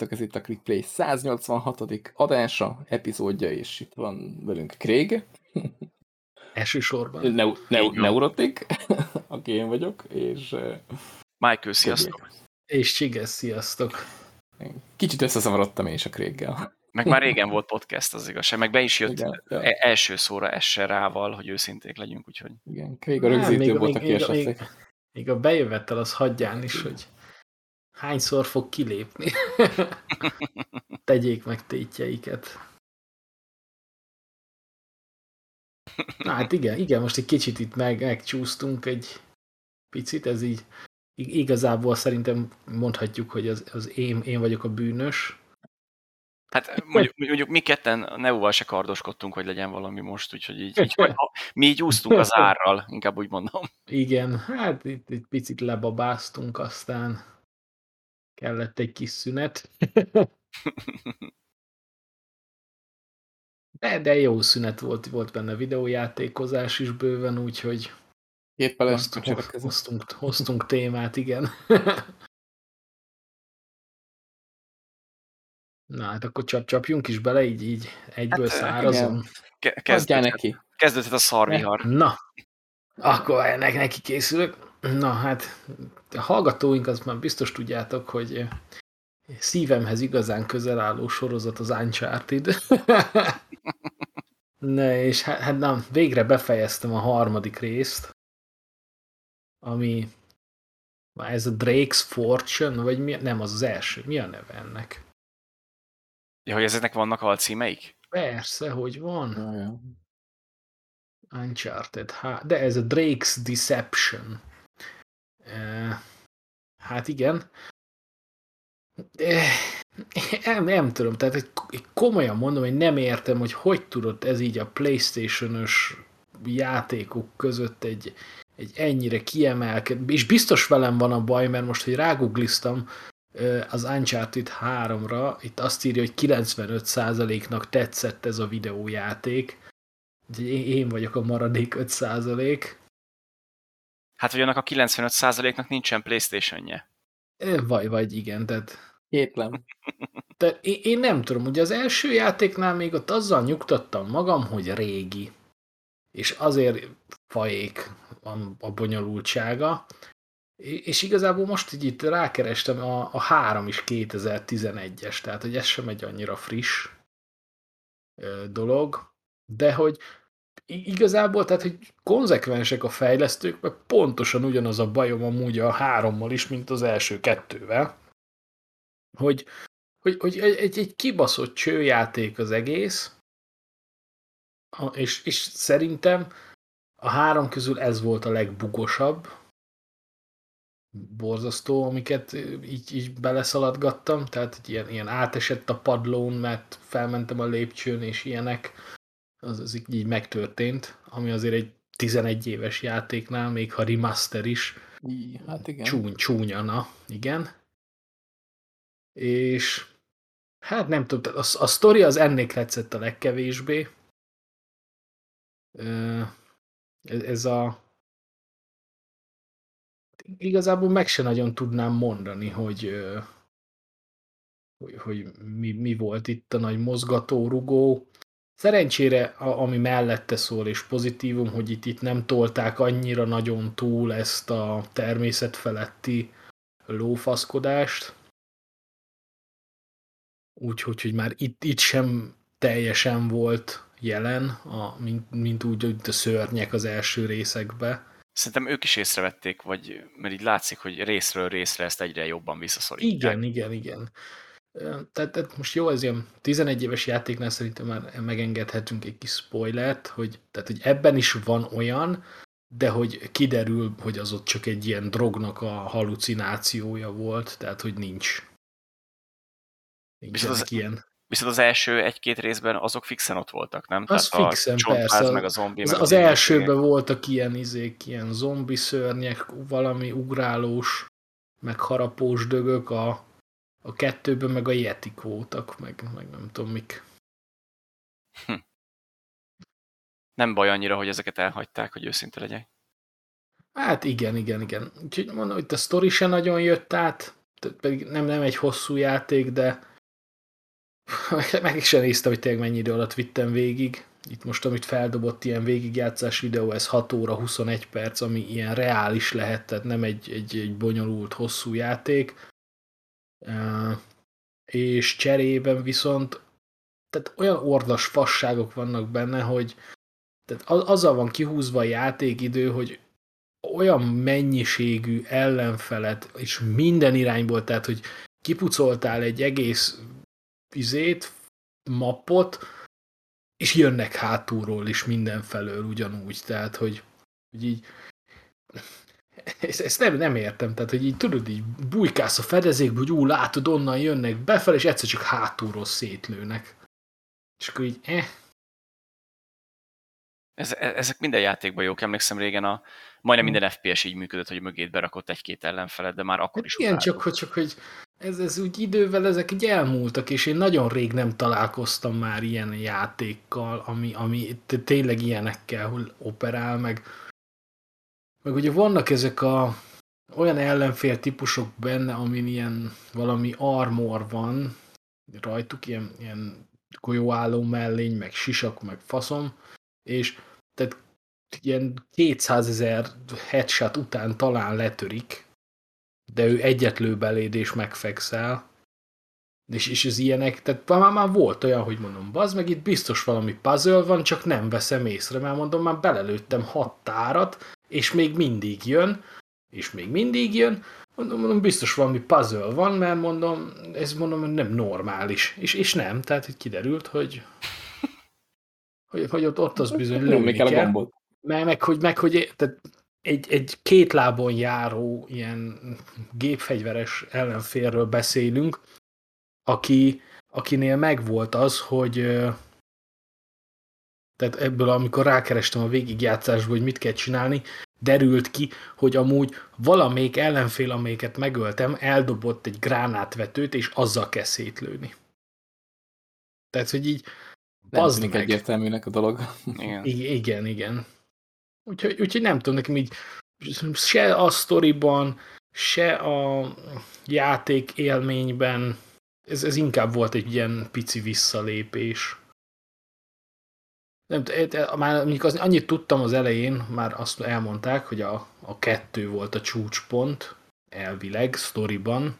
Sziasztok, ez itt a ClickPlay 186. adása, epizódja, és itt van velünk Craig. Elsősorban. Neu ne Neurotik, aki én vagyok, és... Michael, sziasztok. És Csiges, sziasztok. Kicsit összezavarodtam én is a Craig-gel. Meg már régen volt podcast, az igazság. Meg be is jött Igen, ja. E- első szóra Esserával, hogy őszinték legyünk, úgyhogy... Igen, Craig a rögzítő volt, aki esetleg. Még, még a bejövettel az hagyján is, hogy hányszor fog kilépni. Tegyék meg tétjeiket. Na hát igen, igen, most egy kicsit itt meg, megcsúsztunk egy picit, ez így igazából szerintem mondhatjuk, hogy az, az én, én vagyok a bűnös. Hát mondjuk, mondjuk mi ketten Neóval se kardoskodtunk, hogy legyen valami most, úgyhogy így, így mi így úsztunk az árral, inkább úgy mondom. Igen, hát itt egy picit lebabáztunk, aztán kellett egy kis szünet. De, de jó szünet volt, volt benne videójátékozás is bőven, úgyhogy hoztunk, hoztunk, hoztunk témát, igen. Na, hát akkor csap, csapjunk is bele, így, így egyből hát, szárazon. Kezdődhet, neki. Kezdődhet a szarvihar. Na, akkor neki készülök. Na hát, a hallgatóink azt már biztos tudjátok, hogy szívemhez igazán közel álló sorozat az Uncharted. ne, és hát, hát nem, végre befejeztem a harmadik részt, ami ez a Drake's Fortune, vagy mi, nem, az az első. Mi a neve ennek? Ja, hogy ezeknek vannak alcímeik? Persze, hogy van. Uncharted, de ez a Drake's Deception. Hát igen. Nem, nem tudom, tehát egy, komolyan mondom, hogy nem értem, hogy hogy tudott ez így a Playstation-ös játékok között egy, egy ennyire kiemelkedő, és biztos velem van a baj, mert most, hogy rágugliztam az Uncharted 3-ra, itt azt írja, hogy 95%-nak tetszett ez a videójáték, én vagyok a maradék 5%, Hát, hogy annak a 95%-nak nincsen Playstation-je. Vagy, vagy igen, tehát... Kétlem. De én, én nem tudom, ugye az első játéknál még ott azzal nyugtattam magam, hogy régi. És azért fajék van a bonyolultsága. És igazából most így itt rákerestem, a, a három is 2011-es, tehát hogy ez sem egy annyira friss dolog, de hogy igazából, tehát, hogy konzekvensek a fejlesztők, mert pontosan ugyanaz a bajom amúgy a hárommal is, mint az első kettővel, hogy, hogy, hogy egy, egy kibaszott csőjáték az egész, és, és szerintem a három közül ez volt a legbugosabb, borzasztó, amiket így, így beleszaladgattam, tehát ilyen, ilyen átesett a padlón, mert felmentem a lépcsőn, és ilyenek az, az így megtörtént, ami azért egy 11 éves játéknál, még ha remaster is, hát igen. Csúny, csúnya, na, igen. És hát nem tudom, a, a sztori az ennél tetszett a legkevésbé. Ez, ez a igazából meg se nagyon tudnám mondani, hogy, hogy, hogy mi, mi volt itt a nagy mozgatórugó. Szerencsére, ami mellette szól és pozitívum, hogy itt, itt nem tolták annyira nagyon túl ezt a természet feletti lófaszkodást. Úgyhogy hogy már itt, itt sem teljesen volt jelen, a, mint, mint úgy, hogy a szörnyek az első részekbe. Szerintem ők is észrevették, vagy, mert így látszik, hogy részről részre ezt egyre jobban visszaszorítják. Igen, igen, igen. Tehát, tehát most jó, ez ilyen 11 éves játéknál szerintem már megengedhetünk egy kis spoilert, hogy, tehát, hogy ebben is van olyan, de hogy kiderül, hogy az ott csak egy ilyen drognak a halucinációja volt, tehát hogy nincs. Viszont az, ilyen. viszont az első egy-két részben azok fixen ott voltak, nem? Az tehát fixen, a persze. meg a zombi. Az, meg az, az elsőben voltak ilyen izék, ilyen zombi szörnyek, valami ugrálós, meg harapós dögök, a a kettőben meg a jetik voltak, meg, meg nem tudom mik. Hm. Nem baj annyira, hogy ezeket elhagyták, hogy őszinte legyek. Hát igen, igen, igen. Úgyhogy mondom, hogy a sztori se nagyon jött át, pedig nem, nem egy hosszú játék, de meg is néztem, hogy tényleg mennyi idő alatt vittem végig. Itt most, amit feldobott ilyen végigjátszás videó, ez 6 óra 21 perc, ami ilyen reális lehet, tehát nem egy, egy, egy bonyolult, hosszú játék. És cserében viszont tehát olyan ordas fasságok vannak benne, hogy tehát azzal van kihúzva a játékidő, hogy olyan mennyiségű ellenfelet, és minden irányból, tehát, hogy kipucoltál egy egész izét, mappot, és jönnek hátulról is mindenfelől ugyanúgy, tehát, hogy, hogy így ezt, ezt nem, nem értem, tehát, hogy így tudod, így bujkálsz a fedezékből, hogy ú, látod, onnan jönnek befelé, és egyszer csak hátulról szétlőnek. És akkor így, eh. Ez, e, ezek minden játékban jók, emlékszem régen a majdnem minden FPS így működött, hogy mögét berakott egy-két ellenfelet, de már akkor hát is Igen, csak hogy, csak hogy ez, ez úgy idővel ezek így elmúltak, és én nagyon rég nem találkoztam már ilyen játékkal, ami, ami tényleg ilyenekkel operál, meg, meg ugye vannak ezek a olyan ellenfél típusok benne, amin ilyen valami armor van rajtuk, ilyen, ilyen golyóálló mellény, meg sisak, meg faszom, és tehát ilyen 200 ezer headshot után talán letörik, de ő egyet lő beléd és megfekszel. És, és az ilyenek, tehát már, már volt olyan, hogy mondom, bazd meg itt biztos valami puzzle van, csak nem veszem észre, mert mondom, már belelőttem hat tárat, és még mindig jön, és még mindig jön, mondom, mondom biztos valami puzzle van, mert mondom, ez mondom, nem normális. És, és nem, tehát hogy kiderült, hogy hogy, hogy ott, ott az bizony lőni kell. kell. Meg, meg, hogy, meg, hogy tehát egy, egy két lábon járó ilyen gépfegyveres ellenfélről beszélünk, aki, akinél megvolt az, hogy tehát ebből, amikor rákerestem a végigjátszásból, hogy mit kell csinálni, derült ki, hogy amúgy valamelyik ellenfél, amelyiket megöltem, eldobott egy gránátvetőt, és azzal kell szétlőni. Tehát, hogy így nem tűnik egyértelműnek a dolog. Igen, igen. igen. Úgyhogy, úgyhogy nem tudom, nekem így se a sztoriban, se a játék élményben, ez, ez inkább volt egy ilyen pici visszalépés. Nem, már mondjuk az, annyit tudtam az elején, már azt elmondták, hogy a, a kettő volt a csúcspont, elvileg, sztoriban.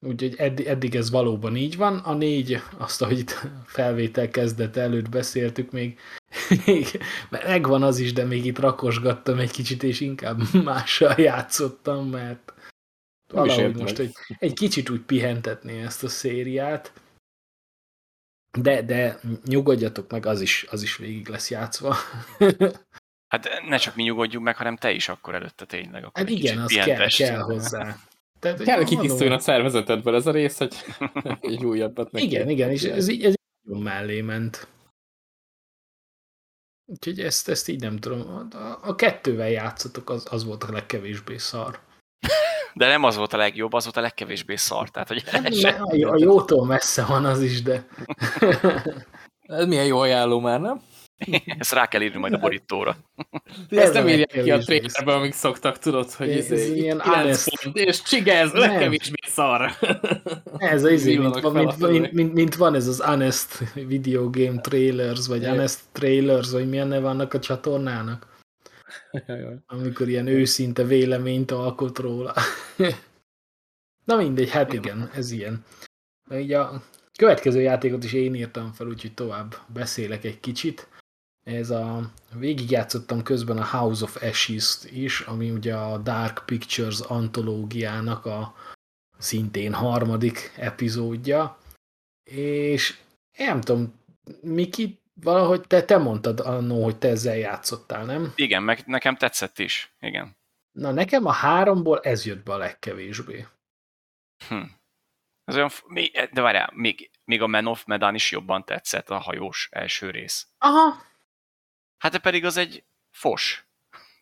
Úgyhogy eddig, eddig ez valóban így van. A négy, azt, ahogy itt felvétel kezdet előtt beszéltük, még, még megvan az is, de még itt rakosgattam egy kicsit, és inkább mással játszottam, mert valahogy most egy, egy kicsit úgy pihentetni ezt a szériát. De, de nyugodjatok meg, az is, az is végig lesz játszva. Hát ne csak mi nyugodjunk meg, hanem te is akkor előtte tényleg. Akkor hát igen, az kell, kell hozzá. Tehát, Kell, hogy kikisztuljon a szervezetedből ez a rész, hogy egy újabbat neki. Igen, igen, és ez, ez nagyon mellé ment. Úgyhogy ezt, ezt így nem tudom. A, a kettővel játszotok, az, az volt a legkevésbé szar. De nem az volt a legjobb, az volt a legkevésbé szar. Tehát, hogy hát, a, a jótól messze van az is, de... ez milyen jó ajánló már, nem? Ezt rá kell írni majd a borítóra. Ezt nem írják ki a trailerben, amíg szoktak, tudod, hogy ez, ez ilyen honest. és csigez, legkevésbé szar. Ez az izé, mint, mint, mint, mint, mint, van ez az Honest Video Game Trailers, vagy. Honest Trailers, vagy milyen neve vannak a csatornának. Amikor ilyen őszinte véleményt alkot róla. Na mindegy, hát igen, ez ilyen. Így a következő játékot is én írtam fel, úgyhogy tovább beszélek egy kicsit ez a, végigjátszottam közben a House of Ashes-t is, ami ugye a Dark Pictures antológiának a szintén harmadik epizódja, és nem tudom, Miki, valahogy te, te mondtad annó, hogy te ezzel játszottál, nem? Igen, meg nekem tetszett is, igen. Na, nekem a háromból ez jött be a legkevésbé. Hm. Ez olyan, de várjál, még, még a Man of Medan is jobban tetszett a hajós első rész. Aha, Hát de pedig az egy fos.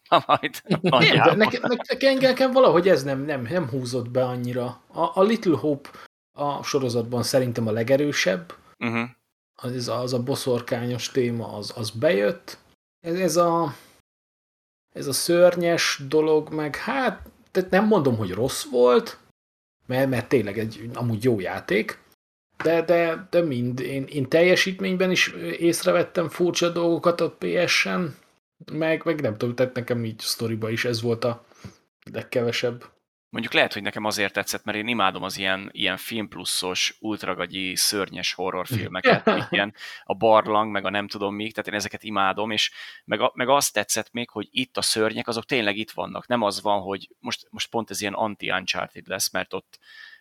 majd nem, de nekem, nekem, nekem valahogy ez nem, nem, nem húzott be annyira. A, a Little Hope a sorozatban szerintem a legerősebb. Uh-huh. Az, az a boszorkányos téma, az, az bejött. Ez, ez, a, ez a szörnyes dolog, meg hát tehát nem mondom, hogy rossz volt, mert, mert tényleg egy amúgy jó játék, de, de, de mind. Én, én teljesítményben is észrevettem furcsa dolgokat a PS-en, meg, meg nem tudom, tehát nekem így sztoriba is ez volt a legkevesebb. Mondjuk lehet, hogy nekem azért tetszett, mert én imádom az ilyen, ilyen filmpluszos, ultragagyi, szörnyes horrorfilmeket, ilyen a barlang, meg a nem tudom még, tehát én ezeket imádom, és meg, a, meg azt tetszett még, hogy itt a szörnyek, azok tényleg itt vannak. Nem az van, hogy most, most pont ez ilyen anti-Uncharted lesz, mert ott,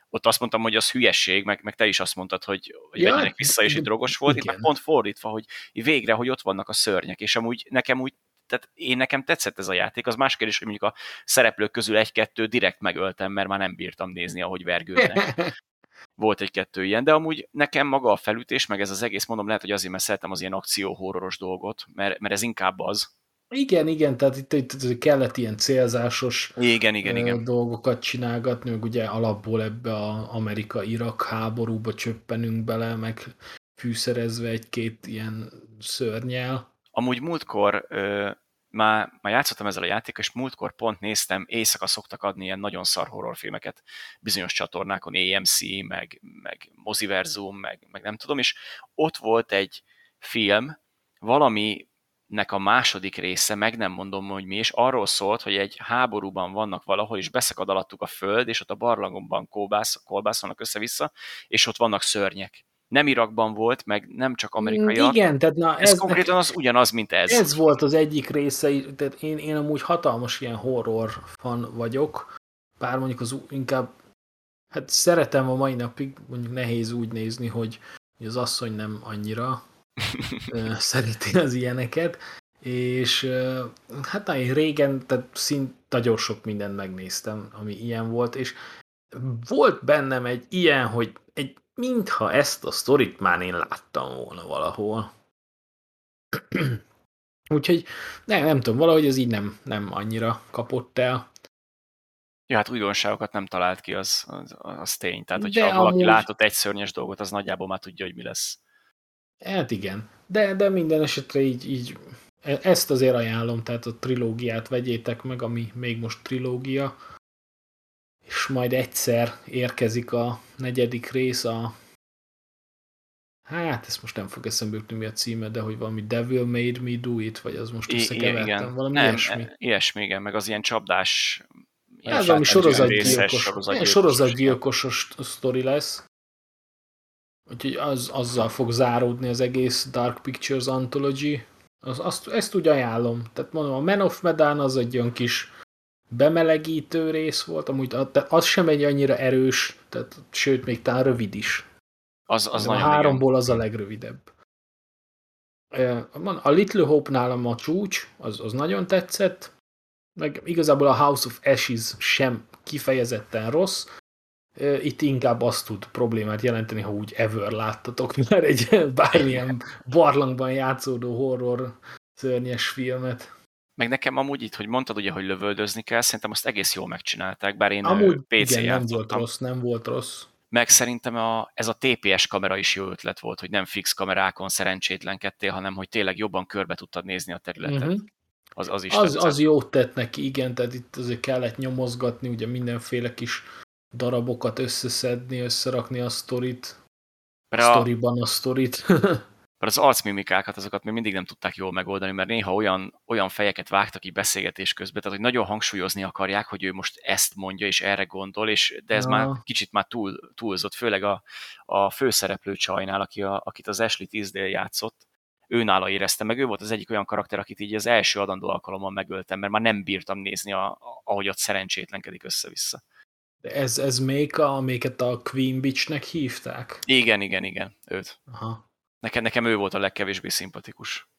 ott azt mondtam, hogy az hülyesség, meg, meg te is azt mondtad, hogy, hogy ja, vegyenek vissza, és hogy drogos volt. Igen. Itt pont fordítva, hogy végre, hogy ott vannak a szörnyek, és amúgy nekem úgy tehát én nekem tetszett ez a játék, az más kérdés, hogy mondjuk a szereplők közül egy-kettő direkt megöltem, mert már nem bírtam nézni, ahogy vergődnek. Volt egy-kettő ilyen, de amúgy nekem maga a felütés, meg ez az egész, mondom, lehet, hogy azért, mert szeretem az ilyen akció-horroros dolgot, mert, mert ez inkább az. Igen, igen, tehát itt, itt kellett ilyen célzásos igen, igen, igen. dolgokat csinálgatni, meg ugye alapból ebbe az Amerika-Irak háborúba csöppenünk bele, meg fűszerezve egy-két ilyen szörnyel. Amúgy múltkor ö, már, már játszottam ezzel a játékkal, és múltkor pont néztem, éjszaka szoktak adni ilyen nagyon szar horrorfilmeket bizonyos csatornákon, AMC, meg, meg Moziverzum, meg, meg nem tudom, és ott volt egy film, valami nek a második része, meg nem mondom, hogy mi, és arról szólt, hogy egy háborúban vannak valahol, és beszakad alattuk a föld, és ott a barlangokban kolbász, kolbászolnak össze-vissza, és ott vannak szörnyek nem Irakban volt, meg nem csak amerikaiak. Igen, tehát na ez, ez konkrétan az ugyanaz, mint ez. Ez volt az egyik része, tehát én, én amúgy hatalmas ilyen horror fan vagyok, bár mondjuk az inkább, hát szeretem a mai napig, mondjuk nehéz úgy nézni, hogy, hogy az asszony nem annyira szereti az ilyeneket, és hát na, én régen, tehát szint nagyon sok mindent megnéztem, ami ilyen volt, és volt bennem egy ilyen, hogy egy mintha ezt a sztorit már én láttam volna valahol. Úgyhogy nem, nem tudom, valahogy ez így nem, nem annyira kapott el. Ja, hát újdonságokat nem talált ki, az, az, az tény. Tehát, hogyha De valaki amúgy... látott egy szörnyes dolgot, az nagyjából már tudja, hogy mi lesz. Hát igen. De, de minden esetre így, így e, ezt azért ajánlom, tehát a trilógiát vegyétek meg, ami még most trilógia és majd egyszer érkezik a negyedik rész a hát ezt most nem fog eszembe jutni mi a címe, de hogy valami Devil Made Me Do It, vagy az most összekevertem, igen. valami nem, ilyesmi. E, ilyesmi, igen, meg az ilyen csapdás ilyen Ez valami sorozatgyilkos, sorozatgyilkos, sorozatgyilkosos sztori lesz. Úgyhogy az, azzal fog záródni az egész Dark Pictures Anthology. Az, azt, ezt úgy ajánlom. Tehát mondom, a Man of Medan az egy olyan kis bemelegítő rész volt, amúgy az sem egy annyira erős, tehát, sőt, még talán rövid is. Az, az a háromból igen. az a legrövidebb. A Little Hope nálam a csúcs, az, az nagyon tetszett, meg igazából a House of Ashes sem kifejezetten rossz, itt inkább azt tud problémát jelenteni, ha úgy ever láttatok, mert egy bármilyen barlangban játszódó horror szörnyes filmet. Meg nekem amúgy itt, hogy mondtad ugye, hogy lövöldözni kell, szerintem azt egész jól megcsinálták, bár én amúgy PC igen, nem volt rossz, nem volt rossz. Meg szerintem a, ez a TPS kamera is jó ötlet volt, hogy nem fix kamerákon szerencsétlenkedtél, hanem hogy tényleg jobban körbe tudtad nézni a területet. Uh-huh. Az, az, is az, az jót tett neki, igen, tehát itt azért kellett nyomozgatni, ugye mindenféle kis darabokat összeszedni, összerakni a sztorit, a sztoriban a sztorit. mert az arcmimikákat, azokat még mindig nem tudták jól megoldani, mert néha olyan, olyan fejeket vágtak így beszélgetés közben, tehát hogy nagyon hangsúlyozni akarják, hogy ő most ezt mondja és erre gondol, és de ez ja. már kicsit már túl, túlzott, főleg a, a főszereplő csajnál, aki a, akit az Ashley Tisdale játszott, ő nála éreztem, meg ő volt az egyik olyan karakter, akit így az első adandó alkalommal megöltem, mert már nem bírtam nézni, a, a, ahogy ott szerencsétlenkedik össze-vissza. De ez, ez még a, amiket a Queen Beach-nek hívták? Igen, igen, igen, őt. Aha. Nekem, nekem ő volt a legkevésbé szimpatikus.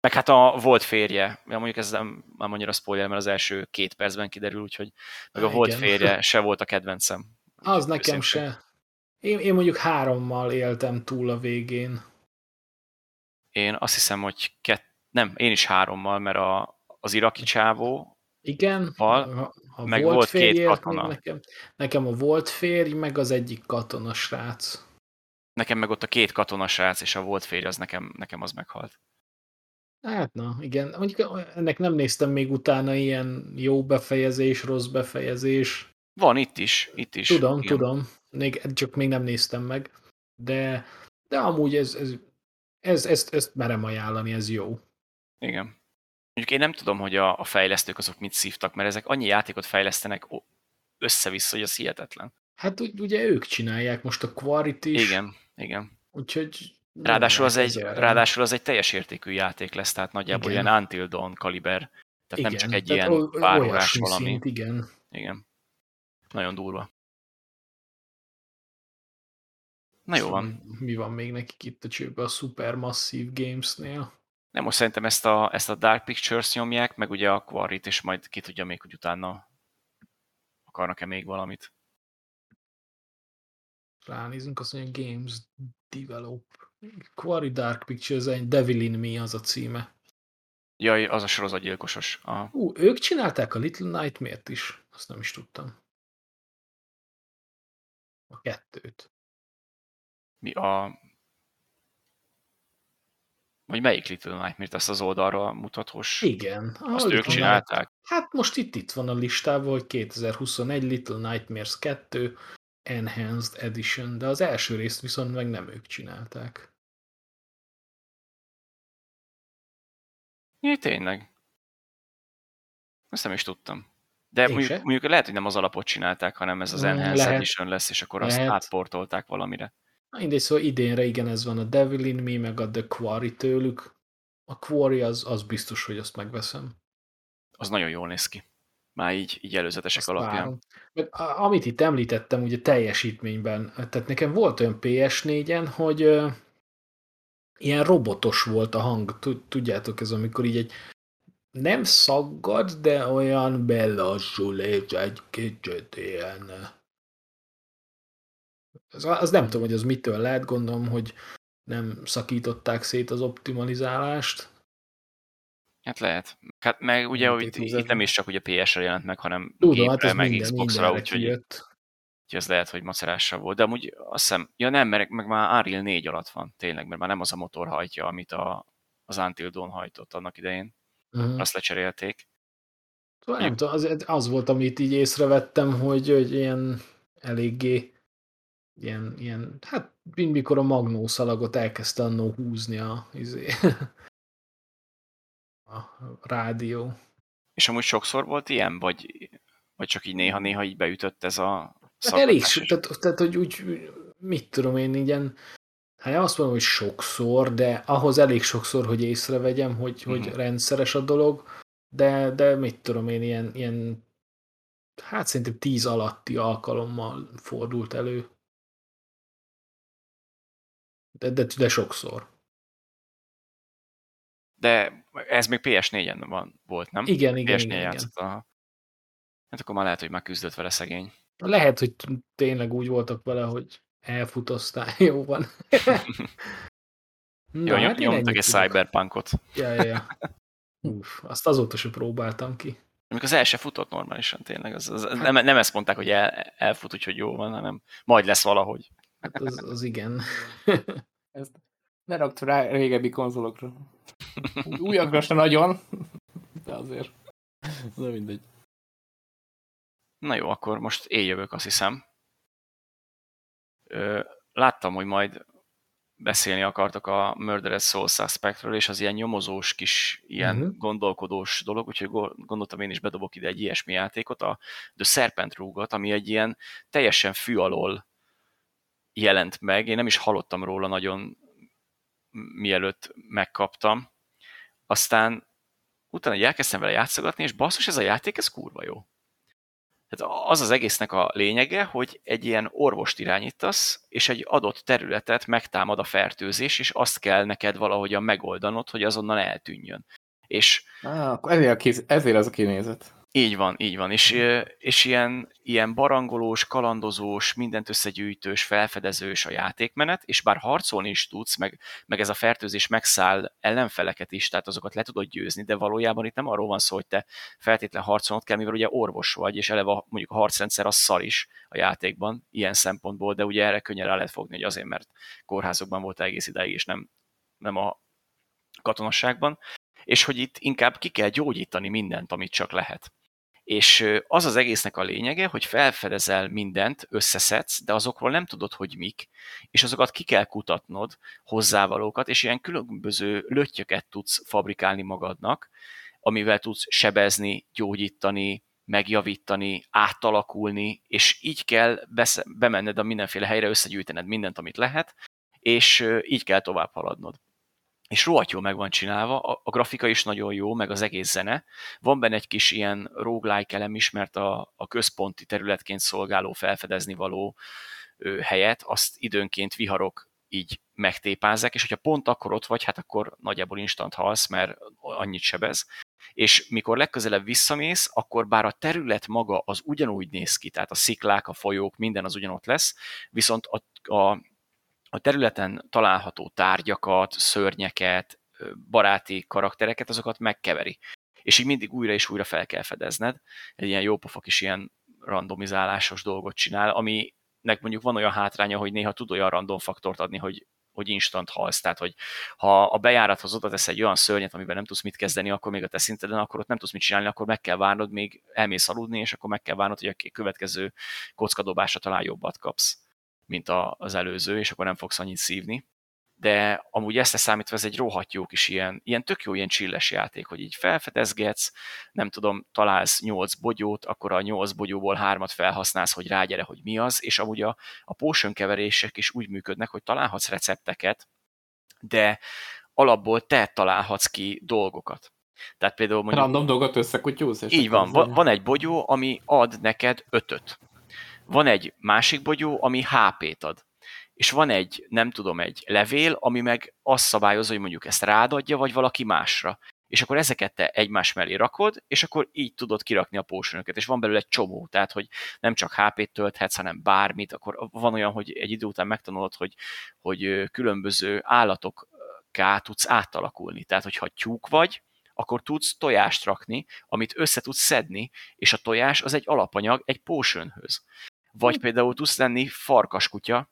Meg hát a volt férje, ja, mondjuk ez nem, nem annyira spoiler, mert az első két percben kiderül, úgyhogy meg a Igen. volt férje se volt a kedvencem. Az nekem se. Én, én mondjuk hárommal éltem túl a végén. Én azt hiszem, hogy kett, nem, én is hárommal, mert a, az iraki csávó igen, val, a, meg volt, volt két katona. Nekem, nekem a volt férj, meg az egyik katona srác. Nekem meg ott a két katonasrác és a volt férj, az nekem, nekem az meghalt. Hát na, igen. Mondjuk ennek nem néztem még utána ilyen jó befejezés, rossz befejezés. Van itt is, itt is. Tudom, igen. tudom. Még, csak még nem néztem meg. De, de amúgy ez, ez, ez, ezt, ezt merem ajánlani, ez jó. Igen. Mondjuk én nem tudom, hogy a, a fejlesztők azok mit szívtak, mert ezek annyi játékot fejlesztenek össze-vissza, hogy az hihetetlen. Hát ugye ők csinálják most a Quarit is. Igen, igen. Úgyhogy Ráadásul az, egy, ráadásul az egy teljes értékű játék lesz, tehát nagyjából igen. ilyen Until Dawn kaliber. Tehát igen, nem csak egy tehát ilyen párórás valami. Szint, igen. Igen. Nagyon durva. Na jó van. Mi van még nekik itt a csőbe a Supermassive Games-nél? Nem, most szerintem ezt a, ezt a Dark Pictures nyomják, meg ugye a Quarry-t, és majd ki tudja még, hogy utána akarnak-e még valamit. Ránézünk, azt mondja Games Develop. Quarry Dark Pictures, egy Devil in Me az a címe. Jaj, az a sorozatgyilkosos. Aha. Ú, ők csinálták a Little Nightmare-t is. Azt nem is tudtam. A kettőt. Mi a... Vagy melyik Little Nightmare-t? Ezt az oldalra mutatós? Igen. Azt ők csinálták? Night... Hát most itt, itt van a listában, hogy 2021 Little Nightmares 2 Enhanced Edition, de az első részt viszont meg nem ők csinálták. Jé, tényleg. Ezt nem is tudtam. De mondjuk, mondjuk lehet, hogy nem az alapot csinálták, hanem ez az Enhanced lehet. Edition lesz, és akkor lehet. azt átportolták valamire. Na, mindegy, szóval idénre igen, ez van a Devil in Me, meg a The Quarry tőlük. A Quarry az, az biztos, hogy azt megveszem. Az nagyon jól néz ki. Már így, így előzetesek azt alapján. Meg, amit itt említettem, ugye teljesítményben, tehát nekem volt olyan PS4-en, hogy uh, ilyen robotos volt a hang. Tudjátok, ez amikor így egy nem szaggad, de olyan belassul, és egy kicsit ilyen az, az nem tudom, hogy az mitől lehet, gondolom, hogy nem szakították szét az optimalizálást. Hát lehet. Hát meg ugye hogy itt, nem is csak ugye PS-re jelent meg, hanem Tudom, hát meg minden, Xbox-ra, úgyhogy, úgyhogy ez lehet, hogy macerással volt. De amúgy azt hiszem, ja nem, mert meg már Unreal 4 alatt van, tényleg, mert már nem az a motor hajtja, amit a, az Until Dawn hajtott annak idején. Uh-huh. Azt lecserélték. Szóval nem tudom, az, az volt, amit így észrevettem, hogy, hogy ilyen eléggé ilyen, ilyen hát mikor a magnó szalagot elkezdte annó húzni a, izé, a rádió. És amúgy sokszor volt ilyen, vagy, vagy csak így néha-néha így beütött ez a hát elég, tehát, tehát, hogy úgy, mit tudom én, ilyen, hát nem azt mondom, hogy sokszor, de ahhoz elég sokszor, hogy észrevegyem, hogy, mm. hogy mhm. rendszeres a dolog, de, de mit tudom én, ilyen, ilyen hát szerintem tíz alatti alkalommal fordult elő. De, de, de sokszor. De ez még PS4-en van, volt, nem? Igen, igen, PS4 igen, játszott, igen. Aha. Hát akkor már lehet, hogy már küzdött vele szegény. Lehet, hogy tényleg úgy voltak vele, hogy elfutoztál, jó van. Na, jó, hát nyomtak egy cyberpunkot. Ja, ja, ja. Uf, azt azóta sem próbáltam ki. Amikor az el se futott normálisan tényleg. Az, az, hát, nem, nem ezt mondták, hogy el, elfut, úgyhogy jó van, hanem majd lesz valahogy. Hát az, az igen. Ezt ne rakd rá régebbi konzolokra. Újakra se nagyon, de azért. De mindegy. Na jó, akkor most éljövök, azt hiszem. Ö, láttam, hogy majd beszélni akartok a Murdered Soul Suspectről, és az ilyen nyomozós kis, ilyen uh-huh. gondolkodós dolog, úgyhogy gondoltam én is bedobok ide egy ilyesmi játékot, a The Serpent Rúgot, ami egy ilyen teljesen fű alól jelent meg. Én nem is hallottam róla nagyon, mielőtt megkaptam. Aztán utána elkezdtem vele játszogatni, és basszus, ez a játék, ez kurva jó. Tehát az az egésznek a lényege, hogy egy ilyen orvost irányítasz, és egy adott területet megtámad a fertőzés, és azt kell neked valahogyan megoldanod, hogy azonnal eltűnjön. És... Á, akkor ezért, a kéz, ezért az a kinézet. Így van, így van. És, és ilyen, ilyen barangolós, kalandozós, mindent összegyűjtős, felfedezős a játékmenet, és bár harcolni is tudsz, meg, meg ez a fertőzés megszáll ellenfeleket is, tehát azokat le tudod győzni, de valójában itt nem arról van szó, hogy te feltétlen harcolnod kell, mivel ugye orvos vagy, és eleve mondjuk a harcrendszer az szar is a játékban, ilyen szempontból, de ugye erre könnyen rá lehet fogni, hogy azért, mert kórházokban volt egész ideig, és nem, nem a katonasságban, és hogy itt inkább ki kell gyógyítani mindent, amit csak lehet És az az egésznek a lényege, hogy felfedezel mindent, összeszedsz, de azokról nem tudod, hogy mik, és azokat ki kell kutatnod, hozzávalókat, és ilyen különböző löttyöket tudsz fabrikálni magadnak, amivel tudsz sebezni, gyógyítani, megjavítani, átalakulni, és így kell bemenned a mindenféle helyre, összegyűjtened mindent, amit lehet, és így kell tovább haladnod és rohadt jó meg van csinálva, a, a grafika is nagyon jó, meg az egész zene. Van benne egy kis ilyen roguelike elem is, mert a, a központi területként szolgáló felfedezni való ö, helyet, azt időnként viharok így megtépázzák, és hogyha pont akkor ott vagy, hát akkor nagyjából instant halsz, mert annyit sebez. És mikor legközelebb visszamész, akkor bár a terület maga az ugyanúgy néz ki, tehát a sziklák, a folyók, minden az ugyanott lesz, viszont a, a a területen található tárgyakat, szörnyeket, baráti karaktereket, azokat megkeveri. És így mindig újra és újra fel kell fedezned. Egy ilyen jópofa is ilyen randomizálásos dolgot csinál, aminek mondjuk van olyan hátránya, hogy néha tud olyan random faktort adni, hogy hogy instant halsz. Tehát, hogy ha a bejárathoz oda tesz egy olyan szörnyet, amiben nem tudsz mit kezdeni, akkor még a te szinteden, akkor ott nem tudsz mit csinálni, akkor meg kell várnod, még elmész aludni, és akkor meg kell várnod, hogy a következő kockadobásra talán jobbat kapsz mint a, az előző, és akkor nem fogsz annyit szívni. De amúgy ezt számítva ez egy rohadt jó kis ilyen, ilyen tök jó ilyen csilles játék, hogy így felfedezgetsz, nem tudom, találsz nyolc bogyót, akkor a nyolc bogyóból hármat felhasználsz, hogy rágyere, hogy mi az, és amúgy a, a potion keverések is úgy működnek, hogy találhatsz recepteket, de alapból te találhatsz ki dolgokat. Tehát például mondjuk... Random dolgot összekutyúz? Így van, van, van egy bogyó, ami ad neked ötöt van egy másik bogyó, ami HP-t ad. És van egy, nem tudom, egy levél, ami meg azt szabályozza, hogy mondjuk ezt rád adja, vagy valaki másra. És akkor ezeket te egymás mellé rakod, és akkor így tudod kirakni a potionöket, és van belőle egy csomó, tehát hogy nem csak HP-t tölthetsz, hanem bármit, akkor van olyan, hogy egy idő után megtanulod, hogy, hogy különböző állatokká tudsz átalakulni. Tehát, hogyha tyúk vagy, akkor tudsz tojást rakni, amit össze tudsz szedni, és a tojás az egy alapanyag egy potionhöz. Vagy hm. például tudsz lenni farkaskutya,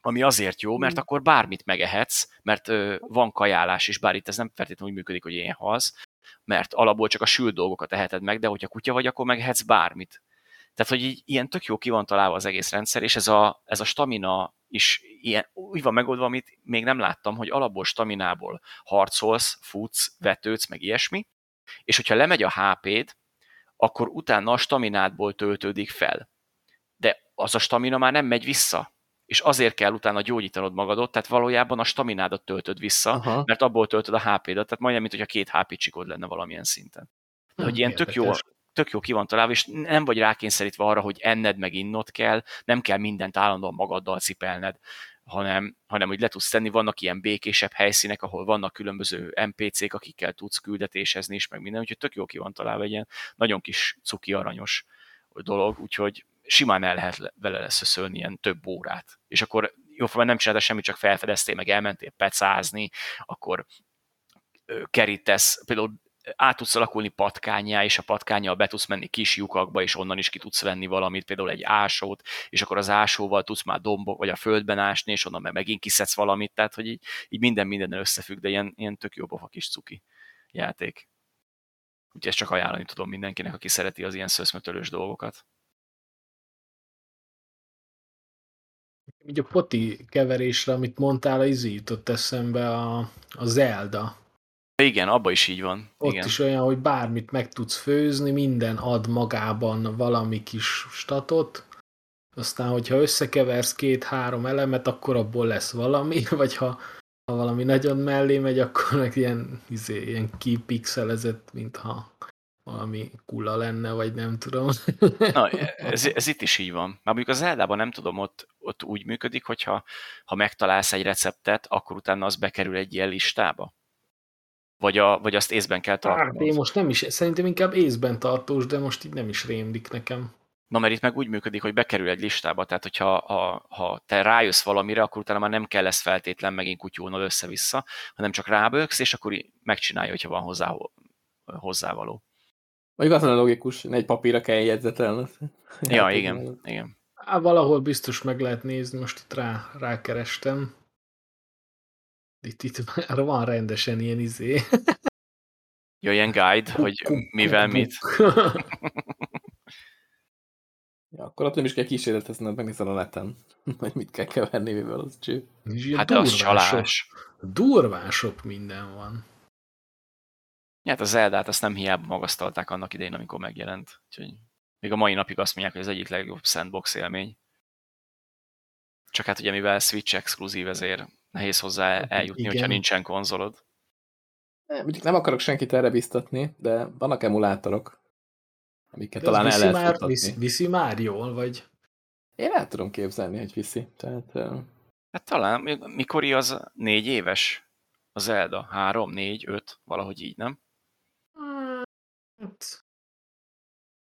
ami azért jó, mert hm. akkor bármit megehetsz, mert ö, van kajálás is, bár itt ez nem feltétlenül úgy működik, hogy ilyen halsz, mert alapból csak a sült dolgokat eheted meg, de hogyha kutya vagy, akkor megehetsz bármit. Tehát, hogy így, ilyen tök jó ki van találva az egész rendszer, és ez a, ez a stamina is ilyen, úgy van megoldva, amit még nem láttam, hogy alapból staminából harcolsz, futsz, vetődsz, meg ilyesmi, és hogyha lemegy a HP-d, akkor utána a staminádból töltődik fel az a stamina már nem megy vissza. És azért kell utána gyógyítanod magadot, tehát valójában a staminádat töltöd vissza, Aha. mert abból töltöd a HP-dat, tehát majdnem, mint hogyha két HP csikod lenne valamilyen szinten. De, hogy ilyen tök jó, tök jó ki van találva, és nem vagy rákényszerítve arra, hogy enned meg innod kell, nem kell mindent állandóan magaddal cipelned, hanem, hanem hogy le tudsz tenni, vannak ilyen békésebb helyszínek, ahol vannak különböző NPC-k, akikkel tudsz küldetésezni is, meg minden, úgyhogy tök jó ki van találva egy ilyen nagyon kis cuki aranyos dolog, úgyhogy simán el lehet vele leszöszölni ilyen több órát. És akkor jóformán nem csináltál semmit, csak felfedeztél, meg elmentél pecázni, akkor kerítesz, például át tudsz alakulni patkányá, és a patkányjal be tudsz menni kis lyukakba, és onnan is ki tudsz venni valamit, például egy ásót, és akkor az ásóval tudsz már dombok, vagy a földben ásni, és onnan meg megint kiszedsz valamit, tehát hogy így, így minden minden összefügg, de ilyen, ilyen tök jó a kis cuki játék. Úgyhogy ezt csak ajánlani tudom mindenkinek, aki szereti az ilyen szöszmötölős dolgokat. Így a poti keverésre, amit mondtál, az jutott eszembe a, a Zelda. Igen, abba is így van. Ott Igen. is olyan, hogy bármit meg tudsz főzni, minden ad magában valami kis statot, aztán, hogyha összekeversz két-három elemet, akkor abból lesz valami, vagy ha, ha valami nagyon mellé megy, akkor meg ilyen, izé, ilyen kipixelezett, mintha valami kula lenne, vagy nem tudom. Na, ez, ez itt is így van. Már mondjuk az Eldában nem tudom, ott, ott úgy működik, hogyha ha megtalálsz egy receptet, akkor utána az bekerül egy ilyen listába? Vagy, a, vagy azt észben kell tartani? Hát én most nem is, szerintem inkább észben tartós, de most így nem is rémlik nekem. Na, mert itt meg úgy működik, hogy bekerül egy listába, tehát hogyha ha, ha te rájössz valamire, akkor utána már nem kell ezt feltétlen megint kutyónod össze-vissza, hanem csak ráböksz, és akkor megcsinálja, hogyha van hozzá, hozzávaló. Vagy az a logikus, egy papírra kell jegyzetelni. Ja, igen, igen. Á, valahol biztos meg lehet nézni, most itt rá, rákerestem. Itt, itt már van rendesen ilyen izé. Ja, ilyen guide, hogy mivel mit. Ja, akkor ott nem is kell kísérletezned, megnézed a neten, hogy mit kell keverni, mivel az cső. Hát az csalás. Durván sok minden van. Hát a Zeldát azt nem hiába magasztalták annak idején, amikor megjelent. Úgyhogy még a mai napig azt mondják, hogy az egyik legjobb sandbox élmény. Csak hát ugye mivel Switch exkluzív, ezért nehéz hozzá eljutni, Igen. hogyha nincsen konzolod. Nem, nem akarok senkit erre biztatni, de vannak emulátorok, amiket de talán el lehet már, viszi, viszi már jól, vagy? Én el tudom képzelni, hogy viszi. Tehát, Hát talán, mikor az négy éves? A Zelda? Három, négy, öt, valahogy így, nem?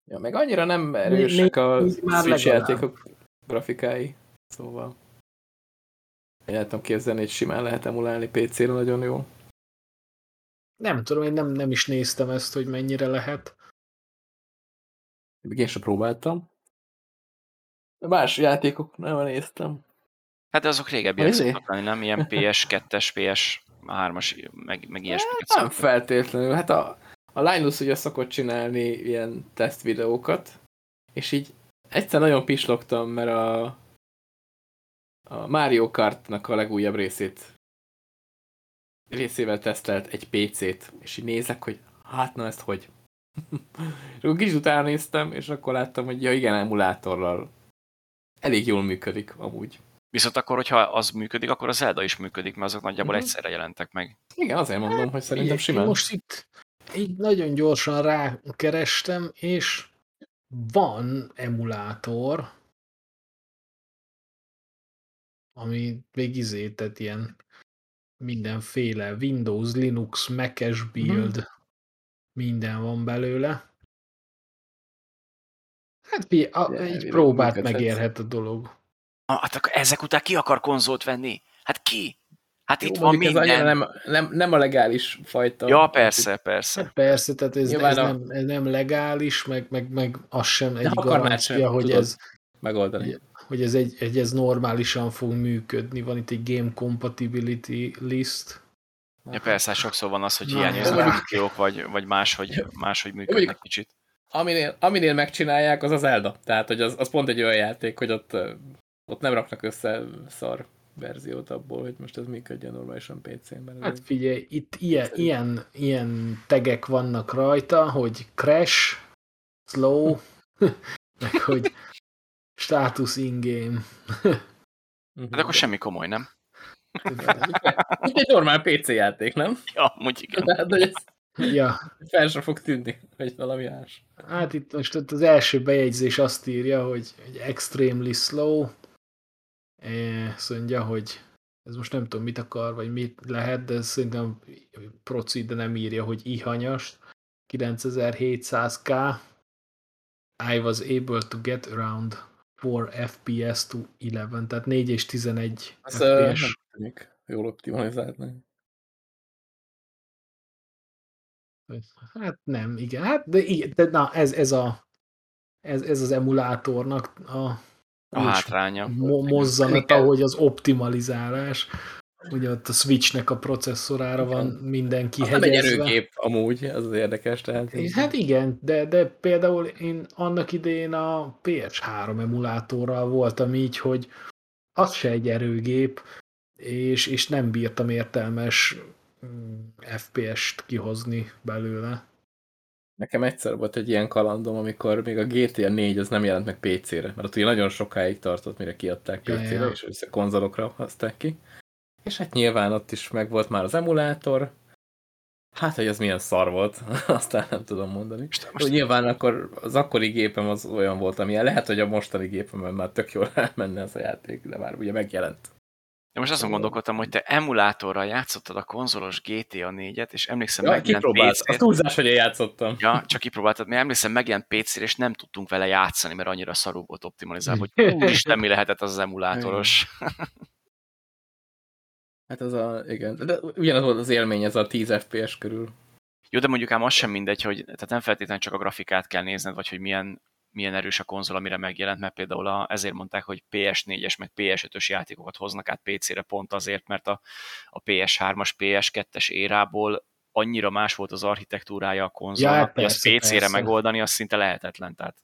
Ja, meg annyira nem erősek a Switch játékok grafikái, szóval én el tudom képzelni, hogy simán lehet emulálni PC-re nagyon jó. Nem tudom, én nem, nem is néztem ezt, hogy mennyire lehet. Még én sem próbáltam. De más játékok nem néztem. Hát de azok régebbiek szoktak lenni, nem? Ilyen PS2-es, PS3-as, meg, meg hát, Nem feltétlenül. Hát a, a Linus ugye szokott csinálni ilyen tesztvideókat, és így egyszer nagyon pislogtam, mert a, a Mario Kartnak a legújabb részét részével tesztelt egy PC-t, és így nézek, hogy hát na ezt hogy? és akkor kicsit utána néztem, és akkor láttam, hogy ja igen, emulátorral elég jól működik amúgy. Viszont akkor, hogyha az működik, akkor a Zelda is működik, mert azok nagyjából mm -hmm. egyszerre jelentek meg. Igen, azért mondom, hogy szerintem simán. Most itt így nagyon gyorsan rákerestem, és van emulátor, ami még izé, tehát ilyen mindenféle Windows, Linux, Mac-es mhm. build, hmm. minden van belőle. Hát a, egy próbát megérhet a dolog. Ah, hát akkor ezek után ki akar konzolt venni? Hát ki? Hát Jó, itt van minden. Ez nem, nem, nem a legális fajta. Ja, persze, persze. Hát persze, tehát ez, ez, a... nem, ez nem legális, meg, meg, meg az sem egy garancia, hogy ez megoldani. Hogy ez, egy, egy, ez normálisan fog működni. Van itt egy Game Compatibility List. Ja, persze, hát sokszor van az, hogy hiányoznak a vagy, vagy máshogy, máshogy működnek kicsit. Aminél, aminél megcsinálják, az az Elda. Tehát, hogy az, az pont egy olyan játék, hogy ott, ott nem raknak össze szar verziót abból, hogy most ez működjön normálisan PC-ben. Hát figyelj, itt ilyen, ilyen, ilyen tegek vannak rajta, hogy crash, slow, meg hogy status in-game. Hát akkor semmi komoly, nem? Mint egy normál PC játék, nem? Ja, mondjuk igen. De, de ez ja. fel sem fog tűnni, hogy valami más. Hát itt most az első bejegyzés azt írja, hogy, hogy extremely slow, azt mondja, hogy ez most nem tudom mit akar, vagy mit lehet, de szerintem proci, de nem írja, hogy ihanyas. 9700K. I was able to get around 4 FPS to 11, tehát 4 és 11 Az FPS. Nem tűnik jól optimalizálni. Hát nem, igen. Hát de, de na, ez, ez, a, ez, ez az emulátornak a a hátránya. Mo mozzanata, hogy az optimalizálás. Ugye ott a Switchnek a processzorára van minden kihegyezve. Nem egy erőgép amúgy, az az érdekes. Tehát... Hát igen, de, de például én annak idején a PS3 emulátorral voltam így, hogy az se egy erőgép, és, és nem bírtam értelmes mm, FPS-t kihozni belőle. Nekem egyszer volt egy ilyen kalandom, amikor még a GTA 4 az nem jelent meg PC-re, mert ott ugye nagyon sokáig tartott, mire kiadták PC-re, ja, ja. és össze konzolokra hozták ki. És hát nyilván ott is meg volt már az emulátor, Hát, hogy ez milyen szar volt, aztán nem tudom mondani. Most... Nyilván akkor az akkori gépem az olyan volt, amilyen lehet, hogy a mostani gépemben már tök jól elmenne ez a játék, de már ugye megjelent. De most azon gondolkodtam, hogy te emulátorral játszottad a konzolos GTA 4-et, és emlékszem, ja, megjelent pc A túlzás, hogy én játszottam. Ja, csak kipróbáltad, mert emlékszem, megjelent pc és nem tudtunk vele játszani, mert annyira szarú volt optimalizálva, hogy úristen, mi lehetett az, az emulátoros. Hát az a, igen, de ugyanaz volt az élmény, ez a 10 FPS körül. Jó, de mondjuk ám az sem mindegy, hogy tehát nem feltétlenül csak a grafikát kell nézned, vagy hogy milyen milyen erős a konzol, amire megjelent, mert például a, ezért mondták, hogy PS4-es meg PS5-ös játékokat hoznak át PC-re pont azért, mert a, a PS3-as, PS2-es érából annyira más volt az architektúrája a konzolnak, ja, hogy azt PC-re megoldani, az szinte lehetetlen. Tehát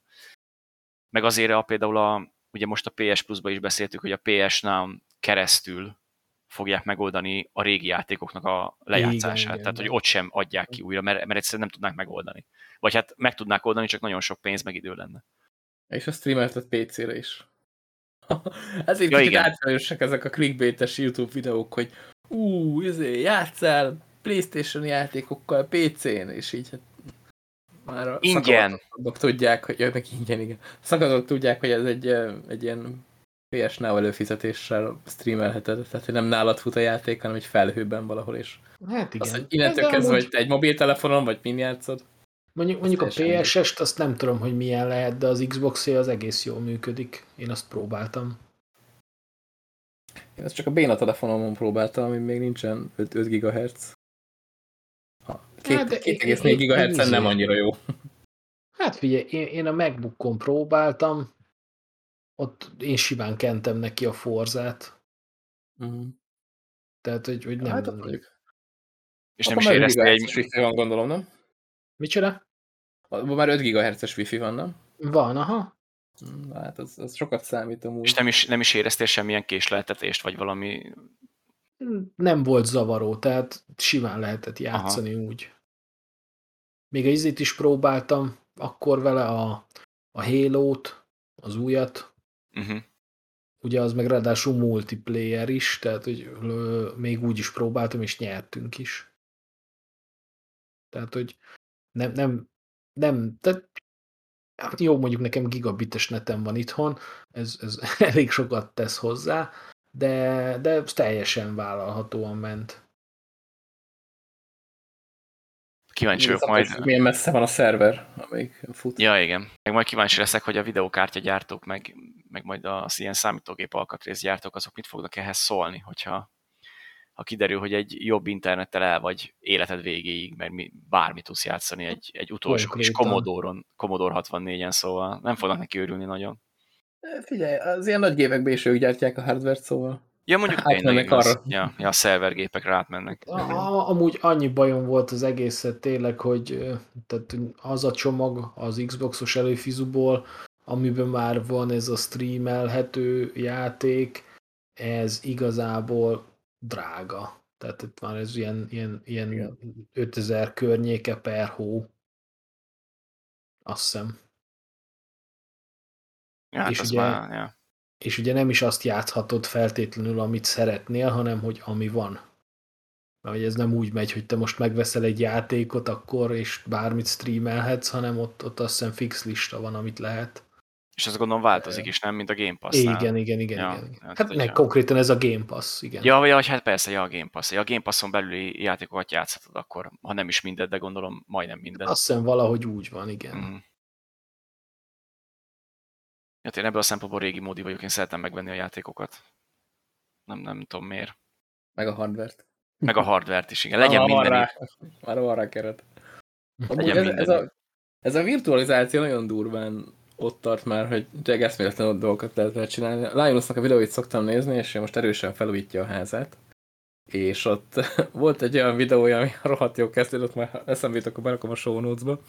meg azért a, például a, ugye most a PS Plus-ba is beszéltük, hogy a PS-nál keresztül fogják megoldani a régi játékoknak a lejátszását. Igen, Tehát, igen. hogy ott sem adják ki újra, mert, mert egyszerűen nem tudnák megoldani. Vagy hát meg tudnák oldani, csak nagyon sok pénz meg idő lenne. És a streameltet PC-re is. Ezért ja, kicsit átfelősek ezek a clickbaites YouTube videók, hogy ú, izé, játszál Playstation játékokkal PC-n, és így hát már a ingyen. tudják, hogy jönnek ingyen, igen. Szakadók tudják, hogy ez egy, egy ilyen PS Now előfizetéssel streamelheted, tehát hogy nem nálad fut a játék, hanem egy felhőben valahol is. Hát igen. Az, hogy innentől kezdve, hogy te egy mobiltelefonon, vagy min játszod? Mondjuk, mondjuk a PS-est azt nem tudom, hogy milyen lehet, de az xbox az egész jól működik. Én azt próbáltam. Én ezt csak a béna telefonomon próbáltam, ami még nincsen 5, 5 GHz. 2,4 GHz nem annyira jó. Hát figyelj, én, én a MacBookon próbáltam, ott én simán kentem neki a forzát. Uh-huh. Tehát, hogy, hogy nem... Hát, És nem is érezte egy... Wifi van, gondolom, nem? Micsoda? Már 5 GHz-es Wi-Fi van, nem? Van, aha. Hmm, hát az, az sokat számít amúgy. És nem is, nem is éreztél semmilyen késleltetést, vagy valami... Nem volt zavaró, tehát simán lehetett játszani aha. úgy. Még a izét is próbáltam, akkor vele a, a Halo-t, az újat. Uh-huh. Ugye az meg ráadásul multiplayer is, tehát hogy még úgy is próbáltam, és nyertünk is. Tehát, hogy nem, nem, nem, tehát hát jó, mondjuk nekem gigabites netem van itthon, ez, ez elég sokat tesz hozzá, de, de teljesen vállalhatóan ment. Kíváncsi vagyok majd. Milyen messze van a szerver, amíg fut. Ja, igen. Meg majd kíváncsi leszek, hogy a videókártya gyártók, meg, meg majd az ilyen számítógép alkatrészgyártók, azok mit fognak ehhez szólni, hogyha ha kiderül, hogy egy jobb internettel el vagy életed végéig, mert mi, bármit tudsz játszani egy, egy utolsó kis Commodore-on, Commodore 64-en, szóval nem fognak neki örülni nagyon. Figyelj, az ilyen nagy gépekben is ők gyártják a hardware szóval. Ja, mondjuk tényleg, arra. Ja, ja, a szervergépekre átmennek. A, amúgy annyi bajom volt az egészet tényleg, hogy tehát az a csomag az Xboxos előfizuból, amiben már van ez a streamelhető játék, ez igazából drága. Tehát itt már ez ilyen, ilyen, ilyen 5000 környéke per hó. Azt hiszem. Ja, hát és, ugye, már, ja. És ugye nem is azt játszhatod feltétlenül, amit szeretnél, hanem hogy ami van. Mert ez nem úgy megy, hogy te most megveszel egy játékot, akkor és bármit streamelhetsz, hanem ott, ott azt hiszem fix lista van, amit lehet. És ez gondolom változik is, nem? Mint a Game pass -nál. Igen, igen, igen. Ja, igen. Hát, hát meg konkrétan ez a Game Pass, igen. Ja, ja, hát persze, ja, a Game Pass. Ja, a Game Passon belüli játékokat játszhatod akkor, ha nem is mindent, de gondolom majdnem minden. Azt hiszem valahogy úgy van, igen. Mm. Hát én ebből a szempontból régi módi vagyok, én szeretem megvenni a játékokat. Nem, nem tudom miért. Meg a hardvert. Meg a hardvert is, igen. Legyen minden. Rá, már van rá keret. ez, ez, a, ez a virtualizáció nagyon durván ott tart már, hogy tényleg eszméletlen dolgokat lehet csinálni. Linusnak a videóit szoktam nézni, és most erősen felújítja a házát. És ott volt egy olyan videója, ami rohadt jó kezdődött, már eszembe jut, akkor berakom a show notes-ba,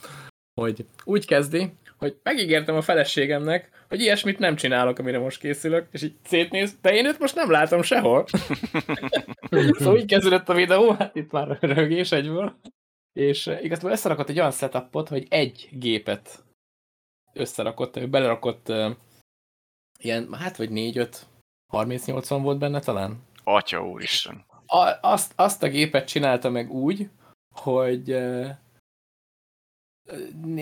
hogy úgy kezdi, hogy megígértem a feleségemnek, hogy ilyesmit nem csinálok, amire most készülök, és így szétnéz, de én őt most nem látom sehol. szóval így kezdődött a videó, hát itt már rögés egyből. És igazából összerakott egy olyan setupot, hogy egy gépet összerakott, ő belerakott uh, ilyen, hát vagy 4-5, 30-80 volt benne talán. Atya úristen. A, azt, azt a gépet csinálta meg úgy, hogy uh,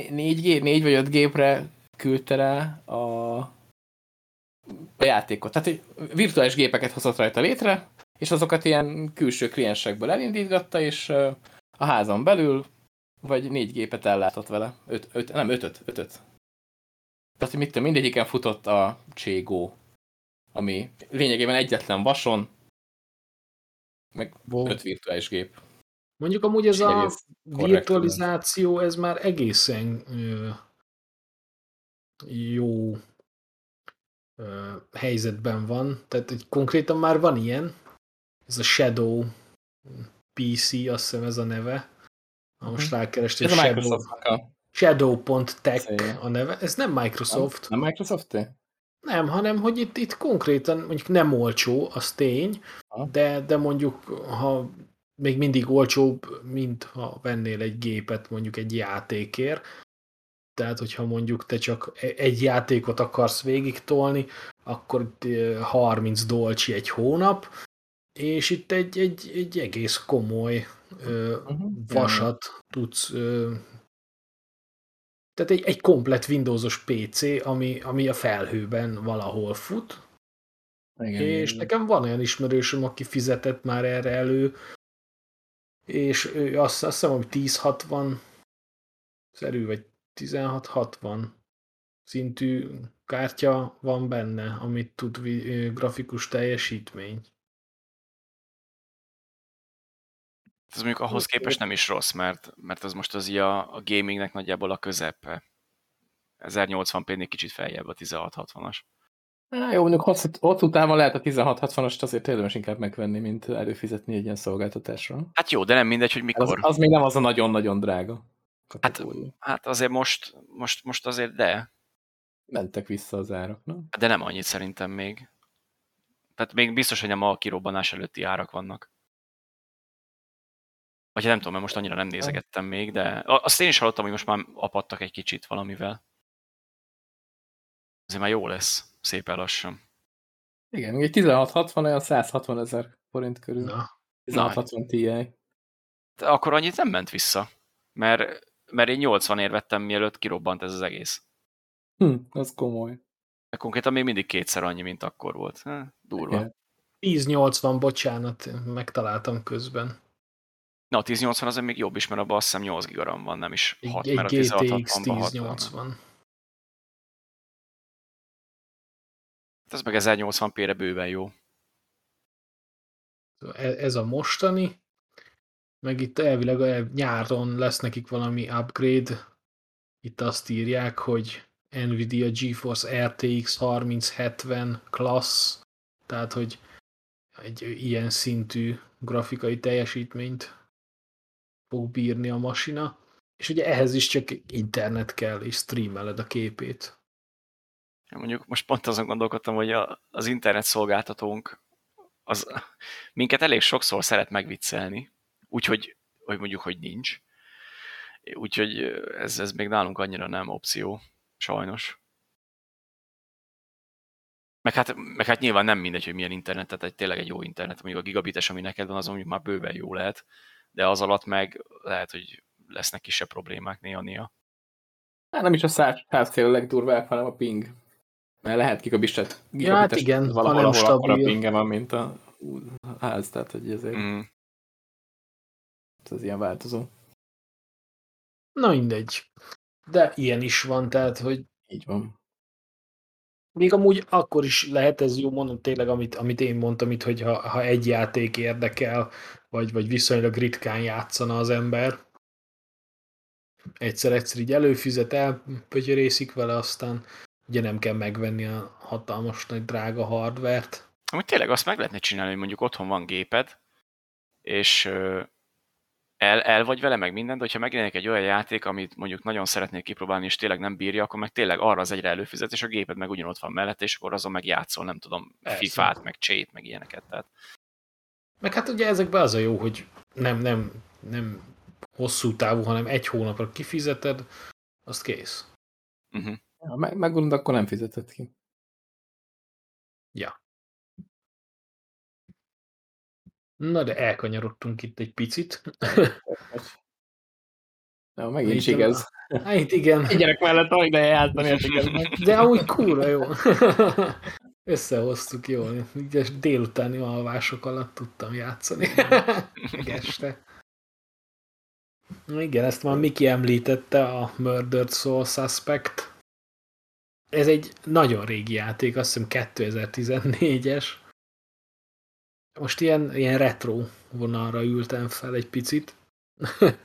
négy, gép, négy vagy öt gépre küldte rá a, a játékot. Tehát virtuális gépeket hozott rajta létre, és azokat ilyen külső kliensekből elindítgatta, és a házon belül vagy négy gépet ellátott vele. Öt, öt, nem, ötöt, ötöt. Tehát, mit tudom, mindegyiken futott a Cségó, ami lényegében egyetlen vason, meg wow. öt virtuális gép. Mondjuk amúgy ez a virtualizáció, ez már egészen ö, jó ö, helyzetben van. Tehát hogy konkrétan már van ilyen. Ez a Shadow PC, azt hiszem ez a neve. Ha most mhm. rákerestél Shadow, Shadow.tech a neve. Ez nem Microsoft. Nem, nem microsoft -e? Nem, hanem hogy itt, itt konkrétan mondjuk nem olcsó, az tény, de, de mondjuk ha még mindig olcsóbb, mint ha vennél egy gépet mondjuk egy játékért. Tehát, hogyha mondjuk te csak e- egy játékot akarsz végig tolni, akkor 30 dolcsi egy hónap, és itt egy, egy, egy egész komoly ö, uh-huh. vasat tudsz ö, tehát egy, egy komplet Windowsos PC, ami, ami a felhőben valahol fut, igen, és igen. nekem van olyan ismerősöm, aki fizetett már erre elő, és ő azt, azt hiszem, hogy 1060 szerű, vagy 1660 szintű kártya van benne, amit tud grafikus teljesítmény. Ez mondjuk ahhoz képest nem is rossz, mert, mert az most az a, a gamingnek nagyjából a közepe. 1080p-nél kicsit feljebb a 1660-as. Há, jó, mondjuk hosszú, hosszú távon lehet a 1660-ast azért érdemes inkább megvenni, mint előfizetni egy ilyen szolgáltatásra. Hát jó, de nem mindegy, hogy mikor. Az, az még nem az a nagyon-nagyon drága. Hát, hát azért most, most, most azért de. Mentek vissza az árak, nem? De nem annyit szerintem még. Tehát még biztos, hogy nem a kirobbanás előtti árak vannak. Vagy nem tudom, mert most annyira nem nézegettem még, de azt én is hallottam, hogy most már apadtak egy kicsit valamivel. Azért már jó lesz, szépen lassan. Igen, még egy 1660 olyan 160 ezer forint körül. Na. 1660 Ti. De akkor annyit nem ment vissza, mert, mert én 80 ér vettem, mielőtt kirobbant ez az egész. Hm, az komoly. De konkrétan még mindig kétszer annyi, mint akkor volt. Ha, durva. 1080, bocsánat, megtaláltam közben. Na, a 1080 azért még jobb is, mert abban azt hiszem 8 gigaram van, nem is 6, egy mert a 1660 1080. Ez meg 1080p-re bőven jó. E, ez a mostani, meg itt elvileg nyáron lesz nekik valami upgrade. Itt azt írják, hogy Nvidia GeForce RTX 3070 Class, tehát hogy egy ilyen szintű grafikai teljesítményt fog bírni a masina, és ugye ehhez is csak internet kell, és streameled a képét. Mondjuk most pont azon gondolkodtam, hogy a, az internet szolgáltatónk az minket elég sokszor szeret megviccelni, úgyhogy hogy mondjuk, hogy nincs. Úgyhogy ez, ez még nálunk annyira nem opció, sajnos. Meg hát, meg hát nyilván nem mindegy, hogy milyen internet, tehát egy, tényleg egy jó internet, mondjuk a gigabites, ami neked van, az mondjuk már bőven jó lehet, de az alatt meg lehet, hogy lesznek kisebb problémák néha-néha. Hát nem is a százfél a legdurvább, hanem a ping. Mert lehet kikabistet. Ja, hát igen, valahol, ha nem stabil. a pinge van, mint a ház, tehát hogy ezért mm. ez ilyen változó. Na mindegy. De ilyen is van, tehát, hogy így van. Még amúgy akkor is lehet ez jó, mondom tényleg, amit, amit én mondtam itt, hogy ha, ha egy játék érdekel, vagy, vagy viszonylag ritkán játszana az ember, egyszer-egyszer így előfizet, elpötyörészik vele, aztán ugye nem kell megvenni a hatalmas nagy drága hardvert. Amúgy tényleg azt meg lehetne csinálni, hogy mondjuk otthon van géped, és el, el vagy vele, meg minden, de hogyha megjelenik egy olyan játék, amit mondjuk nagyon szeretnék kipróbálni, és tényleg nem bírja, akkor meg tényleg arra az egyre előfizet, és a géped meg ugyanott van mellett, és akkor azon meg játszol, nem tudom, FIFA-t, meg csét, meg ilyeneket. Tehát. Meg hát ugye ezekben az a jó, hogy nem, nem, nem hosszú távú, hanem egy hónapra kifizeted, azt kész. Uh-huh. Ja, meg, megmondod, akkor nem fizeted ki. Ja. Na de elkanyarodtunk itt egy picit. Na, megint igaz. Hát igen. Egy gyerek mellett van ideje játszani De amúgy kurva jó. Összehoztuk jól. Ugye délutáni alvások alatt tudtam játszani. Meg este. Na igen, ezt már Miki említette, a Murdered Soul Suspect. Ez egy nagyon régi játék, azt hiszem 2014-es. Most ilyen, ilyen retro vonalra ültem fel egy picit.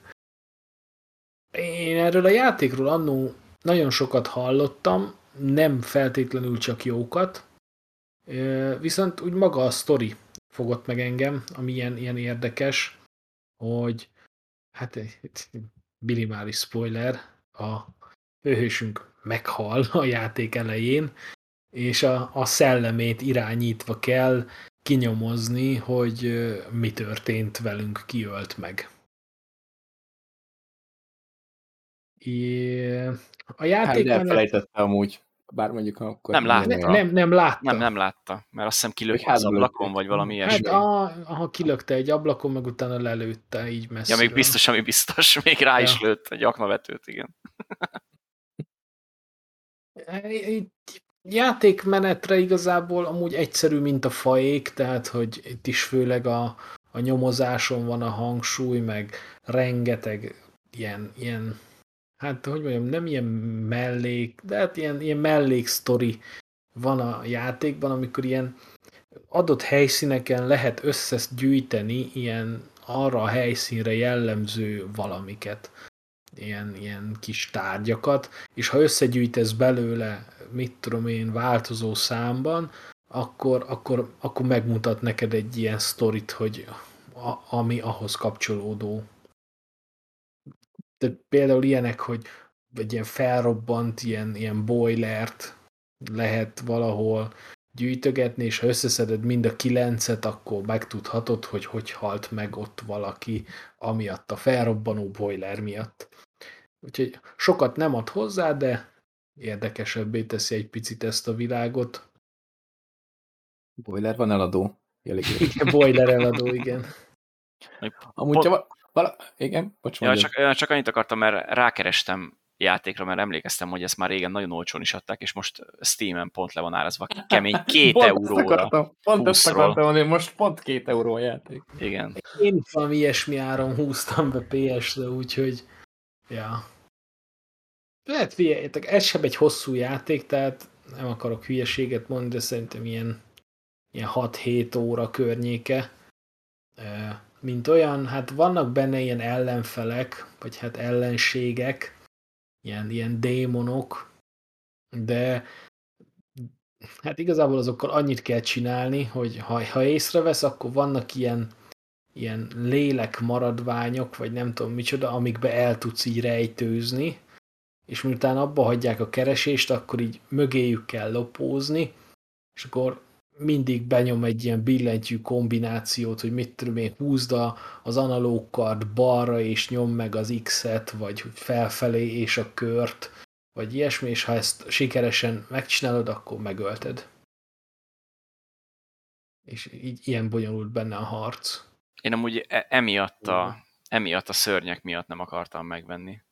Én erről a játékról annó nagyon sokat hallottam, nem feltétlenül csak jókat, viszont úgy maga a sztori fogott meg engem, ami ilyen, ilyen érdekes, hogy hát egy minimális spoiler, a főhősünk meghal a játék elején, és a, a szellemét irányítva kell kinyomozni, hogy mi történt velünk, ki ölt meg. É, a játék... Hát, elfelejtette amúgy. Bár mondjuk akkor... Nem látta. Nem, nem, nem látta. Nem, nem látta, mert azt hiszem kilökte az ablakon, vagy valami hát, ilyesmi. Hát, ha kilökte egy ablakon, meg utána lelőtte így messze. Ja, még biztos, ami biztos. Még rá ja. is lőtt egy aknavetőt, igen. Játékmenetre igazából amúgy egyszerű, mint a faék, tehát hogy itt is főleg a, a nyomozáson van a hangsúly, meg rengeteg ilyen, ilyen hát hogy mondjam, nem ilyen mellék, de hát ilyen, ilyen melléksztori van a játékban, amikor ilyen adott helyszíneken lehet összegyűjteni ilyen arra a helyszínre jellemző valamiket, ilyen, ilyen kis tárgyakat, és ha összegyűjtesz belőle, mit tudom én, változó számban, akkor, akkor, akkor megmutat neked egy ilyen sztorit, hogy a, ami ahhoz kapcsolódó. De például ilyenek, hogy egy ilyen felrobbant ilyen, ilyen boilert lehet valahol gyűjtögetni, és ha összeszeded mind a kilencet, akkor megtudhatod, hogy hogy halt meg ott valaki, amiatt a felrobbanó boiler miatt. Úgyhogy sokat nem ad hozzá, de érdekesebbé teszi egy picit ezt a világot. Boiler van eladó. Igen, boiler eladó, igen. Amúgy, ha vala... igen, bocs, ja, csak, csak annyit akartam, mert rákerestem játékra, mert emlékeztem, hogy ezt már régen nagyon olcsón is adták, és most Steam-en pont le van árazva kemény két pont euróra. Akartam, pont ezt akartam mondani, most pont két euró a játék. Igen. Én valami ilyesmi áron húztam be PS-re, úgyhogy ja. Lehet figyeljetek, ez sem egy hosszú játék, tehát nem akarok hülyeséget mondani, de szerintem ilyen, ilyen 6-7 óra környéke mint olyan, hát vannak benne ilyen ellenfelek, vagy hát ellenségek, ilyen, ilyen démonok, de hát igazából azokkal annyit kell csinálni, hogy ha, ha észrevesz, akkor vannak ilyen, ilyen lélek maradványok, vagy nem tudom micsoda, amikbe el tudsz így rejtőzni, és miután abba hagyják a keresést, akkor így mögéjük kell lopózni, és akkor mindig benyom egy ilyen billentyű kombinációt, hogy mit tudom én, húzd a, az analóg kard balra, és nyom meg az X-et, vagy hogy felfelé és a kört, vagy ilyesmi, és ha ezt sikeresen megcsinálod, akkor megölted. És így ilyen bonyolult benne a harc. Én amúgy e, emiatt a, emiatt a szörnyek miatt nem akartam megvenni.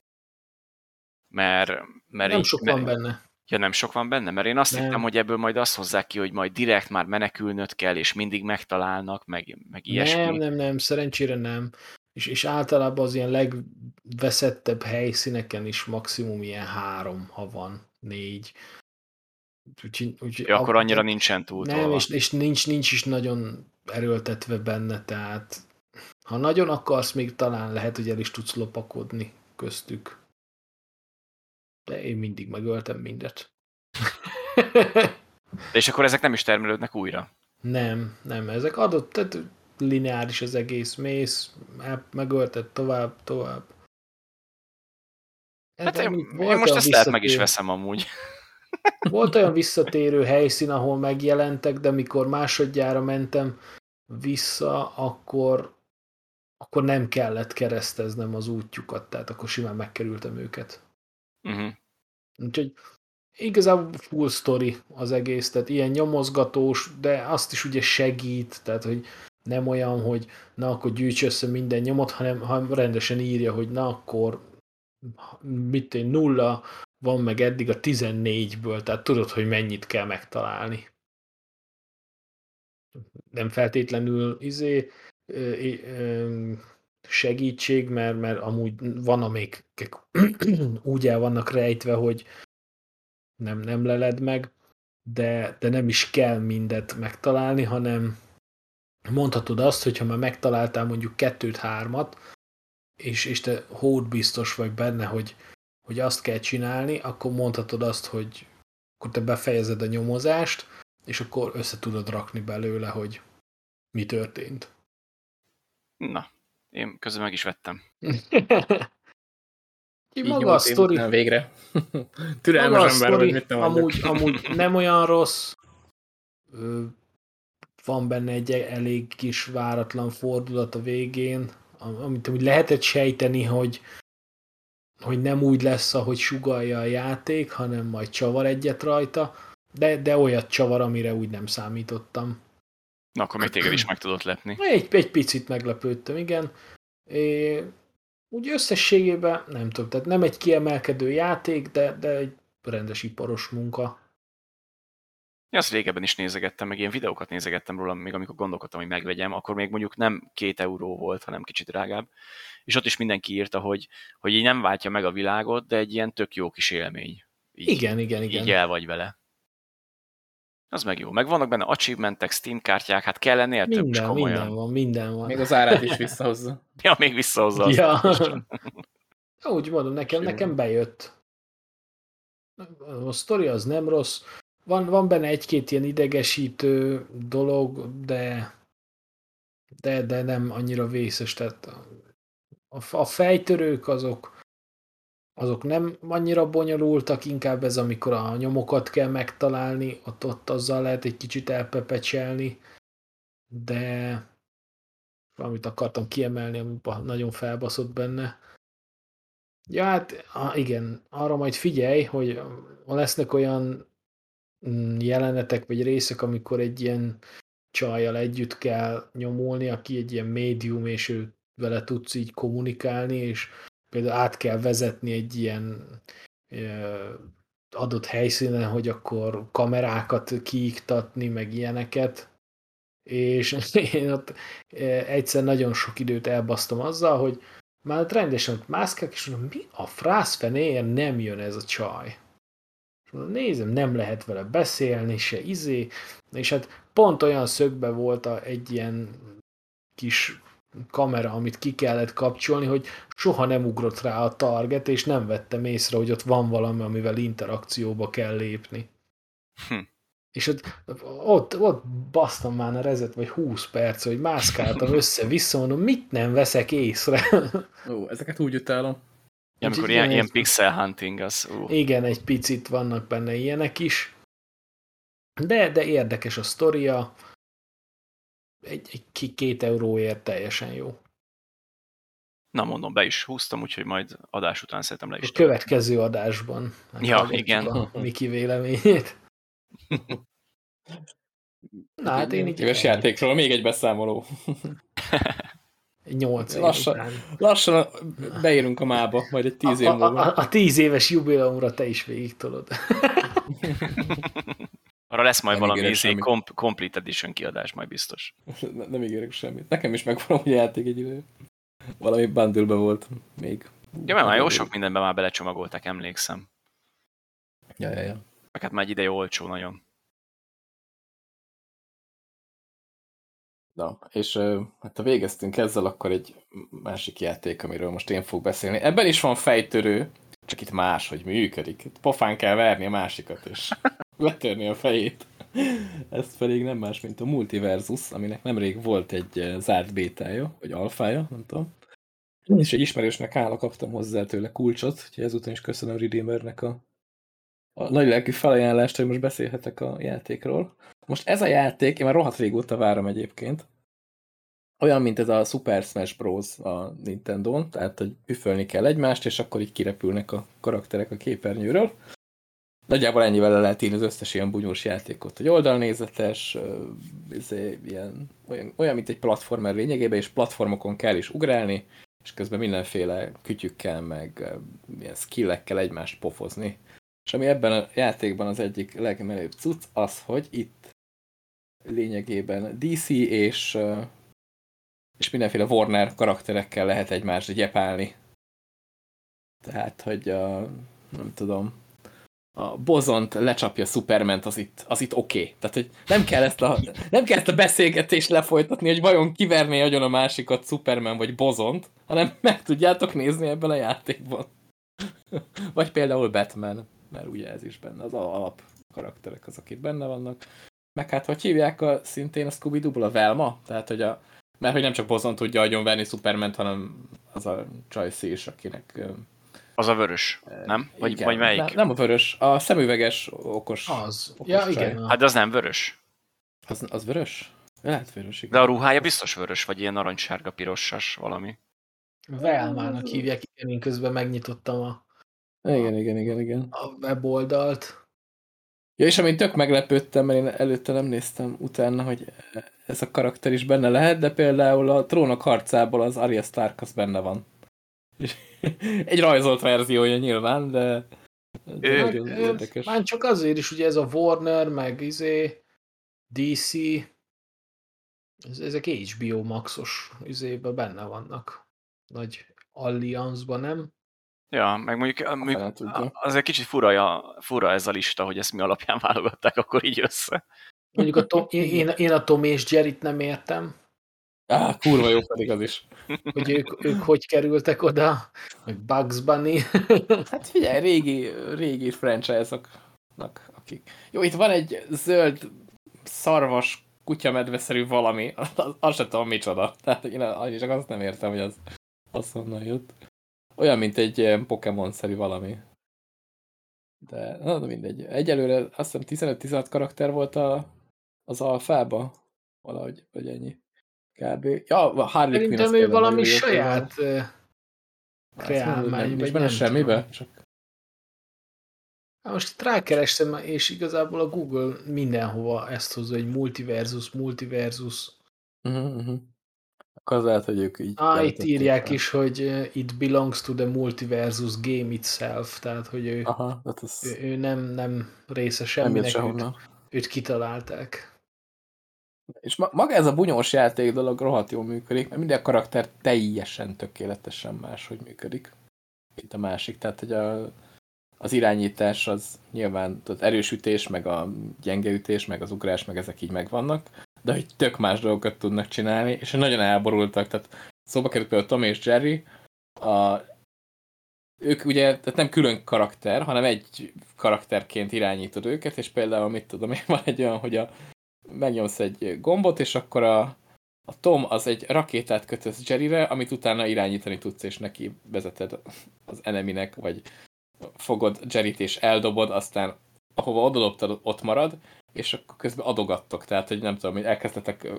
Mert, mert nem így, sok van benne. Ja, nem sok van benne? Mert én azt nem. hittem, hogy ebből majd azt hozzák ki, hogy majd direkt már menekülnöd kell, és mindig megtalálnak, meg, meg ilyesmi. Nem, nem, nem, szerencsére nem. És, és általában az ilyen legveszettebb helyszíneken is maximum ilyen három, ha van, négy. Úgy, úgy, ja, akkor annyira nincsen túl. Nem, és, és nincs, nincs is nagyon erőltetve benne, tehát ha nagyon akarsz, még talán lehet, hogy el is tudsz lopakodni köztük. De én mindig megöltem mindet. De és akkor ezek nem is termelődnek újra? Nem, nem. Ezek adott, tehát lineáris az egész, mész, megölted tovább, tovább. Hát én, én most ezt lehet meg is veszem amúgy. Volt olyan visszatérő helyszín, ahol megjelentek, de mikor másodjára mentem vissza, akkor, akkor nem kellett kereszteznem az útjukat, tehát akkor simán megkerültem őket. Uh-huh. Úgyhogy igazából full story az egész, tehát ilyen nyomozgatós, de azt is ugye segít, tehát hogy nem olyan, hogy na akkor gyűjts össze minden nyomot, hanem, hanem rendesen írja, hogy na akkor mit én, nulla van meg eddig a 14-ből, tehát tudod, hogy mennyit kell megtalálni. Nem feltétlenül izé, segítség, mert, mert amúgy van, amik úgy el vannak rejtve, hogy nem, nem leled meg, de, de nem is kell mindet megtalálni, hanem mondhatod azt, hogyha már megtaláltál mondjuk kettőt, hármat, és, és te hód biztos vagy benne, hogy, hogy azt kell csinálni, akkor mondhatod azt, hogy akkor te befejezed a nyomozást, és akkor össze tudod rakni belőle, hogy mi történt. Na, én közben meg is vettem. Így maga a sztori... Végre. Türelmes ember vagy, mit nem amúgy, amúgy nem olyan rossz. Van benne egy elég kis váratlan fordulat a végén, amit úgy lehetett sejteni, hogy hogy nem úgy lesz, ahogy sugalja a játék, hanem majd csavar egyet rajta, de, de olyat csavar, amire úgy nem számítottam. Na, akkor még téged is meg tudott lepni. Egy, egy picit meglepődtem, igen. É, úgy összességében nem tudom, tehát nem egy kiemelkedő játék, de, de egy rendes iparos munka. Én azt régebben is nézegettem, meg ilyen videókat nézegettem róla, még amikor gondolkodtam, hogy megvegyem, akkor még mondjuk nem két euró volt, hanem kicsit drágább. És ott is mindenki írta, hogy, hogy így nem váltja meg a világot, de egy ilyen tök jó kis élmény. Így, igen, igen, igen. Így el vagy vele. Az meg jó. Meg vannak benne achievementek, Steam kártyák, hát kell ennél minden, több is komolyan. Minden van, minden van. Még az árát is visszahozza. ja, még visszahozza. Ja. Úgy mondom, nekem, nekem bejött. A sztori az nem rossz. Van, van benne egy-két ilyen idegesítő dolog, de, de, de nem annyira vészes. Tehát a, a fejtörők azok, azok nem annyira bonyolultak, inkább ez, amikor a nyomokat kell megtalálni, ott, ott azzal lehet egy kicsit elpepecselni, de valamit akartam kiemelni, ami nagyon felbaszott benne. Ja, hát igen, arra majd figyelj, hogy lesznek olyan mm, jelenetek vagy részek, amikor egy ilyen csajjal együtt kell nyomulni, aki egy ilyen médium, és ő vele tudsz így kommunikálni, és például át kell vezetni egy ilyen adott helyszínen, hogy akkor kamerákat kiiktatni, meg ilyeneket, és én ott egyszer nagyon sok időt elbasztom azzal, hogy már rendesen ott mászkák, és mondom, mi a frász fenéért nem jön ez a csaj? És mondom, nézem, nem lehet vele beszélni, se izé, és hát pont olyan szögbe volt a, egy ilyen kis kamera, amit ki kellett kapcsolni, hogy soha nem ugrott rá a target, és nem vettem észre, hogy ott van valami, amivel interakcióba kell lépni. Hm. És ott, ott, ott basztam már a rezet, vagy 20 perc, hogy mászkáltam össze-vissza, mondom, mit nem veszek észre. Ó, ezeket úgy utálom. Ja, amikor ilyen, ilyen pixel hunting, az... Ó. Igen, egy picit vannak benne ilyenek is. De, de érdekes a sztoria, egy, egy két euróért teljesen jó. Na mondom, be is húztam, úgyhogy majd adás után szerintem le is. A következő adásban. Ja, igen. A Miki véleményét. Na, hát én így... Éves játékról még egy beszámoló. Nyolc lassan, után. lassan beírunk a mába, majd egy tíz év múlva. A, a, a tíz éves jubileumra te is végig tolod. Arra lesz majd nem valami izé, comp Complete Edition kiadás, majd biztos. Ne, nem ígérek semmit. Nekem is megvan a játék egy idő. Valami bundle volt még. Ja, mert már jó sok mindenben már belecsomagolták, emlékszem. Ja, ja, ja. Meg hát már egy ideje olcsó nagyon. Na, és hát ha végeztünk ezzel, akkor egy másik játék, amiről most én fog beszélni. Ebben is van fejtörő, csak itt más, hogy működik. Itt pofán kell verni a másikat, és letörni a fejét. Ez pedig nem más, mint a Multiversus, aminek nemrég volt egy eh, zárt bétája, vagy alfája, nem tudom. Én is egy ismerősnek állva kaptam hozzá tőle kulcsot, úgyhogy ezután is köszönöm Redeemernek a, a nagy lelkű felajánlást, hogy most beszélhetek a játékról. Most ez a játék, én már rohadt régóta várom egyébként, olyan, mint ez a Super Smash Bros. a Nintendo-n, tehát, hogy üfölni kell egymást, és akkor így kirepülnek a karakterek a képernyőről. Nagyjából ennyivel le lehet írni az összes ilyen bunyós játékot, hogy oldalnézetes, izé, ilyen, olyan, olyan, mint egy platformer lényegében, és platformokon kell is ugrálni, és közben mindenféle kütyükkel, meg ilyen skillekkel egymást pofozni. És ami ebben a játékban az egyik legmenőbb cucc, az, hogy itt lényegében DC és, és mindenféle Warner karakterekkel lehet egymást gyepálni. Tehát, hogy a, nem tudom, a bozont lecsapja Superment, az itt, az itt oké. Okay. Tehát, hogy nem kell, ezt a, nem kell ezt a beszélgetést lefolytatni, hogy vajon kiverné agyon a másikat Superman vagy bozont, hanem meg tudjátok nézni ebben a játékban. vagy például Batman, mert ugye ez is benne, az alap karakterek azok itt benne vannak. Meg hát, hogy hívják a, szintén a scooby doo a Velma? Tehát, hogy a, mert hogy nem csak bozon tudja agyon verni Superment, hanem az a Joyce is, akinek Az a vörös, nem? Vagy, igen. vagy melyik? Nem, nem a vörös, a szemüveges okos. Az. okos Ja, csaj. igen. Hát az nem vörös. Az, az vörös? Lehet vörös, igen. De a ruhája biztos vörös, vagy ilyen narancssárga pirossas valami. Velmának hívják, igen, én közben megnyitottam a, Igen, igen, igen, igen. a weboldalt. Ja, és amint tök meglepődtem, mert én előtte nem néztem utána, hogy ez a karakter is benne lehet, de például a trónok harcából az Arya Stark az benne van. És Egy rajzolt verziója nyilván, de, de Ő- nagyon Ö, érdekes. Már csak azért is, ugye ez a Warner, meg izé, DC, ez, ezek HBO Maxos izébe benne vannak. Nagy allianzban, nem? Ja, meg mondjuk, mondjuk Fele tudja. azért kicsit fura, fura ez a lista, hogy ezt mi alapján válogatták akkor így össze. Mondjuk a Tom, én, én, én a Tom és Jerryt nem értem, Á, kurva jó pedig az is. hogy ők, ők hogy kerültek oda, meg Bugs Bunny. Hát figyelj, régi, régi franchise-oknak, akik... Jó, itt van egy zöld, szarvas, kutyamedveszerű valami, az, az sem tudom micsoda. Tehát én az- csak azt nem értem, hogy az, az honnan jött. Olyan, mint egy ilyen Pokémon-szerű valami. De, na, de mindegy. Egyelőre azt hiszem 15-16 karakter volt a, az alfába. Valahogy, vagy ennyi. Kb. Ja, Harley Szerintem ő valami saját példa. kreálmány, Nincs benne nem semmibe? Csak Hát most rákerestem, és igazából a Google mindenhova ezt hozza, hogy multiversus, multiversus. Uh-huh, uh-huh. Akkor az lehet, hogy ők így... Á, itt írják is, hogy it belongs to the multiversus game itself, tehát hogy ő, Aha, hát az ő, ő nem, nem része nem semminek, őt, sehonnan. őt kitalálták. És ma, maga ez a bunyós játék dolog rohadt jól működik, mert minden karakter teljesen tökéletesen máshogy működik, mint a másik. Tehát, hogy a, az irányítás az nyilván az erősütés, meg a gyengeütés, meg az ugrás, meg ezek így megvannak, de hogy tök más dolgokat tudnak csinálni, és nagyon elborultak. Tehát szóba került például Tom és Jerry, a, ők ugye tehát nem külön karakter, hanem egy karakterként irányítod őket, és például mit tudom én, van egy olyan, hogy a, megnyomsz egy gombot, és akkor a, a Tom az egy rakétát kötesz Jerryre, amit utána irányítani tudsz, és neki vezeted az eneminek, vagy fogod Jerryt és eldobod, aztán ahova odadobtad, ott marad, és akkor közben adogattok, tehát, hogy nem tudom, hogy elkezdetek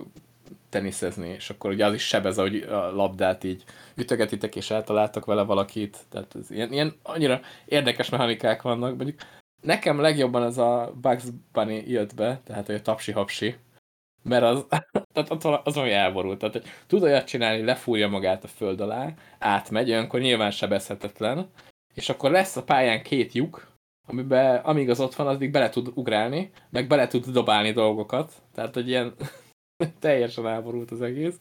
teniszezni, és akkor ugye az is sebez, ahogy a labdát így ütögetitek, és eltaláltak vele valakit, tehát ez ilyen, ilyen annyira érdekes mechanikák vannak, mondjuk nekem legjobban ez a Bugs Bunny jött be, tehát hogy a tapsi-hapsi, mert az, tehát van- az valami elborult. Tehát hogy tud olyat csinálni, lefúrja magát a föld alá, átmegy, olyankor nyilván sebezhetetlen, és akkor lesz a pályán két lyuk, amiben amíg az ott van, addig bele tud ugrálni, meg bele tud dobálni dolgokat. Tehát, hogy ilyen teljesen elborult az egész.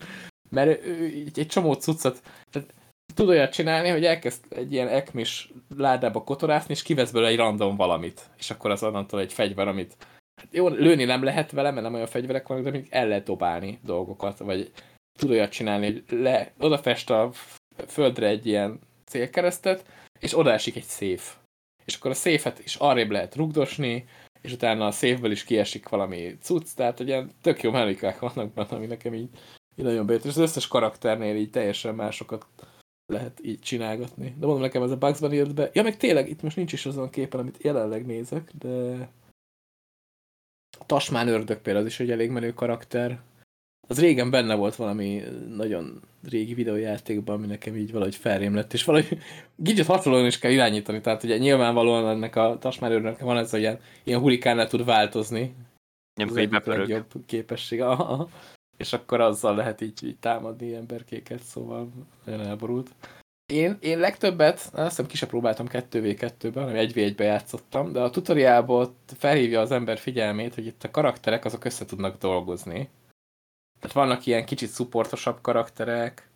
Mert ő egy csomó cuccot, tehát tud olyat csinálni, hogy elkezd egy ilyen ekmis ládába kotorászni, és kivesz belőle egy random valamit. És akkor az onnantól egy fegyver, amit hát jó, lőni nem lehet vele, mert nem olyan fegyverek vannak, de még el lehet dobálni dolgokat, vagy tud olyat csinálni, hogy le, odafest a földre egy ilyen célkeresztet, és odaesik egy széf. És akkor a széfet is arrébb lehet rugdosni, és utána a széfből is kiesik valami cucc, tehát hogy ilyen tök jó mechanikák vannak benne, ami nekem így, így nagyon bejött. És az összes karakternél így teljesen másokat lehet így csinálgatni. De mondom nekem, ez a Bugs Bunny jött be. Ja, meg tényleg, itt most nincs is azon a képen, amit jelenleg nézek, de a Tasmán ördög például az is egy elég menő karakter. Az régen benne volt valami nagyon régi videójátékban, ami nekem így valahogy felrém lett, és valahogy kicsit hasonlóan is kell irányítani, tehát ugye nyilvánvalóan ennek a Tasmán ördögnek van ez, hogy ilyen, ilyen hurikánnál tud változni. Hogy egyik bepörög. legjobb képesség. Aha. És akkor azzal lehet így, így támadni emberkéket, szóval nagyon elborult. Én, én legtöbbet, azt hiszem ki próbáltam 2v2-ben, hanem 1v1-be játszottam, de a tutoriálból ott felhívja az ember figyelmét, hogy itt a karakterek azok össze tudnak dolgozni. Tehát vannak ilyen kicsit supportosabb karakterek,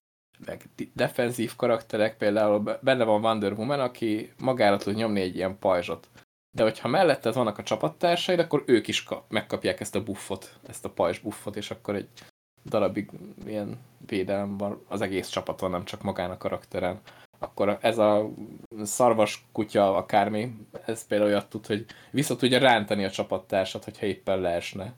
meg defenzív karakterek, például be- benne van Wonder Woman, aki magára tud nyomni egy ilyen pajzsot. De hogyha melletted vannak a csapattársaid, akkor ők is kap, megkapják ezt a buffot, ezt a pajzs buffot, és akkor egy darabig ilyen védelem van az egész csapaton, nem csak magán a karakteren. Akkor ez a szarvas kutya, akármi, ez például olyat tud, hogy vissza tudja rántani a csapattársat, hogyha éppen leesne.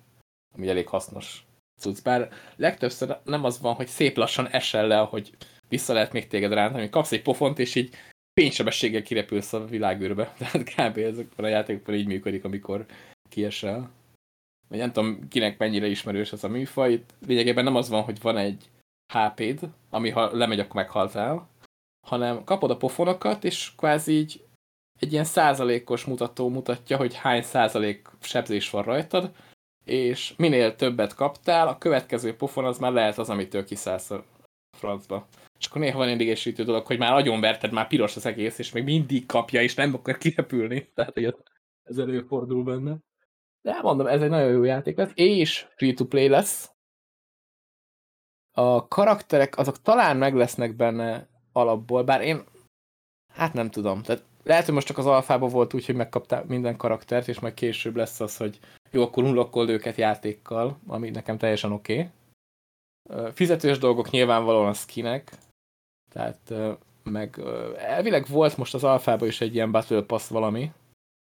Ami elég hasznos cucc. Bár legtöbbször nem az van, hogy szép lassan esel le, hogy vissza lehet még téged rántani, kapsz egy pofont, és így fénysebességgel kirepülsz a világűrbe. Tehát kb. ezekben a játékokban így működik, amikor kiesel. Vagy nem tudom, kinek mennyire ismerős ez a műfaj. Lényegében nem az van, hogy van egy HP-d, ami ha lemegy, akkor meghaltál, hanem kapod a pofonokat, és kvázi így egy ilyen százalékos mutató mutatja, hogy hány százalék sebzés van rajtad, és minél többet kaptál, a következő pofon az már lehet az, amitől kiszállsz a francba. És akkor néha van idegesítő dolog, hogy már verted, már piros az egész, és még mindig kapja, és nem akar kirepülni. Tehát, hogy ez előfordul benne. De mondom, ez egy nagyon jó játék lesz, és free-to-play lesz. A karakterek, azok talán meg lesznek benne alapból, bár én, hát nem tudom. Tehát lehet, hogy most csak az alfában volt úgy, hogy megkaptál minden karaktert, és majd később lesz az, hogy jó, akkor unlockold őket játékkal, ami nekem teljesen oké. Okay. Fizetős dolgok nyilvánvalóan a skinek, tehát meg elvileg volt most az alfában is egy ilyen Battle Pass valami.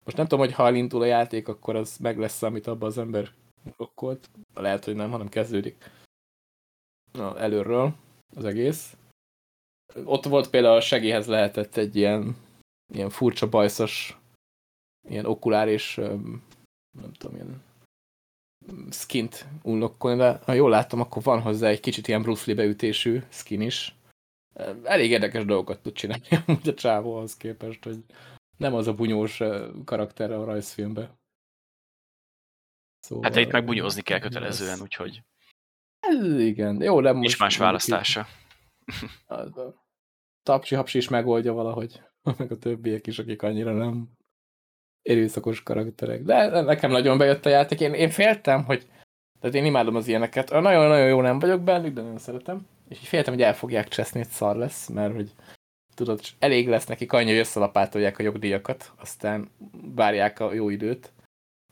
Most nem tudom, hogy ha elindul a játék, akkor az meg lesz, amit abban az ember blokkolt. Lehet, hogy nem, hanem kezdődik Na, előről az egész. Ott volt például a segélyhez lehetett egy ilyen, ilyen furcsa bajszos ilyen okuláris nem tudom, ilyen skint unlockolni, de ha jól láttam, akkor van hozzá egy kicsit ilyen Bruce Lee beütésű skin is. Elég érdekes dolgokat tud csinálni amúgy a csávóhoz képest, hogy nem az a bunyós karakter a rajzfilmben. Szóval, hát itt meg bunyózni kell kötelezően, úgyhogy... Ez igen, jó, de most... Más választása. A tapsi hapsi is megoldja valahogy, meg a többiek is, akik annyira nem erőszakos karakterek. De nekem nagyon bejött a játék. Én, én féltem, hogy tehát én imádom az ilyeneket. Nagyon-nagyon jó nem vagyok bennük, de nagyon szeretem. És így féltem, hogy el fogják cseszni, hogy szar lesz, mert hogy tudod, elég lesz nekik annyi, hogy összelapátolják a jogdíjakat, aztán várják a jó időt.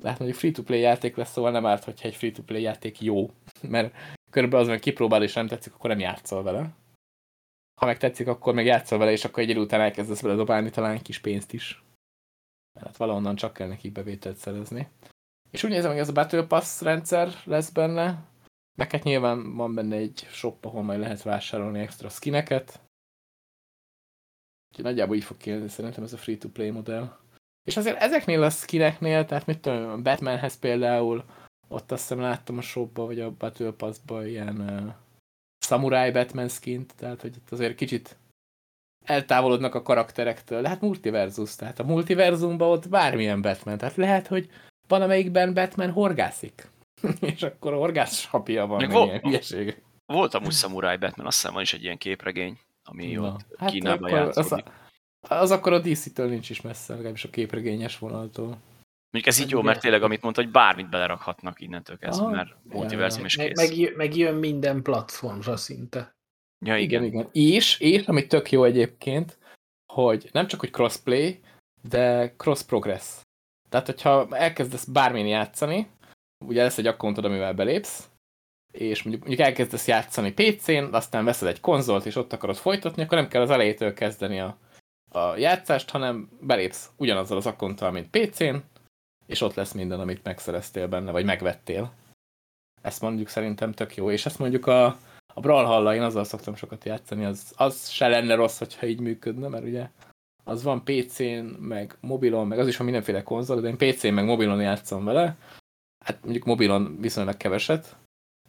Látni, hogy free-to-play játék lesz, szóval nem árt, hogyha egy free-to-play játék jó. Mert körülbelül az, hogy kipróbál és nem tetszik, akkor nem játszol vele. Ha meg tetszik, akkor meg játszol vele, és akkor egy idő után elkezdesz vele dobálni talán kis pénzt is mert valahonnan csak kell nekik bevételt szerezni. És úgy nézem, hogy ez a Battle Pass rendszer lesz benne, meg hát nyilván van benne egy shop, ahol majd lehet vásárolni extra skineket. Úgyhogy nagyjából így fog kérni, szerintem ez a free-to-play modell. És azért ezeknél a skineknél, tehát mit tudom, Batmanhez például, ott azt hiszem láttam a shopba, vagy a Battle Pass-ba ilyen uh, Samurai Batman skint, tehát hogy itt azért kicsit eltávolodnak a karakterektől. De hát multiverzus, tehát a multiverzumban ott bármilyen Batman. Tehát lehet, hogy van amelyikben Batman horgászik. és akkor a horgász sapja van, meg vol- ilyen Volt amúgy Samurai Batman, azt hiszem van is egy ilyen képregény, ami Na, ott hát Kínában játszódik. Az, az akkor a DC-től nincs is messze, legalábbis a képregényes vonaltól. Mondjuk ez így jó, mert tényleg amit mondta, hogy bármit belerakhatnak innentől kezdve, Aha. mert multiverzum is kész. Meg, meg, meg jön minden platformra szinte. Ja, igen. igen, igen. És, és, ami tök jó egyébként, hogy nem csak, hogy crossplay, de cross progress. Tehát, hogyha elkezdesz bármin játszani, ugye lesz egy akkountod, amivel belépsz, és mondjuk, mondjuk elkezdesz játszani PC-n, aztán veszed egy konzolt, és ott akarod folytatni, akkor nem kell az elejétől kezdeni a, a játszást, hanem belépsz ugyanazzal az akkonttal, mint PC-n, és ott lesz minden, amit megszereztél benne, vagy megvettél. Ezt mondjuk szerintem tök jó, és ezt mondjuk a, a Brawlhalla, én azzal szoktam sokat játszani, az, az se lenne rossz, hogyha így működne, mert ugye az van PC-n, meg mobilon, meg az is van mindenféle konzol, de én PC-n, meg mobilon játszom vele. Hát mondjuk mobilon viszonylag keveset,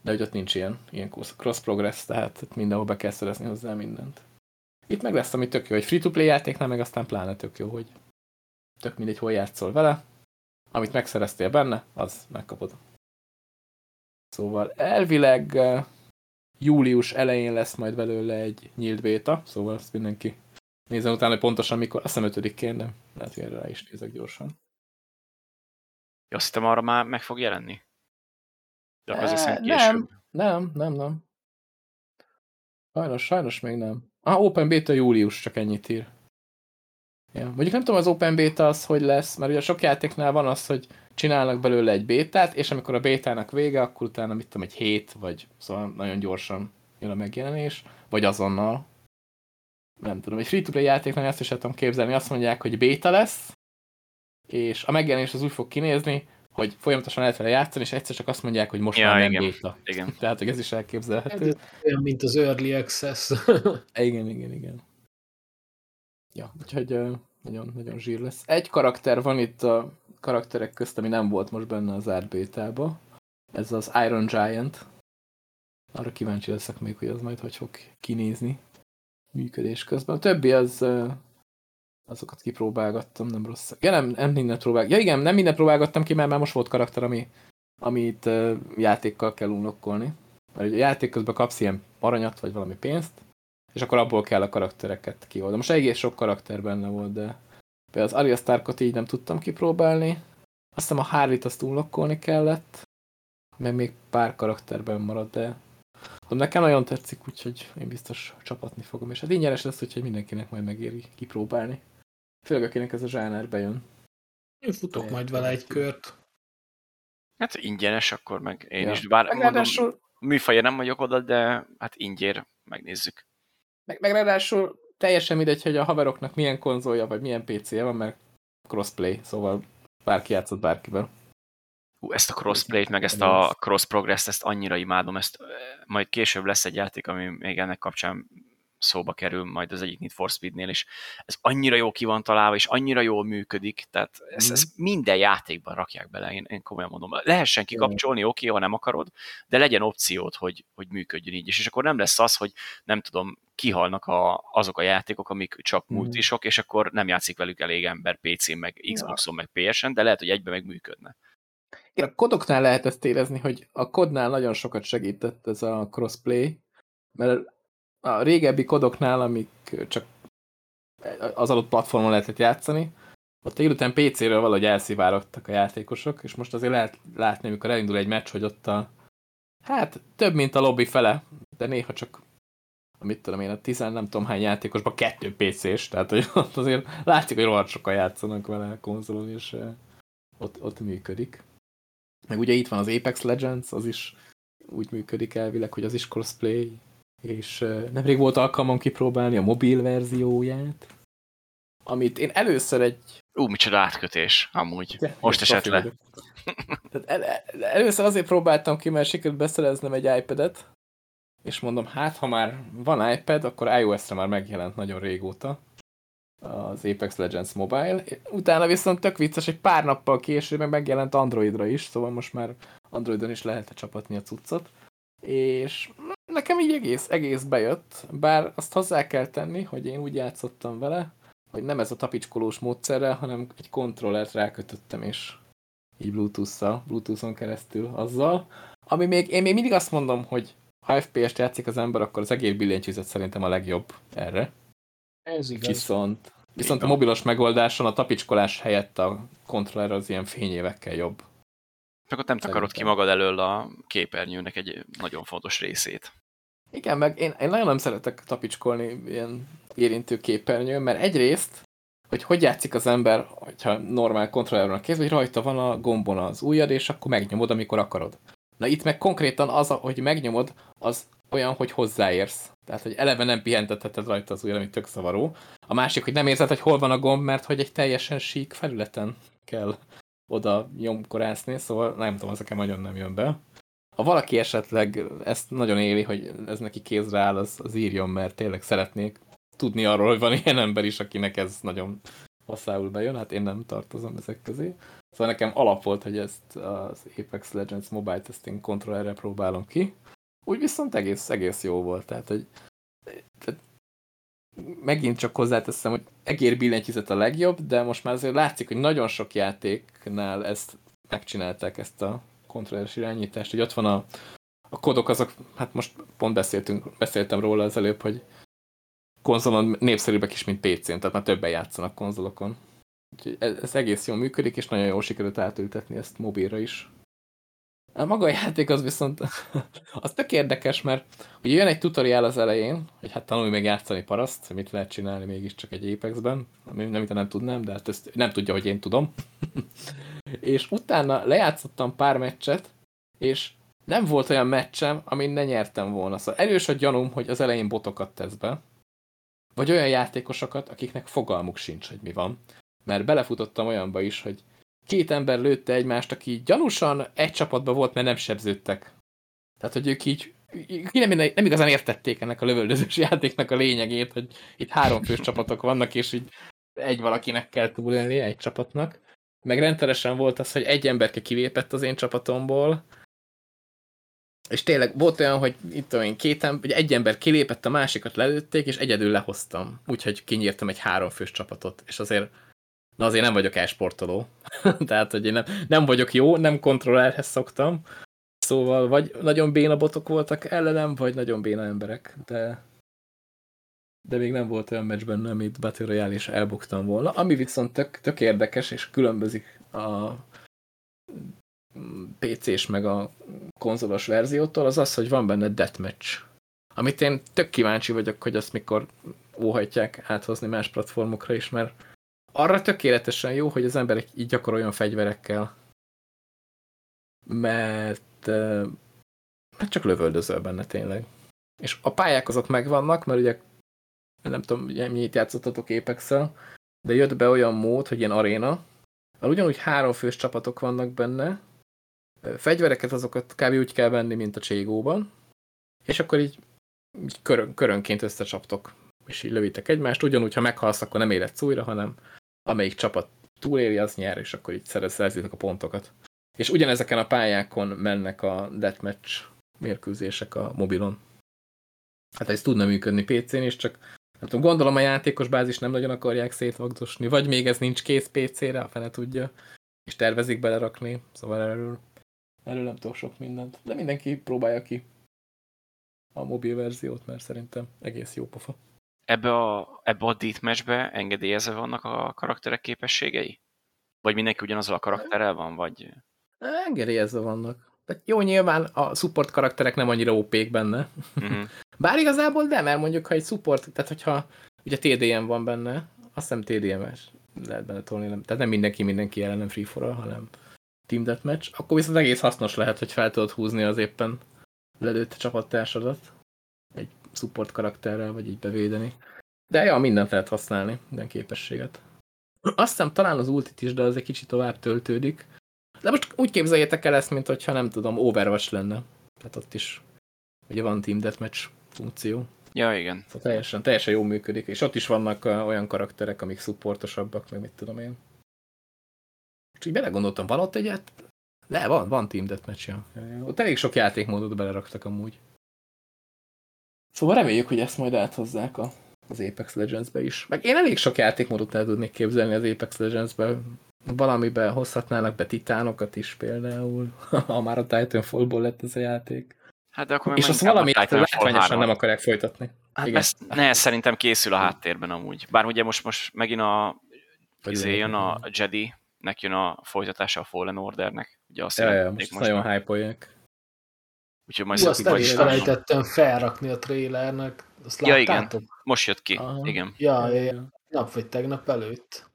de hogy ott nincs ilyen, ilyen cross progress, tehát mindenhol be kell szerezni hozzá mindent. Itt meg lesz, ami tök jó, hogy free-to-play játéknál, meg aztán pláne tök jó, hogy tök mindegy, hol játszol vele, amit megszereztél benne, az megkapod. Szóval elvileg július elején lesz majd belőle egy nyílt béta, szóval azt mindenki nézzen utána, hogy pontosan mikor, azt hiszem 5-én, de lehet, hogy erre is nézek gyorsan. Azt hittem arra már meg fog jelenni. De e, nem, nem, nem, nem. Sajnos, sajnos még nem. Ah, Open Beta július, csak ennyit ír. Ja. Mondjuk nem tudom az Open Beta az, hogy lesz, mert ugye sok játéknál van az, hogy csinálnak belőle egy bétát, és amikor a bétának vége, akkor utána mit tudom, egy hét, vagy szóval nagyon gyorsan jön a megjelenés, vagy azonnal. Nem tudom, egy free-to-play játéknál ezt is tudom képzelni, azt mondják, hogy béta lesz, és a megjelenés az úgy fog kinézni, hogy folyamatosan lehet vele játszani, és egyszer csak azt mondják, hogy most ja, már nem igen. béta. Igen. Tehát, hogy ez is elképzelhető. Ez olyan, mint az Early Access. igen, igen, igen. Ja, úgyhogy nagyon, nagyon zsír lesz. Egy karakter van itt a karakterek közt, ami nem volt most benne az átbétába. Ez az Iron Giant. Arra kíváncsi leszek még, hogy az majd hogy fog kinézni működés közben. A többi az azokat kipróbálgattam, nem rossz. Ja, nem, nem mindent próbál. Ja igen, nem mindent próbálgattam ki, mert már most volt karakter, ami, amit uh, játékkal kell unlokkolni. Mert ugye a játék közben kapsz ilyen aranyat, vagy valami pénzt, és akkor abból kell a karaktereket kioldani. Most egész sok karakter benne volt, de például az Arya Starkot így nem tudtam kipróbálni. Aztán a Harry-t azt unlokkolni kellett, meg még pár karakterben maradt, de nekem nagyon tetszik, úgyhogy én biztos csapatni fogom. És hát ingyenes lesz, úgyhogy mindenkinek majd megéri kipróbálni. Főleg akinek ez a zsáner bejön. Én futok majd vele egy kört. Hát ingyenes, akkor meg én ja. is. Bár meg ráadásul... mondom, műfaja nem vagyok oda, de hát ingyér, megnézzük. Meg, meg ráadásul teljesen mindegy, hogy a haveroknak milyen konzolja, vagy milyen PC-je van, mert crossplay, szóval bárki játszott bárkivel. Hú, ezt a crossplay-t, meg ezt a cross progress ezt annyira imádom, ezt majd később lesz egy játék, ami még ennek kapcsán szóba kerül majd az egyik Need for Speed-nél, és ez annyira jó ki van találva, és annyira jól működik, tehát ezt, mm. ezt minden játékban rakják bele, én, én komolyan mondom. Lehessen kikapcsolni, oké, okay, ha nem akarod, de legyen opciót, hogy, hogy működjön így, és, és akkor nem lesz az, hogy nem tudom, kihalnak a, azok a játékok, amik csak mm. multisok, és akkor nem játszik velük elég ember PC-n, meg Xbox-on, meg PS-en, de lehet, hogy egyben meg működne. Igen, a kodoknál lehet ezt érezni, hogy a kodnál nagyon sokat segített ez a crossplay, mert a régebbi kodoknál, amik csak az adott platformon lehetett játszani, ott egy után PC-ről valahogy elszivárogtak a játékosok, és most azért lehet látni, amikor elindul egy meccs, hogy ott a hát több, mint a lobby fele, de néha csak mit tudom én, a tizen nem tudom hány játékosban kettő PC-s, tehát hogy ott azért látszik, hogy rohadt sokan játszanak vele a konzolon, és ott, ott működik. Meg ugye itt van az Apex Legends, az is úgy működik elvileg, hogy az is crossplay, és nemrég volt alkalmam kipróbálni a mobil verzióját, amit én először egy... Ú, micsoda átkötés, amúgy. De, Most esett le. Tehát el, el, először azért próbáltam ki, mert sikerült beszereznem egy iPad-et, és mondom, hát ha már van iPad, akkor iOS-re már megjelent nagyon régóta az Apex Legends Mobile. Utána viszont tök vicces, egy pár nappal később meg megjelent Androidra is, szóval most már Androidon is lehet csapatni a cuccot. És nekem így egész, egész bejött, bár azt hozzá kell tenni, hogy én úgy játszottam vele, hogy nem ez a tapicskolós módszerrel, hanem egy kontrollert rákötöttem, és így Bluetooth-szal, Bluetooth-on keresztül azzal. Ami még, én még mindig azt mondom, hogy ha FPS-t játszik az ember, akkor az egér billentyűzet szerintem a legjobb erre. Ez igaz. Viszont, viszont a mobilos megoldáson a tapicskolás helyett a kontroller az ilyen fényévekkel jobb. Meg ott nem takarod ki magad elől a képernyőnek egy nagyon fontos részét. Igen, meg én, én nagyon nem szeretek tapicskolni ilyen érintő képernyőn, mert egyrészt, hogy hogy játszik az ember, hogyha normál kontrolleron a kéz, hogy rajta van a gombon az ujjad, és akkor megnyomod, amikor akarod. Na itt meg konkrétan az, hogy megnyomod, az olyan, hogy hozzáérsz. Tehát, hogy eleve nem pihentetheted rajta az ujjad, ami tök szavaró. A másik, hogy nem érzed, hogy hol van a gomb, mert hogy egy teljesen sík felületen kell oda nyomkorászni, szóval nem tudom, az nekem nagyon nem jön be. Ha valaki esetleg ezt nagyon éli, hogy ez neki kézre áll, az, az írjon, mert tényleg szeretnék tudni arról, hogy van ilyen ember is, akinek ez nagyon hosszául bejön, hát én nem tartozom ezek közé. Szóval nekem alap volt, hogy ezt az Apex Legends Mobile Testing kontrollerre próbálom ki. Úgy viszont egész, egész jó volt, tehát hogy megint csak hozzáteszem, hogy egér billentyűzet a legjobb, de most már azért látszik, hogy nagyon sok játéknál ezt megcsinálták, ezt a kontrolleres irányítást, hogy ott van a, a kodok, azok, hát most pont beszéltünk, beszéltem róla az előbb, hogy konzolon népszerűbbek is, mint PC-n, tehát már többen játszanak konzolokon. Úgyhogy ez, ez egész jól működik, és nagyon jól sikerült átültetni ezt mobilra is. A maga a játék az viszont az tök érdekes, mert ugye jön egy tutoriál az elején, hogy hát tanulj meg játszani paraszt, mit lehet csinálni mégiscsak egy Apex-ben, ami nem, nem tudnám, de hát ezt nem tudja, hogy én tudom. és utána lejátszottam pár meccset, és nem volt olyan meccsem, amin ne nyertem volna. Szóval erős a gyanúm, hogy az elején botokat tesz be, vagy olyan játékosokat, akiknek fogalmuk sincs, hogy mi van. Mert belefutottam olyanba is, hogy két ember lőtte egymást, aki gyanúsan egy csapatban volt, mert nem sebződtek. Tehát, hogy ők így nem, nem igazán értették ennek a lövöldözős játéknak a lényegét, hogy itt három fős csapatok vannak, és így egy valakinek kell túlélni, egy csapatnak. Meg rendszeresen volt az, hogy egy emberke kilépett az én csapatomból, és tényleg volt olyan, hogy itt én, két ember, egy ember kilépett, a másikat lelőtték, és egyedül lehoztam. Úgyhogy kinyírtam egy háromfős csapatot. És azért, na azért nem vagyok elsportoló. Tehát, hogy én nem, nem vagyok jó, nem kontrollerhez szoktam. Szóval vagy nagyon béna botok voltak ellenem, vagy nagyon béna emberek. De, de még nem volt olyan meccsben, amit Battle Royale is elbuktam volna. Ami viszont tök, tök érdekes, és különbözik a PC-s meg a konzolos verziótól, az az, hogy van benne deathmatch. Amit én tök kíváncsi vagyok, hogy azt mikor óhajtják áthozni más platformokra is, mert arra tökéletesen jó, hogy az emberek így gyakoroljon fegyverekkel. Mert hát csak lövöldözöl benne tényleg. És a pályák azok megvannak, mert ugye nem tudom, mennyit játszottatok apex de jött be olyan mód, hogy ilyen aréna, ahol ugyanúgy három fős csapatok vannak benne, fegyvereket azokat kb. úgy kell venni, mint a cségóban, és akkor így, így körön, körönként összecsaptok, és így lövitek egymást, ugyanúgy, ha meghalsz, akkor nem életsz újra, hanem amelyik csapat túléli, az nyer, és akkor így szerezzétek a pontokat. És ugyanezeken a pályákon mennek a deathmatch mérkőzések a mobilon. Hát ez tudna működni PC-n is, csak nem tudom, gondolom a játékos bázis nem nagyon akarják szétvagdosni, vagy még ez nincs kész PC-re, a fene tudja, és tervezik belerakni, szóval erről Erről nem tudok sok mindent. De mindenki próbálja ki a mobil verziót, mert szerintem egész jó pofa. Ebbe a, ebbe a deathmatchbe engedélyezve vannak a karakterek képességei? Vagy mindenki ugyanazzal a karakterrel van, vagy... Engedélyezve vannak. De jó, nyilván a support karakterek nem annyira op benne. -huh. Bár igazából nem, mert mondjuk, ha egy support, tehát hogyha ugye TDM van benne, azt hiszem TDM-es lehet benne tolni, nem, tehát nem mindenki mindenki ellen nem free for hanem Team Deathmatch, akkor viszont egész hasznos lehet, hogy fel tudod húzni az éppen lelőtt csapattársadat egy support karakterrel, vagy így bevédeni. De ja, mindent lehet használni, minden képességet. Azt hiszem talán az ultit is, de az egy kicsit tovább töltődik. De most úgy képzeljétek el ezt, mint hogyha nem tudom, Overwatch lenne. Tehát ott is ugye van Team Deathmatch funkció. Ja, igen. Szóval teljesen, teljesen jól működik, és ott is vannak olyan karakterek, amik supportosabbak, meg mit tudom én. És így belegondoltam, van ott egyet? Le, van, van Team Deathmatch, ja. Ott elég sok játékmódot beleraktak amúgy. Szóval reméljük, hogy ezt majd áthozzák a, az Apex Legends-be is. Meg én elég sok játékmódot el tudnék képzelni az Apex Legends-be. Valamiben hozhatnának be titánokat is például, ha már a Titanfall-ból lett ez a játék. Hát de akkor És azt valami látványosan nem akarják folytatni. Hát Igen. Ez, ne, szerintem készül a háttérben amúgy. Bár ugye most, most megint a, izé jön a Jedi nek jön a folytatása a Fallen Ordernek. Ugye azt ja, ja, most, most nagyon hype Úgyhogy majd Hú, azt el is felejtettem felrakni a trailernek. Azt ja, igen. Most jött ki. Aha. Igen. Ja, ja. Nap vagy tegnap előtt.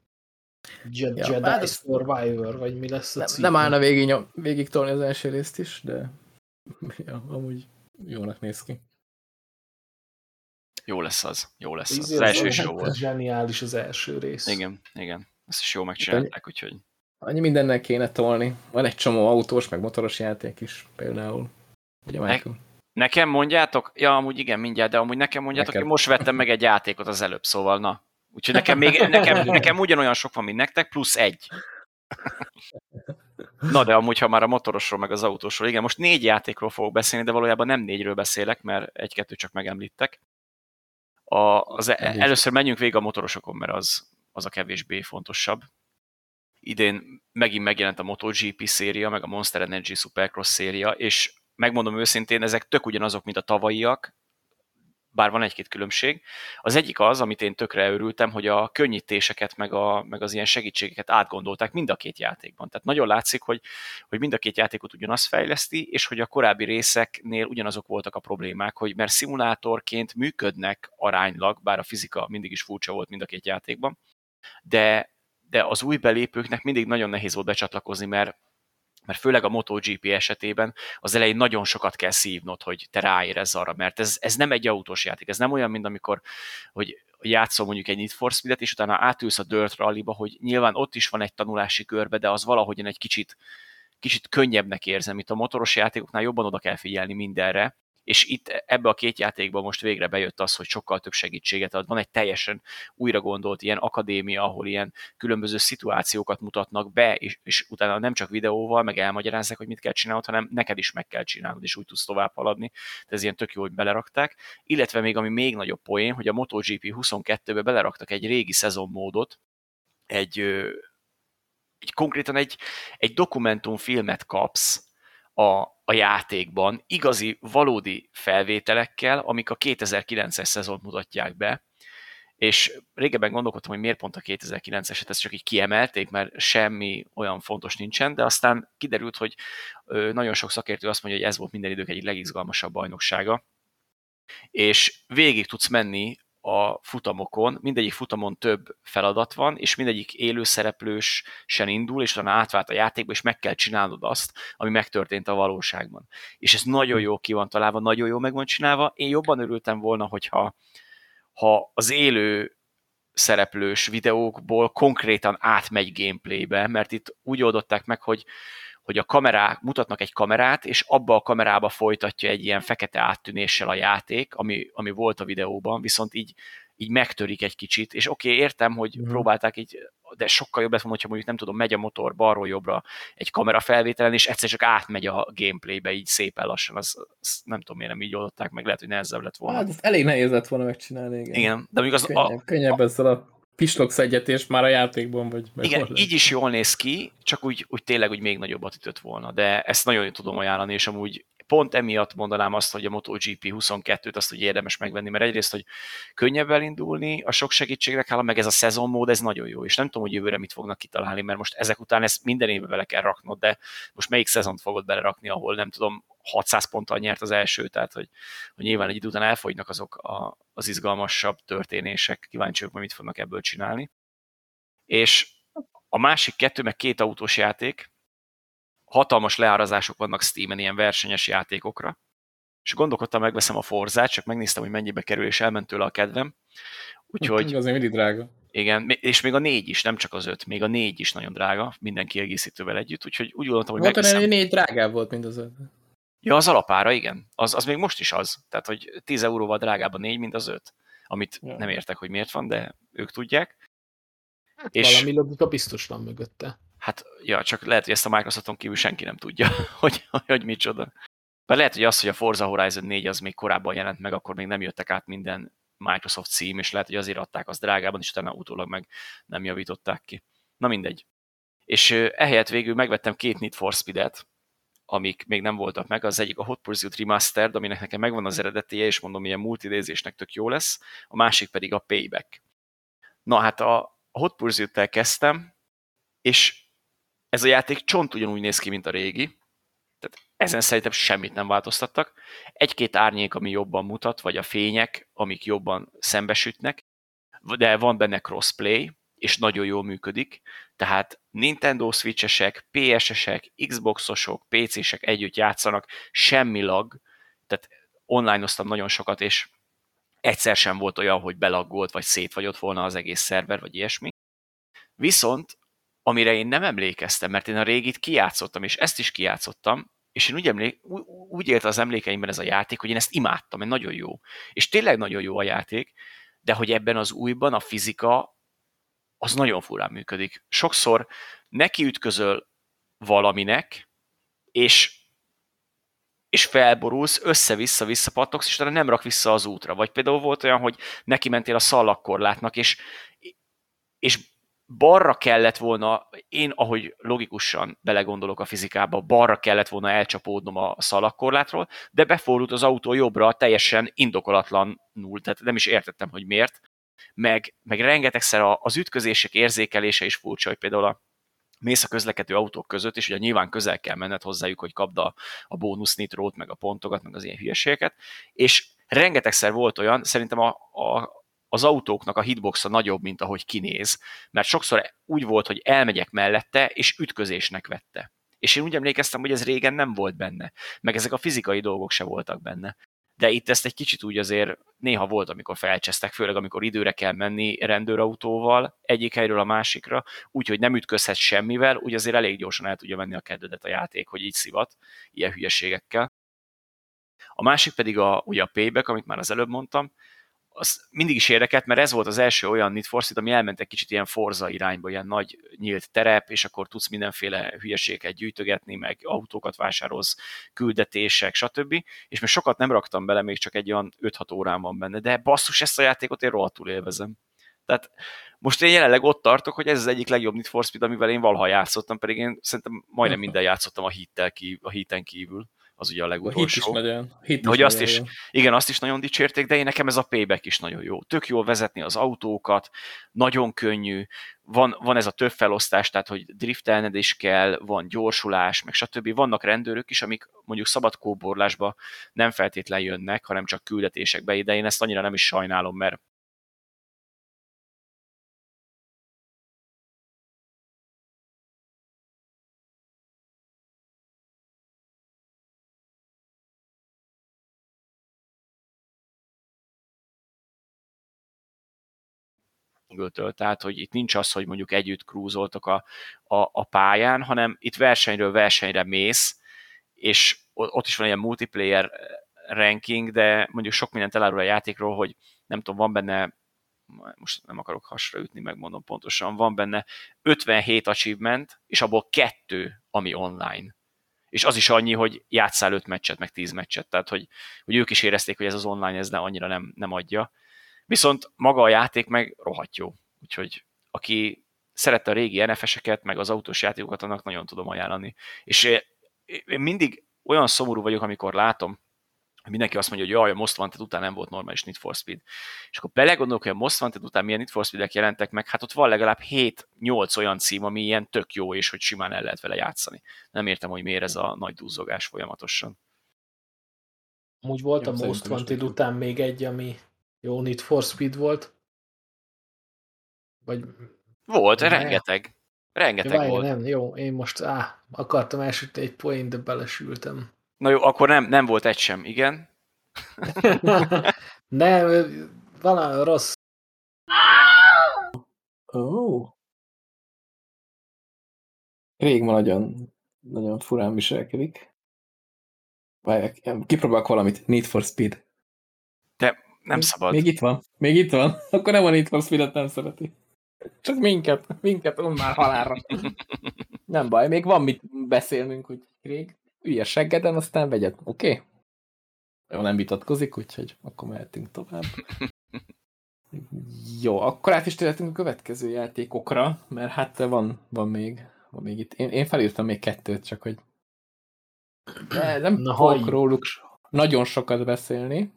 Jedi, ja, Jedi hát Survivor, vagy mi lesz a cím? Nem állna végig, végig tolni az első részt is, de ja, amúgy jónak néz ki. Jó lesz az. Jó lesz az. Az, az első is jó volt. Zseniális az első rész. Igen, igen. Ezt is jól megcsinálták, úgyhogy... Annyi mindennel kéne tolni. Van egy csomó autós, meg motoros játék is például. Ugye, ne, nekem mondjátok? Ja, amúgy igen, mindjárt, de amúgy nekem mondjátok, nekem. hogy most vettem meg egy játékot az előbb, szóval na. Úgyhogy nekem, még, nekem, nekem ugyanolyan sok van, mint nektek, plusz egy. Na de amúgy, ha már a motorosról, meg az autósról, igen, most négy játékról fogok beszélni, de valójában nem négyről beszélek, mert egy-kettő csak megemlítek. A, az, e- először menjünk végig a motorosokon, mert az, az a kevésbé fontosabb. Idén megint megjelent a MotoGP széria, meg a Monster Energy Supercross széria, és megmondom őszintén, ezek tök ugyanazok, mint a tavalyiak, bár van egy-két különbség. Az egyik az, amit én tökre örültem, hogy a könnyítéseket, meg, a, meg az ilyen segítségeket átgondolták mind a két játékban. Tehát nagyon látszik, hogy, hogy mind a két játékot ugyanazt fejleszti, és hogy a korábbi részeknél ugyanazok voltak a problémák, hogy mert szimulátorként működnek aránylag, bár a fizika mindig is furcsa volt mind a két játékban, de, de az új belépőknek mindig nagyon nehéz volt becsatlakozni, mert mert főleg a MotoGP esetében az elején nagyon sokat kell szívnod, hogy te ráérezz arra, mert ez, ez nem egy autós játék, ez nem olyan, mint amikor hogy játszol mondjuk egy Need for Speed-et, és utána átülsz a Dirt Rally-ba, hogy nyilván ott is van egy tanulási körbe, de az valahogyan egy kicsit, kicsit könnyebbnek érzem, itt a motoros játékoknál jobban oda kell figyelni mindenre, és itt ebbe a két játékban most végre bejött az, hogy sokkal több segítséget ad. Van egy teljesen újra gondolt ilyen akadémia, ahol ilyen különböző szituációkat mutatnak be, és, és utána nem csak videóval, meg elmagyarázzák, hogy mit kell csinálnod, hanem neked is meg kell csinálnod, és úgy tudsz tovább haladni. Tehát ez ilyen tök jó, hogy belerakták. Illetve még ami még nagyobb poén, hogy a MotoGP 22-be beleraktak egy régi szezonmódot, egy, egy konkrétan egy, egy dokumentumfilmet kapsz a, a játékban igazi, valódi felvételekkel, amik a 2009-es szezont mutatják be, és régebben gondolkodtam, hogy miért pont a 2009-eset, ezt csak így kiemelték, mert semmi olyan fontos nincsen, de aztán kiderült, hogy nagyon sok szakértő azt mondja, hogy ez volt minden idők egyik legizgalmasabb bajnoksága, és végig tudsz menni a futamokon, mindegyik futamon több feladat van, és mindegyik élőszereplős sen indul, és utána átvált a játékba, és meg kell csinálnod azt, ami megtörtént a valóságban. És ez nagyon jó ki van találva, nagyon jó meg van csinálva. Én jobban örültem volna, hogyha ha az élő szereplős videókból konkrétan átmegy gameplaybe, mert itt úgy oldották meg, hogy hogy a kamerák mutatnak egy kamerát, és abba a kamerába folytatja egy ilyen fekete áttűnéssel a játék, ami, ami volt a videóban, viszont így, így megtörik egy kicsit, és oké, okay, értem, hogy mm. próbálták így, de sokkal jobb lett volna, hogyha mondjuk nem tudom, megy a motor balról jobbra egy kamera felvételen, és egyszer csak átmegy a gameplaybe így szépen lassan, az, az nem tudom, miért nem így oldották meg, lehet, hogy nehezebb lett volna. Hát, ez elég nehéz lett volna megcsinálni, igen. Igen, de mondjuk az... Könnyebb, a, könnyebb ezzel a pislogsz egyet, és már a játékban vagy. Igen, így is jól néz ki, csak úgy, úgy tényleg úgy még nagyobbat ütött volna, de ezt nagyon tudom ajánlani, és amúgy pont emiatt mondanám azt, hogy a MotoGP 22-t azt hogy érdemes megvenni, mert egyrészt, hogy könnyebb elindulni, a sok segítségre kell, meg ez a szezonmód, ez nagyon jó, és nem tudom, hogy jövőre mit fognak kitalálni, mert most ezek után ezt minden évben bele kell raknod, de most melyik szezont fogod belerakni, ahol nem tudom, 600 ponttal nyert az első, tehát hogy, hogy nyilván egy idő után elfogynak azok a, az izgalmasabb történések, kíváncsiak, hogy mit fognak ebből csinálni. És a másik kettő, meg két autós játék, hatalmas leárazások vannak Steam-en ilyen versenyes játékokra, és gondolkodtam, megveszem a Forzát, csak megnéztem, hogy mennyibe kerül, és elment tőle a kedvem. Úgyhogy... Azért mindig drága. Igen, és még a négy is, nem csak az öt, még a négy is nagyon drága, minden kiegészítővel együtt, úgyhogy úgy gondoltam, hogy Mondta megveszem. hogy négy drágább volt, mint az öt. Ja, az alapára, igen. Az, az még most is az. Tehát, hogy 10 euróval drágább a négy, mint az öt. Amit ja. nem értek, hogy miért van, de ők tudják. Hát és valami logika biztos van mögötte. Hát, ja, csak lehet, hogy ezt a Microsofton kívül senki nem tudja, hogy, hogy micsoda. Mert lehet, hogy az, hogy a Forza Horizon 4 az még korábban jelent meg, akkor még nem jöttek át minden Microsoft cím, és lehet, hogy azért adták azt drágában, és utána utólag meg nem javították ki. Na mindegy. És ehelyett végül megvettem két Need for Speed-et, amik még nem voltak meg. Az egyik a Hot Pursuit Remastered, aminek nekem megvan az eredetie, és mondom, ilyen multidézésnek tök jó lesz. A másik pedig a Payback. Na hát a Hot Pursuit-tel kezdtem, és ez a játék csont ugyanúgy néz ki, mint a régi, tehát ezen szerintem semmit nem változtattak. Egy-két árnyék, ami jobban mutat, vagy a fények, amik jobban szembesütnek, de van benne crossplay, és nagyon jól működik, tehát Nintendo Switch-esek, PS-esek, Xbox-osok, PC-sek együtt játszanak, semmi lag, tehát online-oztam nagyon sokat, és egyszer sem volt olyan, hogy belaggolt, vagy szétvagyott volna az egész szerver, vagy ilyesmi. Viszont, amire én nem emlékeztem, mert én a régit kijátszottam, és ezt is kijátszottam, és én úgy, emlék, úgy élte az emlékeimben ez a játék, hogy én ezt imádtam, mert nagyon jó. És tényleg nagyon jó a játék, de hogy ebben az újban a fizika az nagyon furán működik. Sokszor nekiütközöl valaminek, és és felborulsz, össze-vissza-vissza pattogsz, és utána nem rak vissza az útra. Vagy például volt olyan, hogy neki mentél a szalagkorlátnak, és, és balra kellett volna, én ahogy logikusan belegondolok a fizikába, balra kellett volna elcsapódnom a szalagkorlátról, de befordult az autó jobbra teljesen indokolatlanul, tehát nem is értettem, hogy miért meg, meg rengetegszer az ütközések érzékelése is furcsa, hogy például a mész a közlekedő autók között, és ugye nyilván közel kell menned hozzájuk, hogy kapd a, a bónusz nitrót, meg a pontokat, meg az ilyen hülyeségeket, és rengetegszer volt olyan, szerintem a, a, az autóknak a hitboxa nagyobb, mint ahogy kinéz, mert sokszor úgy volt, hogy elmegyek mellette, és ütközésnek vette. És én úgy emlékeztem, hogy ez régen nem volt benne, meg ezek a fizikai dolgok se voltak benne de itt ezt egy kicsit úgy azért néha volt, amikor felcsesztek, főleg amikor időre kell menni rendőrautóval egyik helyről a másikra, úgyhogy nem ütközhet semmivel, úgy azért elég gyorsan el tudja venni a kedvedet a játék, hogy így szivat, ilyen hülyeségekkel. A másik pedig a, ugye a payback, amit már az előbb mondtam, az mindig is érdekelt, mert ez volt az első olyan Need for Speed, ami elment egy kicsit ilyen forza irányba, ilyen nagy nyílt terep, és akkor tudsz mindenféle hülyeséget gyűjtögetni, meg autókat vásárolsz, küldetések, stb. És még sokat nem raktam bele, még csak egy olyan 5-6 órán van benne, de basszus, ezt a játékot én rohadtul élvezem. Tehát most én jelenleg ott tartok, hogy ez az egyik legjobb Need for Speed, amivel én valaha játszottam, pedig én szerintem majdnem minden játszottam a, hittel kívül, a híten kívül az ugye a legutolsó. A hit is nagyon, hit is hogy azt is, jó. igen, azt is nagyon dicsérték, de én nekem ez a payback is nagyon jó. Tök jól vezetni az autókat, nagyon könnyű, van, van ez a több felosztás, tehát hogy driftelned is kell, van gyorsulás, meg stb. Vannak rendőrök is, amik mondjuk szabad kóborlásba nem feltétlen jönnek, hanem csak küldetésekbe, de én ezt annyira nem is sajnálom, mert single tehát hogy itt nincs az, hogy mondjuk együtt krúzoltok a, a, a pályán, hanem itt versenyről versenyre mész, és ott is van ilyen multiplayer ranking, de mondjuk sok mindent elárul a játékról, hogy nem tudom, van benne most nem akarok hasra ütni, megmondom pontosan, van benne 57 achievement, és abból kettő, ami online. És az is annyi, hogy játszál 5 meccset, meg 10 meccset, tehát hogy, hogy ők is érezték, hogy ez az online ez de annyira nem, nem adja. Viszont maga a játék meg rohadt jó. Úgyhogy aki szerette a régi NFS-eket, meg az autós játékokat, annak nagyon tudom ajánlani. És én mindig olyan szomorú vagyok, amikor látom, hogy mindenki azt mondja, hogy jaj, a Most Wanted után nem volt normális Need for Speed. És akkor belegondolok, hogy a Most Wanted után milyen Need for Speed-ek jelentek meg, hát ott van legalább 7-8 olyan cím, ami ilyen tök jó, és hogy simán el lehet vele játszani. Nem értem, hogy miért ez a nagy duzzogás folyamatosan. Úgy volt Jó, a Most Wanted után még egy, ami jó Need for Speed volt? Vagy... Volt, ne? rengeteg. Rengeteg ja, volt. Nem, jó, én most á, akartam elsütni egy poén, de belesültem. Na jó, akkor nem, nem volt egy sem, igen? nem, valami rossz. Oh. Rég ma nagyon, nagyon furán viselkedik. Várják, kipróbálok valamit. Need for Speed. De nem szabad. Még itt van. Még itt van. Akkor nem a Need for Speed-et nem szereti. Csak minket. Minket már halálra. nem baj, még van mit beszélnünk, hogy rég. Ülj a seggeden, aztán vegyed. Oké? Okay? Jó, nem vitatkozik, úgyhogy akkor mehetünk tovább. Jó, akkor át is térhetünk a következő játékokra, mert hát van, van még, van még itt. Én, én felírtam még kettőt, csak hogy de nem Na, fogok róluk nagyon sokat beszélni,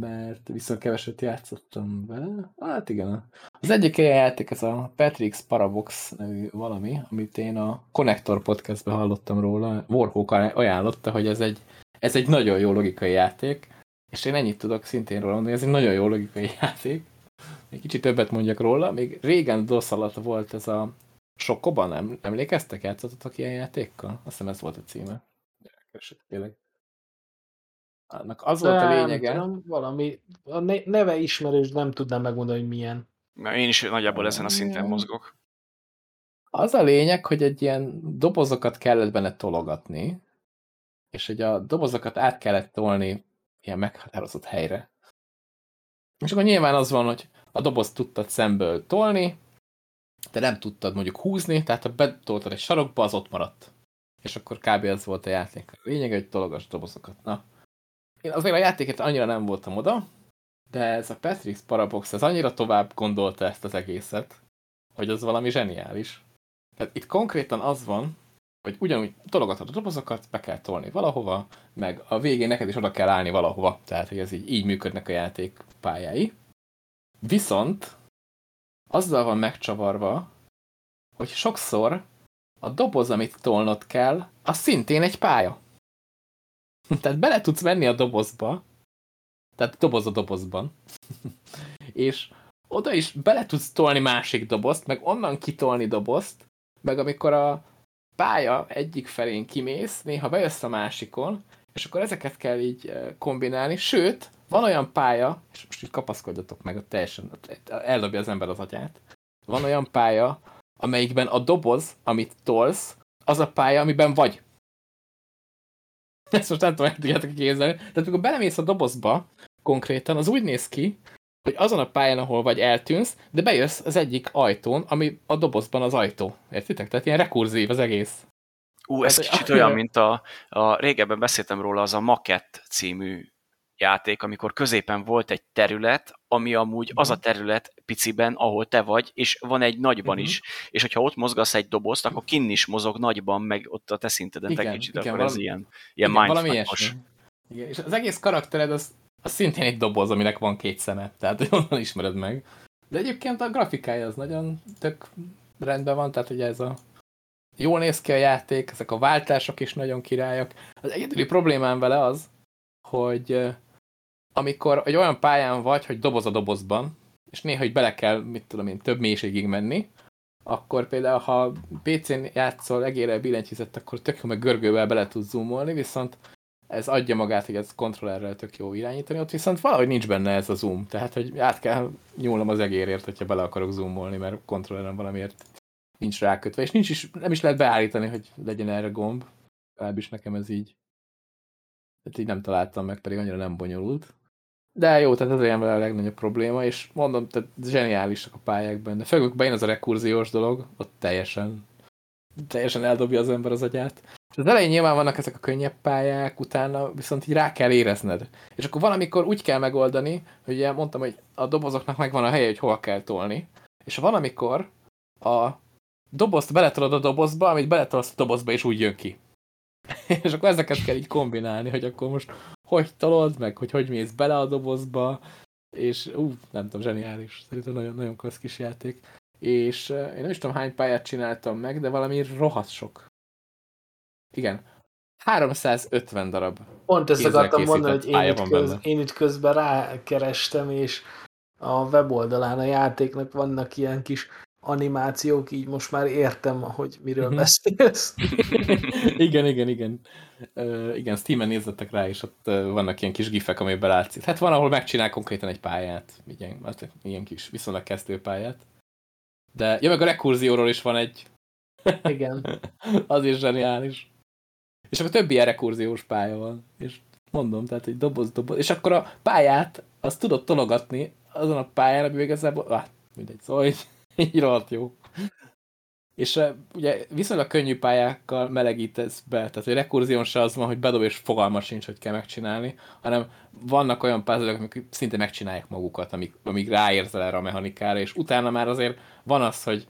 mert viszont keveset játszottam vele. Hát igen. Az egyik ilyen játék, ez a Patrick's Parabox nevű valami, amit én a Connector podcastben hallottam róla. Warhawk ajánlotta, hogy ez egy, ez egy nagyon jó logikai játék, és én ennyit tudok szintén róla mondani, ez egy nagyon jó logikai játék. Egy kicsit többet mondjak róla. Még régen DOS alatt volt ez a Sokoban, nem emlékeztek? Játszottatok ilyen játékkal? Azt hiszem ez volt a címe. Keresek tényleg. Annak az volt a lényege. Tudom, valami, a neve ismerős, nem tudnám megmondani, hogy milyen. Na, én is nagyjából ezen a szinten mozgok. Az a lényeg, hogy egy ilyen dobozokat kellett benne tologatni, és hogy a dobozokat át kellett tolni ilyen meghatározott helyre. És akkor nyilván az van, hogy a dobozt tudtad szemből tolni, de nem tudtad mondjuk húzni, tehát ha betoltad egy sarokba, az ott maradt. És akkor kb. ez volt a játék. A lényeg, hogy tologass dobozokat. Na, én azért a játéket annyira nem voltam oda, de ez a Patrick's Parabox, ez annyira tovább gondolta ezt az egészet, hogy az valami zseniális. Tehát itt konkrétan az van, hogy ugyanúgy tologatod a dobozokat, be kell tolni valahova, meg a végén neked is oda kell állni valahova. Tehát, hogy ez így, így működnek a játék pályái. Viszont azzal van megcsavarva, hogy sokszor a doboz, amit tolnod kell, az szintén egy pálya. Tehát bele tudsz menni a dobozba, tehát doboz a dobozban, és oda is bele tudsz tolni másik dobozt, meg onnan kitolni dobozt, meg amikor a pálya egyik felén kimész, néha bejössz a másikon, és akkor ezeket kell így eh, kombinálni, sőt, van olyan pálya, és most így kapaszkodjatok meg, a teljesen eldobja az ember az agyát, van olyan pálya, amelyikben a doboz, amit tolsz, az a pálya, amiben vagy. Ezt most nem tudom, hogy tudjátok képzelni. Tehát amikor belemész a dobozba, konkrétan, az úgy néz ki, hogy azon a pályán, ahol vagy eltűnsz, de bejössz az egyik ajtón, ami a dobozban az ajtó. Értitek? Tehát ilyen rekurzív az egész. Ú, ez hát, kicsit olyan, mint a, a régebben beszéltem róla, az a Makett című játék, amikor középen volt egy terület, ami amúgy az a mhm. terület piciben, ahol te vagy, és van egy nagyban uh-huh. is. És hogyha ott mozgasz egy dobozt, akkor kinn is mozog nagyban, meg ott a te szinteden igen, te kicsit, igen, akkor valami, ez ilyen, ilyen igen, valami Igen, és az egész karaktered az, az szintén egy doboz, aminek van két szeme, tehát onnan ismered meg. De egyébként a grafikája az nagyon tök rendben van, tehát ugye ez a jól néz ki a játék, ezek a váltások is nagyon királyak. Az egyedüli problémám vele az, hogy amikor egy olyan pályán vagy, hogy doboz a dobozban, és néha, hogy bele kell, mit tudom én, több mélységig menni, akkor például, ha PC-n játszol egére billentyűzet, akkor tök jó, meg görgővel bele tud zoomolni, viszont ez adja magát, hogy ez kontrollerrel tök jó irányítani, ott viszont valahogy nincs benne ez a zoom, tehát hogy át kell nyúlnom az egérért, hogyha bele akarok zoomolni, mert kontrolleren valamiért nincs rákötve, és nincs is, nem is lehet beállítani, hogy legyen erre gomb, legalábbis nekem ez így. Tehát így nem találtam meg, pedig annyira nem bonyolult. De jó, tehát ez olyan a legnagyobb probléma, és mondom, tehát zseniálisak a pályák benne. Főleg bejön az a rekurziós dolog, ott teljesen, teljesen eldobja az ember az agyát. És az elején nyilván vannak ezek a könnyebb pályák, utána viszont így rá kell érezned. És akkor valamikor úgy kell megoldani, hogy ugye mondtam, hogy a dobozoknak megvan a helye, hogy hol kell tolni. És van, amikor a dobozt beletolod a dobozba, amit beletolsz a dobozba, és úgy jön ki. és akkor ezeket kell így kombinálni, hogy akkor most hogy tolod, meg hogy hogy mész bele a dobozba, és ú, nem tudom, zseniális. Szerintem nagyon, nagyon klassz kis játék. És én nem is tudom, hány pályát csináltam meg, de valami rohadt sok. Igen. 350 darab. Pont ezt akartam mondani, hogy én itt, köz, én itt közben rákerestem, és a weboldalán a játéknak vannak ilyen kis animációk, így most már értem, hogy miről mhm. beszélsz. igen, igen, igen. Uh, igen, Steam-en nézzetek rá, és ott uh, vannak ilyen kis gifek, amiben látszik. Hát van, ahol megcsinál konkrétan egy pályát, ilyen, hát, ilyen kis viszonylag kezdőpályát. De, ja, meg a rekurzióról is van egy. Igen. az is zseniális. És akkor többi ilyen rekurziós pálya van. És mondom, tehát egy doboz, doboz. És akkor a pályát, azt tudod tologatni azon a pályán, ami igazából, ah, mindegy, szóval így így rohadt jó. És ugye viszonylag könnyű pályákkal melegítesz be, tehát hogy rekurzión se az van, hogy bedob és fogalma sincs, hogy kell megcsinálni, hanem vannak olyan puzzle amik szinte megcsinálják magukat, amik, amik ráérzel erre a mechanikára, és utána már azért van az, hogy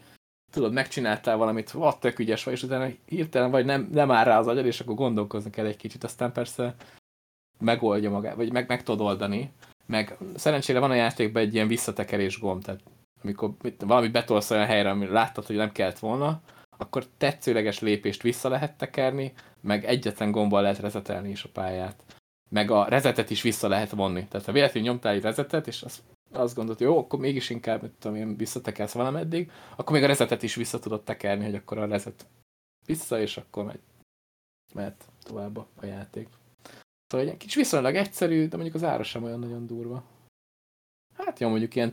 tudod, megcsináltál valamit, vad tök ügyes vagy, és utána hirtelen vagy nem, nem áll rá az agyad, és akkor gondolkozni kell egy kicsit, aztán persze megoldja magát, vagy meg, meg tudod oldani. Meg szerencsére van a játékban egy ilyen visszatekerés gomb, tehát amikor valami betolsz olyan helyre, ami láttad, hogy nem kellett volna, akkor tetszőleges lépést vissza lehet tekerni, meg egyetlen gombbal lehet rezetelni is a pályát. Meg a rezetet is vissza lehet vonni. Tehát ha véletlenül nyomtál egy rezetet, és azt, azt gondolod, jó, akkor mégis inkább, mit tudom én, visszatekelsz valameddig, akkor még a rezetet is vissza tudod tekerni, hogy akkor a rezet vissza, és akkor megy, mehet tovább a játék. Szóval egy kicsit viszonylag egyszerű, de mondjuk az ára sem olyan nagyon durva. Hát jó, mondjuk ilyen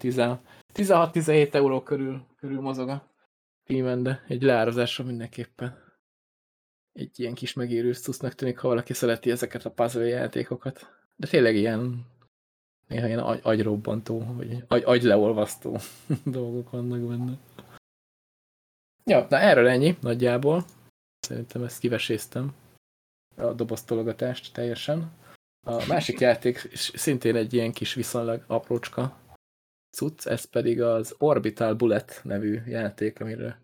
16-17 euró körül, körül mozog a filmen, de egy leározásra mindenképpen egy ilyen kis megérő szusznak tűnik, ha valaki szereti ezeket a puzzle játékokat. De tényleg ilyen néha ilyen agy agyrobbantó, vagy agy agyleolvasztó dolgok vannak benne. Ja, na erről ennyi nagyjából. Szerintem ezt kiveséztem. A doboztologatást teljesen. A másik játék szintén egy ilyen kis viszonylag aprócska cucc, ez pedig az Orbital Bullet nevű játék, amiről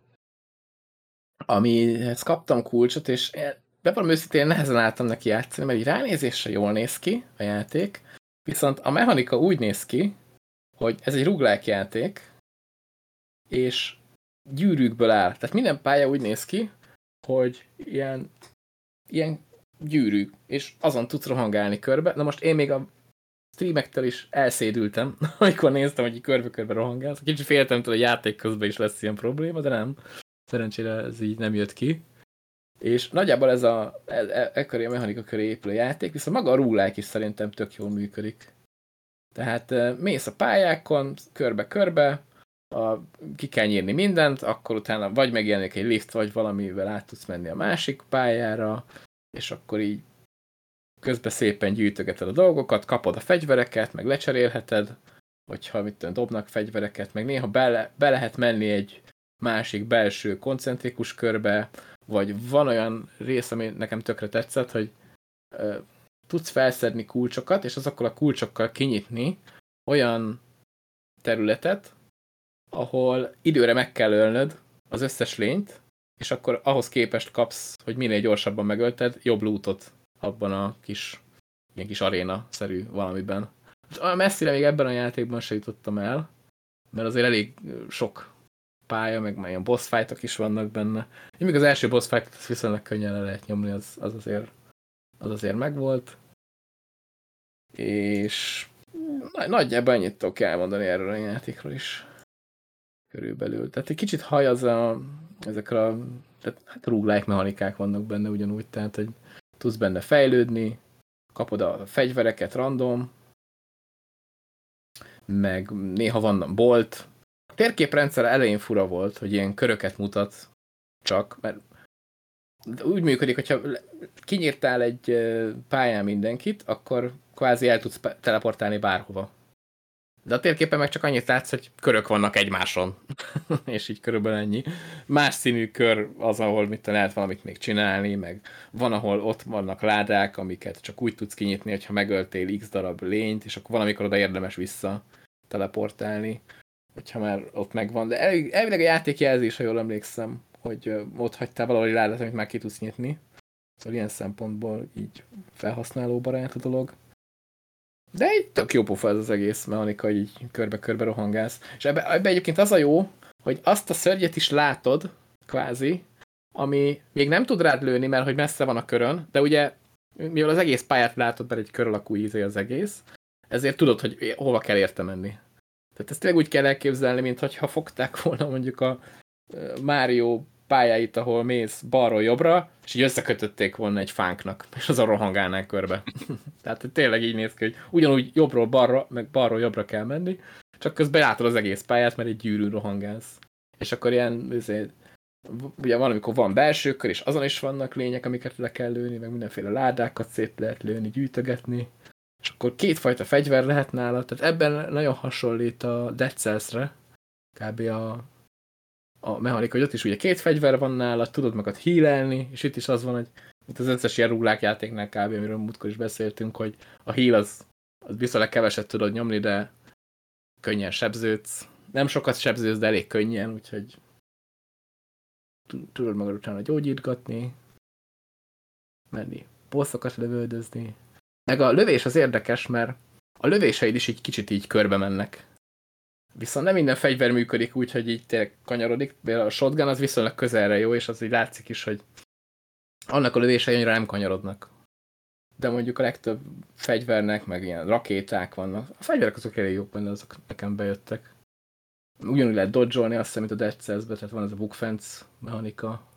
amihez kaptam kulcsot, és bevallom őszintén nehezen álltam neki játszani, mert így ránézésre jól néz ki a játék, viszont a mechanika úgy néz ki, hogy ez egy roguelike játék, és gyűrűkből áll. Tehát minden pálya úgy néz ki, hogy ilyen, ilyen gyűrű, és azon tudsz rohangálni körbe. Na most én még a streamektől is elszédültem, amikor néztem, hogy körbe-körbe rohangálsz. Kicsit féltem hogy a játék közben is lesz ilyen probléma, de nem. Szerencsére ez így nem jött ki. És nagyjából ez a, e, e, ekkori a mechanika köré épül a játék, viszont maga a rúlák is szerintem tök jól működik. Tehát e, mész a pályákon, körbe-körbe, a, ki kell nyírni mindent, akkor utána vagy megjelenik egy lift, vagy valamivel át tudsz menni a másik pályára, és akkor így közben szépen gyűjtögeted a dolgokat, kapod a fegyvereket, meg lecserélheted, hogyha mit tudom, dobnak fegyvereket, meg néha be, be lehet menni egy másik belső koncentrikus körbe, vagy van olyan rész, ami nekem tökre tetszett, hogy uh, tudsz felszedni kulcsokat, és azokkal a kulcsokkal kinyitni olyan területet, ahol időre meg kell ölnöd az összes lényt, és akkor ahhoz képest kapsz, hogy minél gyorsabban megölted, jobb lootot abban a kis, ilyen kis aréna-szerű valamiben. Olyan messzire még ebben a játékban se jutottam el, mert azért elég sok pálya, meg már ilyen boss fightok is vannak benne. Én még az első boss fight viszonylag könnyen le lehet nyomni, az, az azért az azért megvolt. És nagyjából ennyit tudok elmondani erről a játékról is. Körülbelül. Tehát egy kicsit haj az a, ezekre a tehát, hát roguelike mechanikák vannak benne ugyanúgy, tehát hogy tudsz benne fejlődni, kapod a fegyvereket random, meg néha van bolt. A térképrendszer elején fura volt, hogy ilyen köröket mutat csak, mert úgy működik, hogyha kinyírtál egy pályán mindenkit, akkor kvázi el tudsz teleportálni bárhova. De a térképen meg csak annyit látsz, hogy körök vannak egymáson. és így körülbelül ennyi. Más színű kör az, ahol mit lehet valamit még csinálni, meg van, ahol ott vannak ládák, amiket csak úgy tudsz kinyitni, hogyha megöltél x darab lényt, és akkor valamikor oda érdemes vissza teleportálni, hogyha már ott megvan. De elvileg a játékjelzés, ha jól emlékszem, hogy ott hagytál valahol ládát, amit már ki tudsz nyitni. Szóval ilyen szempontból így felhasználó barát a dolog. De egy tök jó pofa ez az egész mechanika, így körbe-körbe rohangálsz. És ebbe, ebbe egyébként az a jó, hogy azt a szörnyet is látod, kvázi, ami még nem tud rád lőni, mert hogy messze van a körön, de ugye, mivel az egész pályát látod, mert egy kör alakú ízé az egész, ezért tudod, hogy hova kell érte menni. Tehát ezt tényleg úgy kell elképzelni, mintha fogták volna mondjuk a Mario pályáit, ahol mész balról jobbra, és így összekötötték volna egy fánknak, és azon rohangálnák körbe. Tehát tényleg így néz ki, hogy ugyanúgy jobbról balra, meg balról jobbra kell menni, csak közben látod az egész pályát, mert egy gyűrű rohangálsz. És akkor ilyen, azért, ugye van, amikor van belső kör, és azon is vannak lények, amiket le kell lőni, meg mindenféle ládákat szét lehet lőni, gyűjtögetni. És akkor kétfajta fegyver lehet nála, tehát ebben nagyon hasonlít a Dead Cells-re, kb. a a mechanika, hogy ott is ugye két fegyver van nála, tudod magad hílelni, és itt is az van, hogy mint az összes ilyen rúglák játéknál kb. amiről múltkor is beszéltünk, hogy a híl az, az viszonylag keveset tudod nyomni, de könnyen sebződsz. Nem sokat sebződsz, de elég könnyen, úgyhogy tudod magad utána gyógyítgatni, menni bosszokat lövöldözni. Meg a lövés az érdekes, mert a lövéseid is egy kicsit így körbe mennek. Viszont nem minden fegyver működik úgy, hogy így tényleg kanyarodik. Például a shotgun az viszonylag közelre jó, és az így látszik is, hogy annak a lövései annyira nem kanyarodnak. De mondjuk a legtöbb fegyvernek, meg ilyen rakéták vannak. A fegyverek azok elég jók benne, azok nekem bejöttek. Ugyanúgy lehet dodge azt hiszem, mint a Dead cells tehát van ez a book fence mechanika.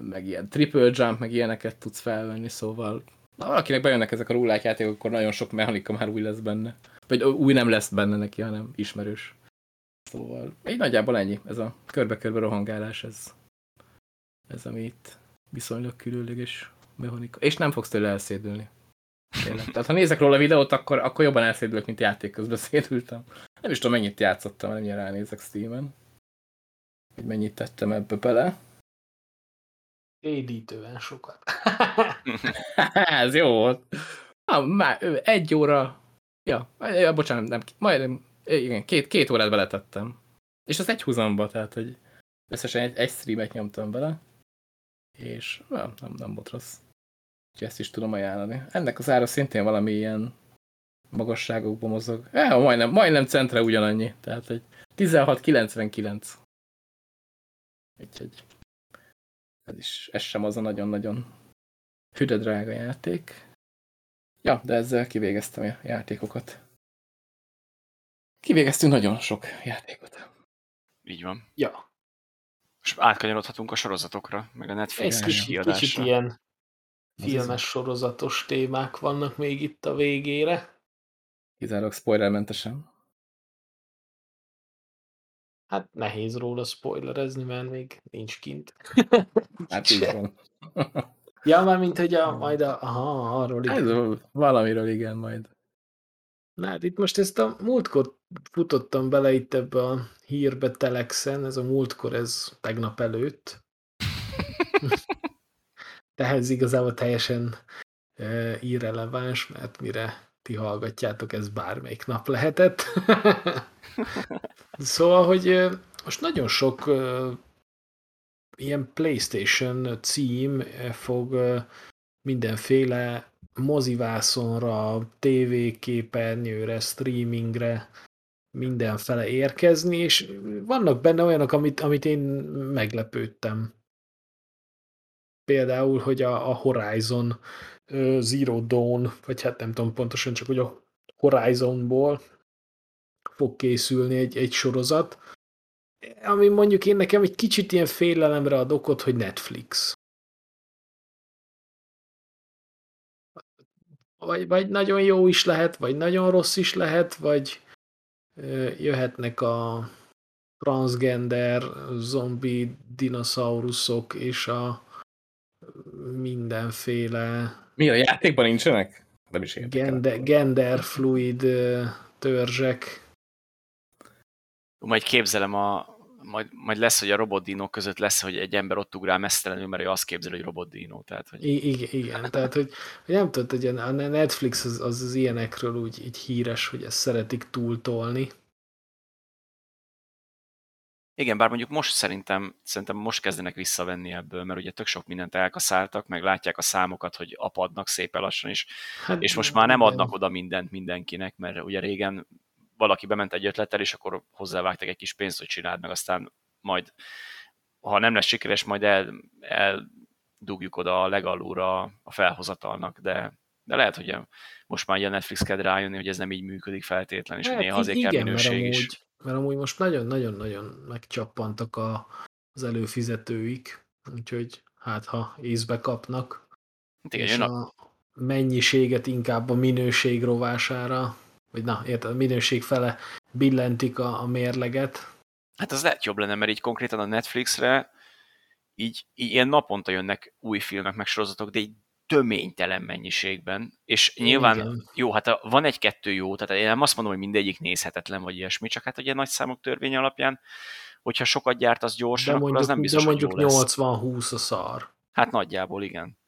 Meg ilyen triple jump, meg ilyeneket tudsz felvenni, szóval ha valakinek bejönnek ezek a rulák játékok, akkor nagyon sok mechanika már új lesz benne. Vagy új nem lesz benne neki, hanem ismerős. Szóval így nagyjából ennyi. Ez a körbe-körbe rohangálás, ez, ez ami itt viszonylag különleges mechanika. És nem fogsz tőle elszédülni. Tényleg. Tehát ha nézek róla videót, akkor, akkor jobban elszédülök, mint játék közben szédültem. Nem is tudom, mennyit játszottam, nem ránézek Steam-en. Hogy mennyit tettem ebbe bele. Édítően sokat. Ez jó volt. Ah, már egy óra Ja, ja bocsánat, nem, majdnem, igen, két, két órát beletettem. És az egy húzamba, tehát, hogy összesen egy, egy streamet nyomtam bele, és ja, nem, nem volt rossz. Úgyhogy ezt is tudom ajánlani. Ennek az ára szintén valami ilyen magasságokban mozog. Ja, majdnem, majdnem centre ugyanannyi, tehát egy 16,99. Úgyhogy ez is, ez sem az a nagyon-nagyon hüde drága játék. Ja, de ezzel kivégeztem a játékokat. Kivégeztünk nagyon sok játékot. Így van. Ja. És átkanyarodhatunk a sorozatokra, meg a Netflix kis, kicsit ilyen filmes sorozatos témák vannak még itt a végére. Kizárólag spoilermentesen. Hát nehéz róla spoilerezni, mert még nincs kint. Hát így van. Ja, már mint hogy a, majd a, aha, arról igen. Ez valamiről igen, majd. Na hát itt most ezt a múltkor futottam bele itt ebbe a hírbe Telexen, ez a múltkor, ez tegnap előtt. Tehát ez igazából teljesen e, irreleváns, mert mire ti hallgatjátok, ez bármelyik nap lehetett. szóval, hogy most nagyon sok ilyen PlayStation cím fog e, mindenféle mozivászonra, tévéképernyőre, streamingre, mindenfele érkezni, és vannak benne olyanok, amit, amit én meglepődtem. Például, hogy a, a Horizon Zero Dawn, vagy hát nem tudom pontosan, csak hogy a Horizonból fog készülni egy, egy sorozat, ami mondjuk én nekem egy kicsit ilyen félelemre ad okot, hogy Netflix. Vagy, vagy nagyon jó is lehet, vagy nagyon rossz is lehet, vagy jöhetnek a transgender zombi dinoszauruszok és a mindenféle... Mi a játékban nincsenek? Nem is Gender, gender fluid törzsek. Majd képzelem a, majd, majd lesz, hogy a robotdinók között lesz, hogy egy ember ott ugrál mesztelenül, mert ő azt képzel, hogy robotdinó. Tehát, hogy... I- igen, igen, tehát hogy, hogy nem tudod, hogy a Netflix az, az, az ilyenekről úgy így híres, hogy ezt szeretik túltolni. Igen, bár mondjuk most szerintem, szerintem most kezdenek visszavenni ebből, mert ugye tök sok mindent elkaszáltak, meg látják a számokat, hogy apadnak szépen lassan is, hát, és most már nem adnak oda mindent mindenkinek, mert ugye régen valaki bement egy ötlettel, és akkor hozzávágtak egy kis pénzt, hogy csináld meg, aztán majd, ha nem lesz sikeres, majd el, eldugjuk oda a legalúra a felhozatalnak, de, de lehet, hogy most már a Netflix kell rájönni, hogy ez nem így működik feltétlenül, és hát, néha azért igen, kell minőség mert amúgy, is. Mert amúgy most nagyon-nagyon-nagyon megcsappantak a, az előfizetőik, úgyhogy hát ha észbe kapnak, hát igen, és a, a mennyiséget inkább a minőség rovására vagy na, érted, a minőség fele billentik a, a mérleget. Hát az lehet jobb lenne, mert így konkrétan a Netflixre így, így ilyen naponta jönnek új filmek, meg sorozatok, de egy töménytelen mennyiségben, és nyilván, Igen. jó, hát a, van egy-kettő jó, tehát én nem azt mondom, hogy mindegyik nézhetetlen, vagy ilyesmi, csak hát ugye nagy számok törvény alapján, hogyha sokat gyárt, az gyorsan, de mondjuk, akkor az nem biztos, de mondjuk hogy jó 80-20 a szar. Hát nagyjából, igen.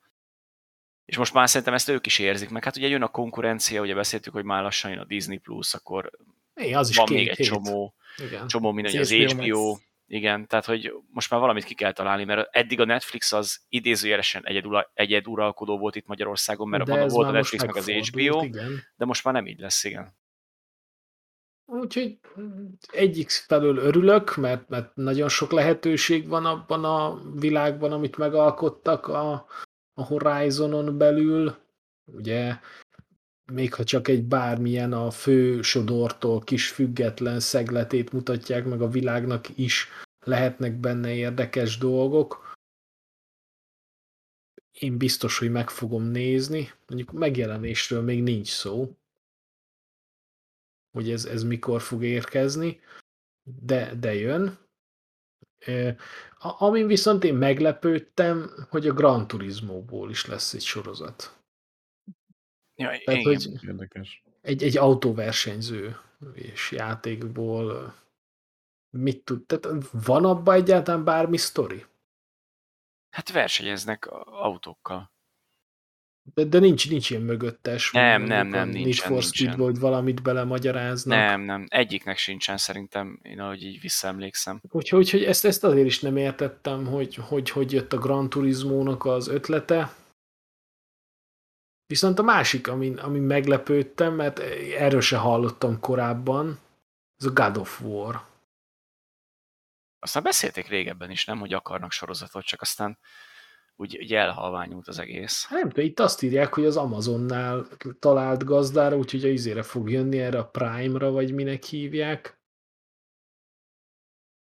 És most már szerintem ezt ők is érzik, meg hát ugye jön a konkurencia, ugye beszéltük, hogy már lassan jön a Disney Plus, akkor é, az is van még egy hét. csomó, Igen. csomó minden, az, az HBO, Max. igen, tehát hogy most már valamit ki kell találni, mert eddig a Netflix az idézőjelesen egyedül, egyeduralkodó volt itt Magyarországon, mert van, volt a Netflix meg az HBO, igen. de most már nem így lesz, igen. Úgyhogy egyik felől örülök, mert, mert nagyon sok lehetőség van abban a világban, amit megalkottak a, a Horizonon belül, ugye még ha csak egy bármilyen a fő sodortól kis független szegletét mutatják meg a világnak is, lehetnek benne érdekes dolgok. Én biztos, hogy meg fogom nézni. Mondjuk megjelenésről még nincs szó, hogy ez, ez mikor fog érkezni, de, de jön. Amin viszont én meglepődtem, hogy a Gran Turismo-ból is lesz egy sorozat. Ja, Tehát, hogy Érdekes. Egy, egy autóversenyző és játékból mit tud? Tehát van abban egyáltalán bármi sztori? Hát versenyeznek autókkal. De, de nincs, nincs ilyen mögöttes. Nem, nem, nem, nincsen. Need for Speed vagy valamit belemagyaráznak. Nem, nem, egyiknek sincsen szerintem, én ahogy így visszaemlékszem. Úgyhogy, úgyhogy ezt, ezt azért is nem értettem, hogy, hogy hogy jött a Gran Turismo-nak az ötlete. Viszont a másik, amin, amin meglepődtem, mert erről se hallottam korábban, ez a God of War. Aztán beszélték régebben is, nem, hogy akarnak sorozatot, csak aztán úgy, úgy elhalványult az egész. Hát nem tudom, itt azt írják, hogy az Amazonnál talált gazdára, úgyhogy a izére fog jönni erre a Prime-ra, vagy minek hívják.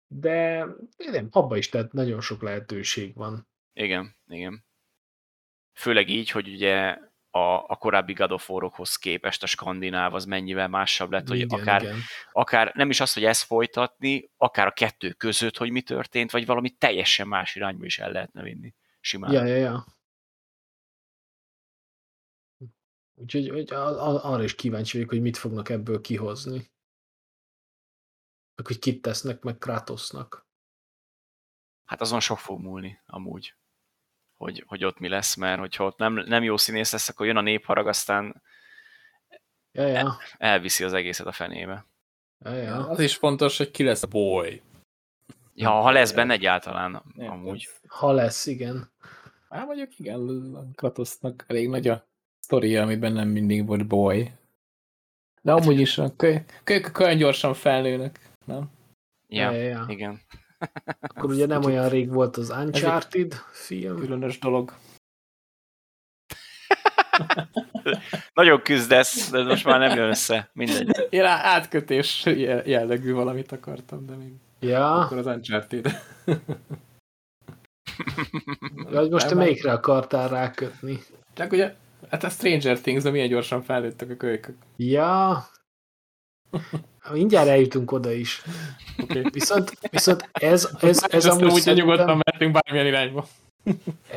De nem, abba is tehát nagyon sok lehetőség van. Igen, igen. Főleg így, hogy ugye a, a korábbi God of War-okhoz képest a skandináv az mennyivel másabb lett, hogy igen, akár, igen. akár nem is az, hogy ezt folytatni, akár a kettő között, hogy mi történt, vagy valami teljesen más irányba is el lehetne vinni simán. Ja, ja, ja. Úgyhogy hogy arra is kíváncsi vagyok, hogy mit fognak ebből kihozni. Meg hogy kit tesznek meg Kratosznak. Hát azon sok fog múlni, amúgy. Hogy, hogy ott mi lesz, mert hogyha ott nem, nem jó színész lesz, akkor jön a népharag, aztán ja, ja. El, elviszi az egészet a fenébe. Ja, ja. Az is fontos, hogy ki lesz a boly. Ja, ha lesz benne egyáltalán, amúgy. Ha lesz, igen. Hát mondjuk igen, Kratosnak elég nagy a sztoria, amiben nem mindig volt boy. De amúgy is a kölykök olyan gyorsan felnőnek, nem? Ja, ja, ja. igen. Akkor ugye nem olyan rég volt az Uncharted film. Különös dolog. Nagyon küzdesz, de most már nem jön össze. Mindegy. Én átkötés jellegű valamit akartam, de még ja. akkor az Uncharted. Vagy most te melyikre akartál rákötni? Csak ugye, hát a Stranger Things, de milyen gyorsan felnőttek a kölykök. Ja. Mindjárt eljutunk oda is. Okay. Viszont, viszont ez, ez, ez amúgy úgy szerintem... nyugodtan mehetünk bármilyen irányba.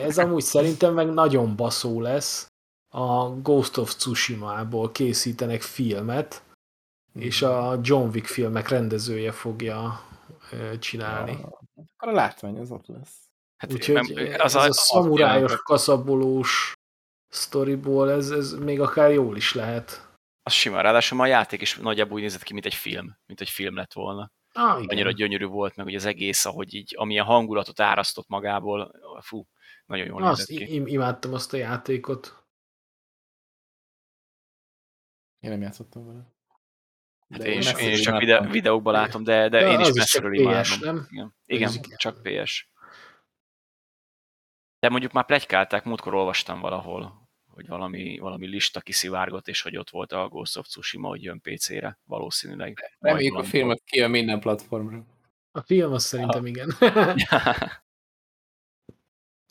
ez amúgy szerintem meg nagyon baszó lesz. A Ghost of Tsushima-ból készítenek filmet, és a John Wick filmek rendezője fogja csinálni. Ja, akkor a látvány az ott lesz. Hát Úgyhogy nem, az ez a, a szamurájos, kaszabolós sztoriból, ez, ez még akár jól is lehet. Az sima, ráadásul a játék is nagyjából úgy nézett ki, mint egy film, mint egy film lett volna. Ah, igen. Annyira gyönyörű volt, meg hogy az egész, ahogy így, amilyen hangulatot árasztott magából, fú, nagyon jól azt nézett ki. Im imádtam azt a játékot. Én nem játszottam vele. Hát én, is, én is csak videó, videókban látom, de, de, de én is messziről imádom. nem? Igen, Igen csak PS. De mondjuk már plegykálták, múltkor olvastam valahol, hogy valami, valami lista kiszivárgott, és hogy ott volt a Ghost of Tsushima, hogy jön PC-re, valószínűleg. Reméljük a filmet kijön minden platformra. A film az szerintem ah. igen.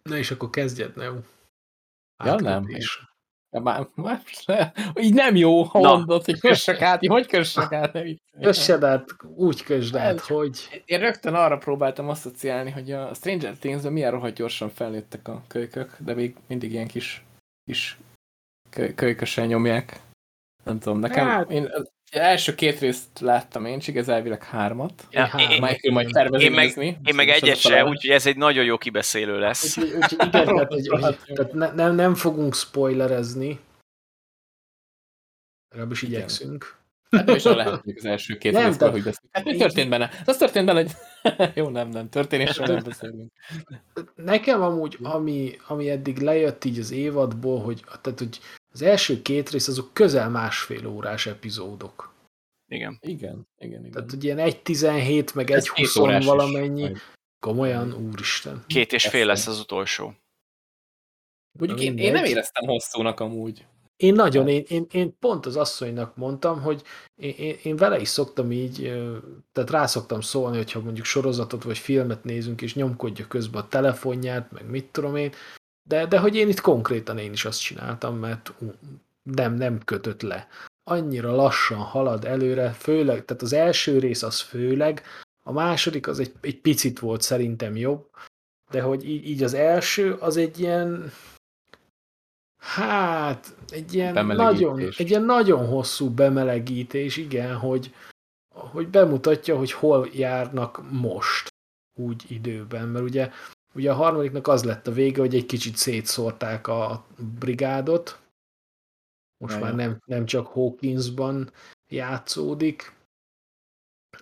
Na és akkor kezdjed, ne? Ja, nem. Ja, már, már, így nem jó, ha Na. mondod, hogy kössek át, hogy kössek át, Kössed át, úgy kösd át, hogy... Én rögtön arra próbáltam asszociálni, hogy a Stranger things milyen rohadt gyorsan felnőttek a kölykök, de még mindig ilyen kis, kis kölykösen nyomják. Nem tudom, nekem, hát... én első két részt láttam én, csak ez elvileg hármat. Ja, én, Michael majd tervezi én meg, én meg egyet se, úgyhogy ez egy nagyon jó kibeszélő lesz. Úgyhogy igen, tehát, hogy, hogy, tehát ne, nem, nem fogunk spoilerezni. Legalábbis igyekszünk. Hát is lehet az első két nem, részből, hogy beszélünk. Hát mi történt benne? Az történt benne, hogy jó, nem, nem, történésről nem beszélünk. Nekem amúgy, ami, ami eddig lejött így az évadból, hogy, tehát, hogy az első két rész azok közel másfél órás epizódok. Igen. Igen, igen, igen. Tehát, hogy ilyen 1.17 meg 1.20 valamennyi. Is. Komolyan, úristen. Két és fél lesz az utolsó. Mondjuk én, én nem éreztem hosszúnak amúgy. Én nagyon, én, én, én pont az asszonynak mondtam, hogy én, én, én vele is szoktam így, tehát rá szoktam szólni, hogyha mondjuk sorozatot vagy filmet nézünk, és nyomkodja közben a telefonját, meg mit tudom én, de, de hogy én itt konkrétan én is azt csináltam, mert nem, nem kötött le. Annyira lassan halad előre, főleg, tehát az első rész az főleg, a második az egy, egy picit volt szerintem jobb, de hogy így, így az első az egy ilyen, hát, egy ilyen, nagyon, egy ilyen nagyon hosszú bemelegítés, igen, hogy, hogy bemutatja, hogy hol járnak most úgy időben, mert ugye Ugye a harmadiknak az lett a vége, hogy egy kicsit szétszórták a brigádot. Most Jaj. már nem, nem csak Hawkinsban játszódik,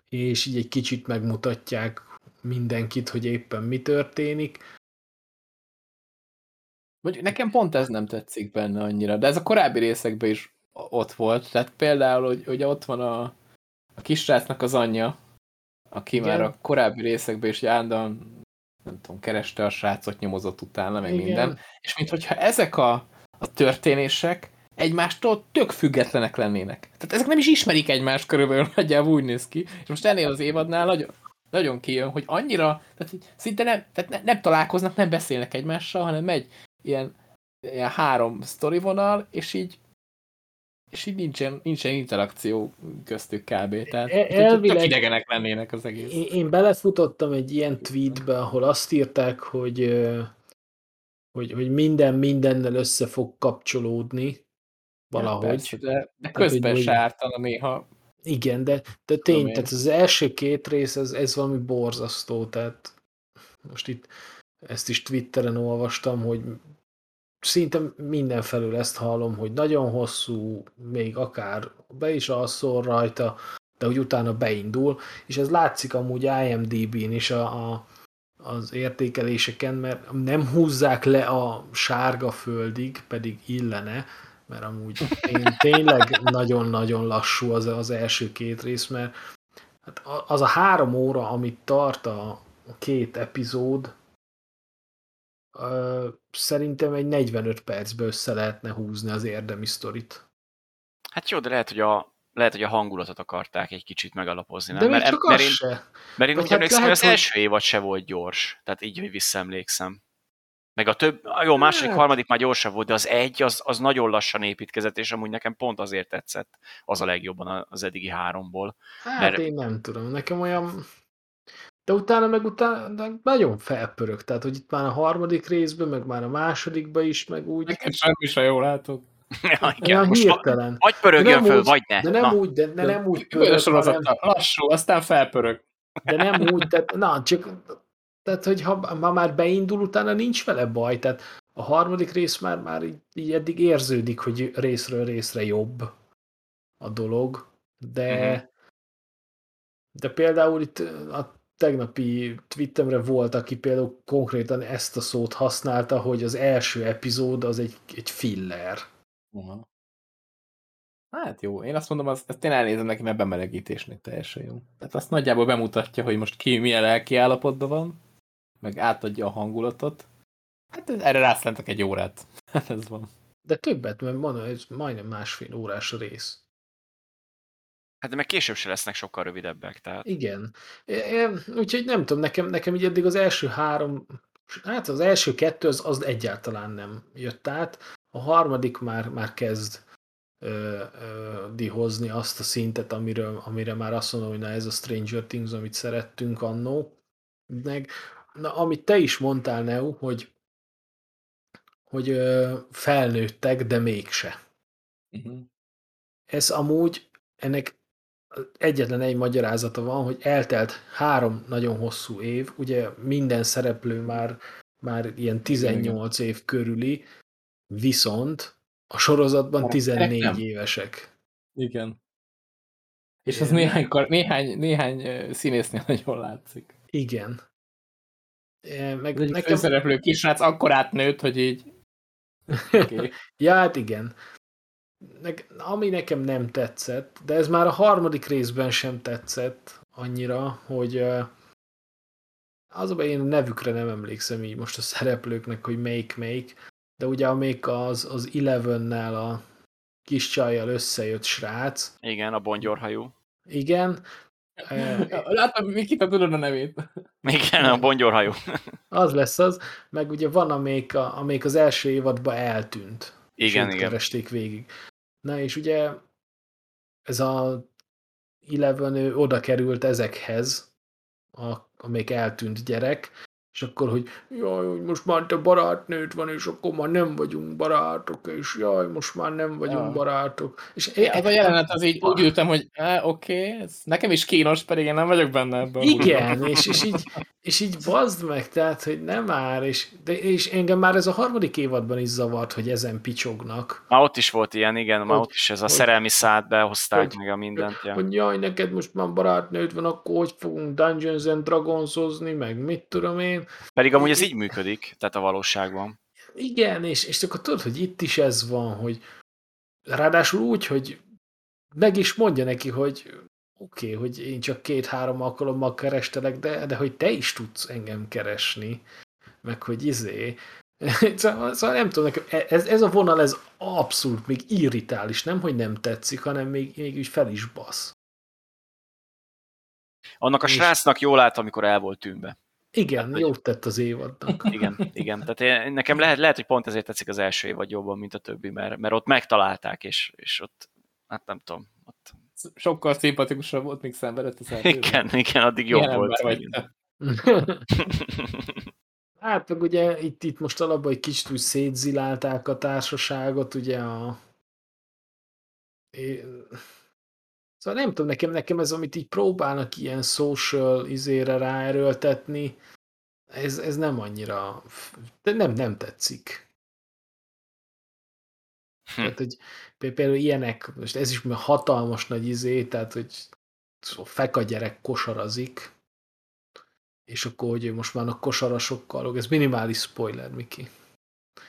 és így egy kicsit megmutatják mindenkit, hogy éppen mi történik. Vagy nekem pont ez nem tetszik benne annyira, de ez a korábbi részekben is ott volt. Tehát például, hogy, hogy ott van a, a kisrácnak az anyja, aki Igen. már a korábbi részekben is állandóan nem tudom, kereste a srácot, nyomozott utána, meg Igen. minden. És mintha ezek a, a történések egymástól tök függetlenek lennének. Tehát ezek nem is ismerik egymást körülbelül, nagyjából úgy néz ki. És most ennél az évadnál nagyon, nagyon kijön, hogy annyira, tehát szinte nem, tehát ne, nem találkoznak, nem beszélnek egymással, hanem megy ilyen, ilyen három sztori vonal, és így és így nincsen, nincsen interakció köztük kb. Tehát e, elvileg, tök idegenek lennének az egész. Én, én belefutottam egy ilyen tweetbe, ahol azt írták, hogy, hogy, hogy minden mindennel össze fog kapcsolódni, valahogy. Ja, persze, de, de közben se ártana néha. Igen, de, de tény, tehát az első két rész, ez, ez valami borzasztó, tehát most itt ezt is Twitteren olvastam, hogy szinte mindenfelől ezt hallom, hogy nagyon hosszú, még akár be is alszol rajta, de hogy utána beindul, és ez látszik amúgy IMDb-n is a, a, az értékeléseken, mert nem húzzák le a sárga földig, pedig illene, mert amúgy én tényleg nagyon-nagyon lassú az, az első két rész, mert hát az a három óra, amit tart a két epizód, szerintem egy 45 percbe össze lehetne húzni az érdemi sztorit. Hát jó, de lehet, hogy a, lehet, hogy a hangulatot akarták egy kicsit megalapozni. Nem? De mert, csak mert, én, se. Mert én úgy hát emlékszem, hogy az első évad se volt gyors. Tehát így, hogy visszaemlékszem. Meg a több, jó, második, hát. harmadik már gyorsabb volt, de az egy, az, az nagyon lassan építkezett, és amúgy nekem pont azért tetszett az a legjobban az eddigi háromból. Hát mert... én nem tudom, nekem olyan de utána meg utána nagyon felpörög, tehát hogy itt már a harmadik részben, meg már a másodikban is, meg úgy. Nekem semmi se jól látok. Ja, igen, hirtelen. Vagy pörögjön föl, úgy, vagy ne. De nem na. úgy, de, de nem úgy pörög, hanem... Lassú, aztán felpörög. De nem úgy, tehát, na, csak, tehát, hogy ha, ha már beindul, utána nincs vele baj, tehát a harmadik rész már, már így, így eddig érződik, hogy részről részre jobb a dolog, de uh-huh. de például itt a tegnapi twittemre volt, aki például konkrétan ezt a szót használta, hogy az első epizód az egy, egy filler. Uh-huh. Hát jó, én azt mondom, azt, azt én elnézem neki, mert bemelegítésnek teljesen jó. Tehát azt nagyjából bemutatja, hogy most ki milyen lelki állapotban van, meg átadja a hangulatot. Hát erre rászlentek egy órát. Hát ez van. De többet, mert mondom, ez majdnem másfél órás rész. Hát de meg később se lesznek sokkal rövidebbek. Tehát... Igen. Úgyhogy nem tudom, nekem, nekem így eddig az első három, hát az első kettő az, az egyáltalán nem jött át. A harmadik már, már kezd ö, ö, dihozni azt a szintet, amiről, amire már azt mondom, hogy na ez a Stranger Things, amit szerettünk annó. Meg, na, amit te is mondtál, Neu, hogy, hogy ö, felnőttek, de mégse. Uh-huh. Ez amúgy, ennek egyetlen egy magyarázata van, hogy eltelt három nagyon hosszú év, ugye minden szereplő már, már ilyen 18 Igen. év körüli, viszont a sorozatban 14 nem. évesek. Igen. És az néhány, néhány, néhány színésznél nagyon látszik. Igen. Meg egy nekem... főszereplő kisrác akkor átnőtt, hogy így... Okay. ja, hát igen ami nekem nem tetszett, de ez már a harmadik részben sem tetszett annyira, hogy az a én a nevükre nem emlékszem így most a szereplőknek, hogy make, de ugye amelyik az, az Eleven-nel a kis csajjal összejött srác. Igen, a bongyorhajú. Igen. Látom, Miki, te tudod a nevét. Igen, a bongyorhajú. Az lesz az, meg ugye van, amelyik, a, amelyik az első évadban eltűnt. Igen, igen. keresték végig. Na és ugye ez a Eleven ő oda került ezekhez, a, amelyik eltűnt gyerek, és akkor, hogy jaj, most már te barátnőd van, és akkor már nem vagyunk barátok, és jaj, most már nem vagyunk ja. barátok. És én, ez a jelenet az így úgy ültem, hogy oké, okay, ez nekem is kínos, pedig én nem vagyok benne ebben. Igen, és, és, így, és így bazd meg, tehát, hogy nem már, és, de, és engem már ez a harmadik évadban is zavart, hogy ezen picsognak. Már ott is volt ilyen, igen, már ott is ez a hogy, szerelmi szád behozták hogy, meg a mindent. Ja. Hogy jaj, neked most már barátnőd van, akkor hogy fogunk Dungeons and Dragons-ozni, meg mit tudom én, pedig amúgy ez így működik, tehát a valóságban. Igen, és, és akkor tudod, hogy itt is ez van, hogy ráadásul úgy, hogy meg is mondja neki, hogy oké, okay, hogy én csak két-három alkalommal kerestelek, de, de hogy te is tudsz engem keresni, meg hogy izé. Szóval, szóval nem tudom, nekem ez, ez a vonal, ez abszolút még irritális, nem, hogy nem tetszik, hanem még, még úgy fel is basz. Annak a és... srácnak jól állt, amikor el volt tűnve. Igen, hát, jót tett az évadnak. Igen, igen. Tehát én, nekem lehet, lehet, hogy pont ezért tetszik az első évad jobban, mint a többi, mert, mert ott megtalálták, és, és ott, hát nem tudom, ott... Sokkal szimpatikusabb volt, még szenvedett az első. Igen, igen, addig jobb Ilyen volt. Vagy hát meg ugye itt, itt most alapban egy kicsit úgy szétzilálták a társaságot, ugye a É, szóval nem tudom, nekem, nekem ez, amit így próbálnak ilyen social izére ráerőltetni, ez, ez nem annyira, de nem, nem tetszik. Hm. Tehát, hogy például ilyenek, most ez is hatalmas nagy izé, tehát, hogy szóval feka gyerek kosarazik, és akkor, hogy most már a kosarasokkal, ez minimális spoiler, Miki.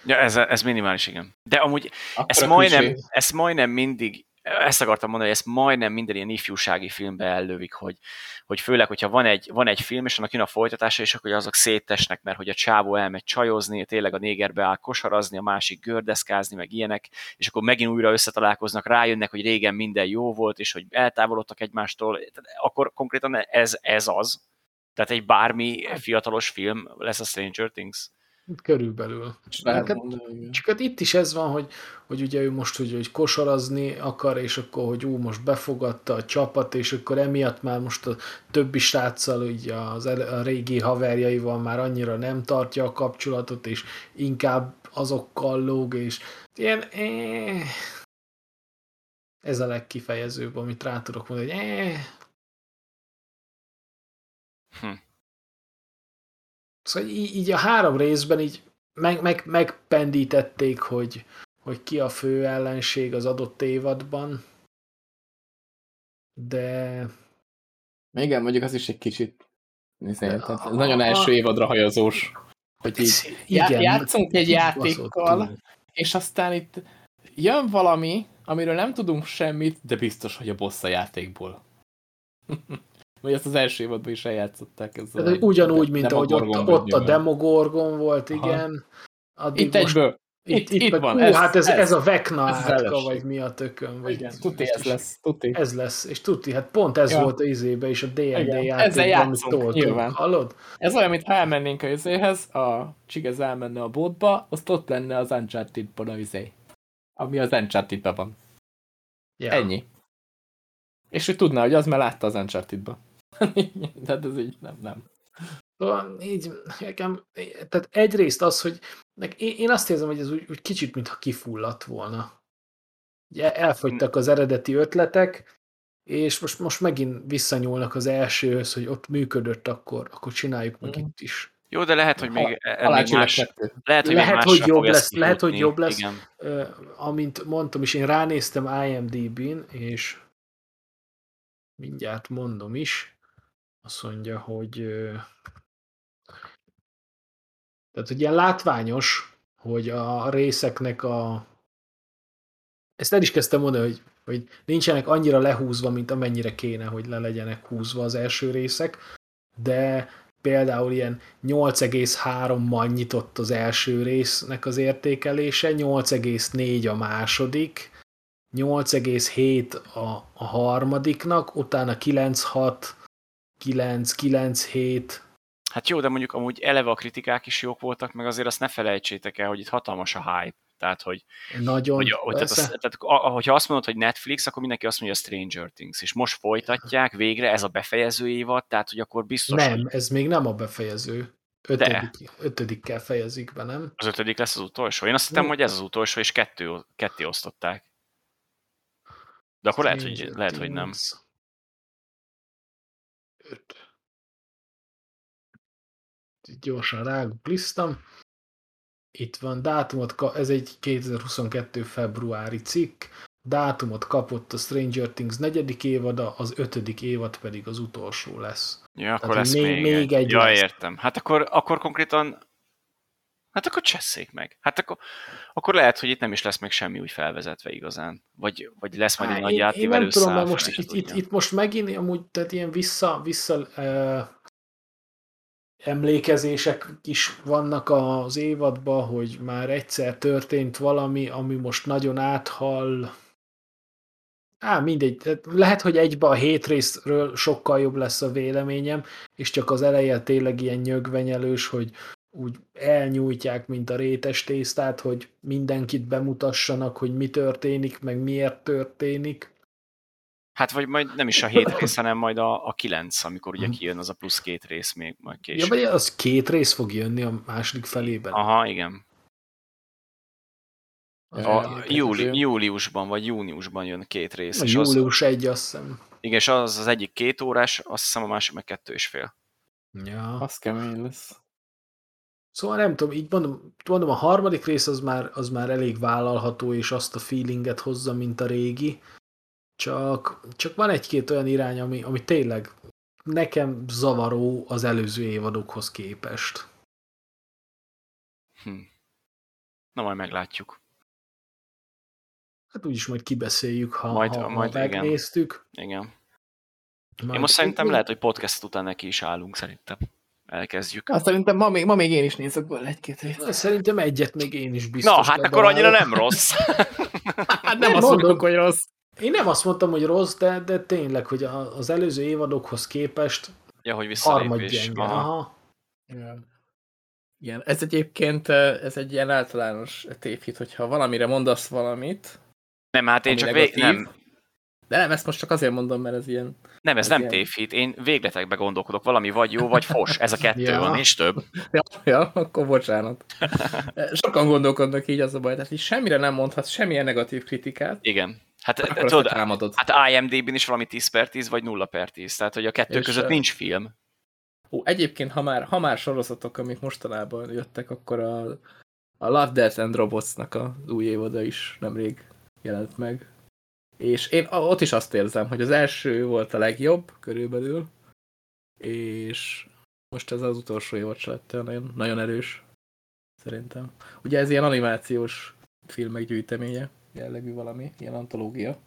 Ja, ez, ez minimális, igen. De amúgy ezt majdnem, ezt majdnem mindig ezt akartam mondani, hogy ezt majdnem minden ilyen ifjúsági filmbe ellövik, hogy, hogy főleg, hogyha van egy, van egy film, és annak jön a folytatása, és akkor azok szétesnek, mert hogy a csávó elmegy csajozni, tényleg a négerbe áll kosarazni, a másik gördeszkázni, meg ilyenek, és akkor megint újra összetalálkoznak, rájönnek, hogy régen minden jó volt, és hogy eltávolodtak egymástól, akkor konkrétan ez, ez az. Tehát egy bármi fiatalos film lesz a Stranger Things. Körülbelül. Hát, csak hát itt is ez van, hogy, hogy ugye ő most hogy, hogy kosarazni akar, és akkor, hogy ú, most befogadta a csapat, és akkor emiatt már most a többi sráccal, ugye az, a régi haverjaival már annyira nem tartja a kapcsolatot, és inkább azokkal lóg, és ilyen eh, ez a legkifejezőbb, amit rá tudok mondani, hogy eh. Hm. Szóval így, így a három részben így meg, meg, megpendítették, hogy, hogy ki a fő ellenség az adott évadban, de... Igen, mondjuk az is egy kicsit de, a, nagyon első évadra hajazós. Hogy így igen, játszunk egy játékkal, és aztán itt jön valami, amiről nem tudunk semmit, de biztos, hogy a boss a játékból. Vagy ezt az első évadban is eljátszották. Ezzel Tehát, ugyanúgy, mint ahogy ott, ott a Demogorgon volt, igen. Addig itt most, egyből. Itt, itt, itt van. Hú, ez, hát ez, ez, ez a Vecna ez átka, vagy mi a tökön. Vagy igen, tuti ez lesz. Tuti. Ez lesz, és tuti, hát pont ez ja. volt a izébe és a D&D játékban, amit toltunk. Hallod? Ez olyan, mint ha elmennénk a izéhez, a Csigez elmenne a bótba, azt ott lenne az Uncharted-ban a izé. Ami az uncharted van. Ja. Ennyi. És ő tudná, hogy az, mert látta az Uncharted-ba. tehát ez így nem, nem. Szóval így, nekem, tehát egyrészt az, hogy én azt érzem, hogy ez úgy, úgy kicsit, mintha kifulladt volna. Ugye elfogytak az eredeti ötletek, és most, most megint visszanyúlnak az elsőhöz, hogy ott működött, akkor, akkor csináljuk meg mm. itt is. Jó, de lehet, hogy még, még más, lehet, hogy, lehet, hogy jobb lesz, lehet, hogy jobb lesz. Igen. Uh, amint mondtam is, én ránéztem IMDb-n, és mindjárt mondom is, azt mondja, hogy tehát, hogy ilyen látványos, hogy a részeknek a ezt el is kezdtem mondani, hogy, hogy nincsenek annyira lehúzva, mint amennyire kéne, hogy le legyenek húzva az első részek, de például ilyen 8,3-mal nyitott az első résznek az értékelése, 8,4 a második, 8,7 a, a harmadiknak, utána 9,6, 9, 9,7. Hát jó, de mondjuk amúgy eleve a kritikák is jók voltak, meg azért azt ne felejtsétek el, hogy itt hatalmas a hype. Tehát, hogy, Nagyon, hogy, hogy tehát, az, tehát, hogyha azt mondod, hogy Netflix, akkor mindenki azt mondja, a Stranger Things, és most folytatják végre, ez a befejező évad, tehát, hogy akkor biztos... Nem, hogy... ez még nem a befejező. Ötödik, De. ötödikkel fejezik be, nem? Az ötödik lesz az utolsó? Én azt hittem, hogy ez az utolsó, és kettő, ketté osztották. De akkor lehet, hogy, lehet, hogy nem. Öt. Gyorsan rágugliztam. Itt van dátumot, ez egy 2022. februári cikk. Dátumot kapott a Stranger Things negyedik évada, az ötödik évad pedig az utolsó lesz. Ja, akkor Tehát lesz még, még egy. Ja, lesz. értem. Hát akkor, akkor konkrétan Hát akkor cseszék meg. Hát akkor, akkor lehet, hogy itt nem is lesz még semmi úgy felvezetve igazán. Vagy, vagy lesz majd egy nagy én, én nem tudom, mert most itt, itt, itt, most megint amúgy, tehát ilyen vissza, vissza uh, emlékezések is vannak az évadban, hogy már egyszer történt valami, ami most nagyon áthall. Á, mindegy. Lehet, hogy egybe a hét részről sokkal jobb lesz a véleményem, és csak az eleje tényleg ilyen nyögvenyelős, hogy úgy elnyújtják, mint a rétes tésztát, hogy mindenkit bemutassanak, hogy mi történik, meg miért történik. Hát vagy majd nem is a hét rész, hanem majd a, a kilenc, amikor ugye mhm. kijön az a plusz két rész még majd később. Ja, vagy az két rész fog jönni a második felében. Aha, igen. A júli, júliusban vagy júniusban jön két rész. A július az, egy, azt hiszem. Igen, és az az egyik két órás, azt hiszem a másik meg kettő és fél. Ja. Az kemény lesz. Szóval nem tudom, így mondom, mondom a harmadik rész az már, az már elég vállalható, és azt a feelinget hozza, mint a régi. Csak, csak van egy-két olyan irány, ami, ami tényleg nekem zavaró az előző évadokhoz képest. Hm. Na majd meglátjuk. Hát úgyis majd kibeszéljük, ha, majd, ha, majd, ha megnéztük. Igen. igen. Majd Én most szerintem lehet, hogy podcast után neki is állunk, szerintem. Elkezdjük. Hát szerintem ma még, ma még én is nézek bele egy-két részt. Szerintem egyet még én is biztos. Na, hát akkor annyira nem rossz. hát nem, nem azt mondom, hogy rossz. Én nem azt mondtam, hogy rossz, de, de tényleg, hogy az előző évadokhoz képest ja, hogy visszalépés. Aha. Aha. Igen. Igen, ez egyébként ez egy ilyen általános tévhit, hogyha valamire mondasz valamit. Nem, hát én csak vég... nem. De nem, ezt most csak azért mondom, mert ez ilyen... Nem, ez, ez nem ilyen... tévhit, én végletekbe gondolkodok, valami vagy jó, vagy fos, ez a kettő ja. van, és több. Ja, ja, akkor bocsánat. Sokan gondolkodnak így, az a baj, tehát így semmire nem mondhatsz semmilyen negatív kritikát. Igen. Hát, tudod, hát IMDb-n is valami 10 per 10, vagy 0 per 10, tehát hogy a kettő és között nincs film. Ó, egyébként, ha már, ha már sorozatok, amik mostanában jöttek, akkor a, a Love, Death and Robots-nak az új évada is nemrég jelent meg. És én ott is azt érzem, hogy az első volt a legjobb körülbelül, és most ez az utolsó évad se lett nagyon, nagyon erős, szerintem. Ugye ez ilyen animációs filmek gyűjteménye, jellegű valami, ilyen antológia,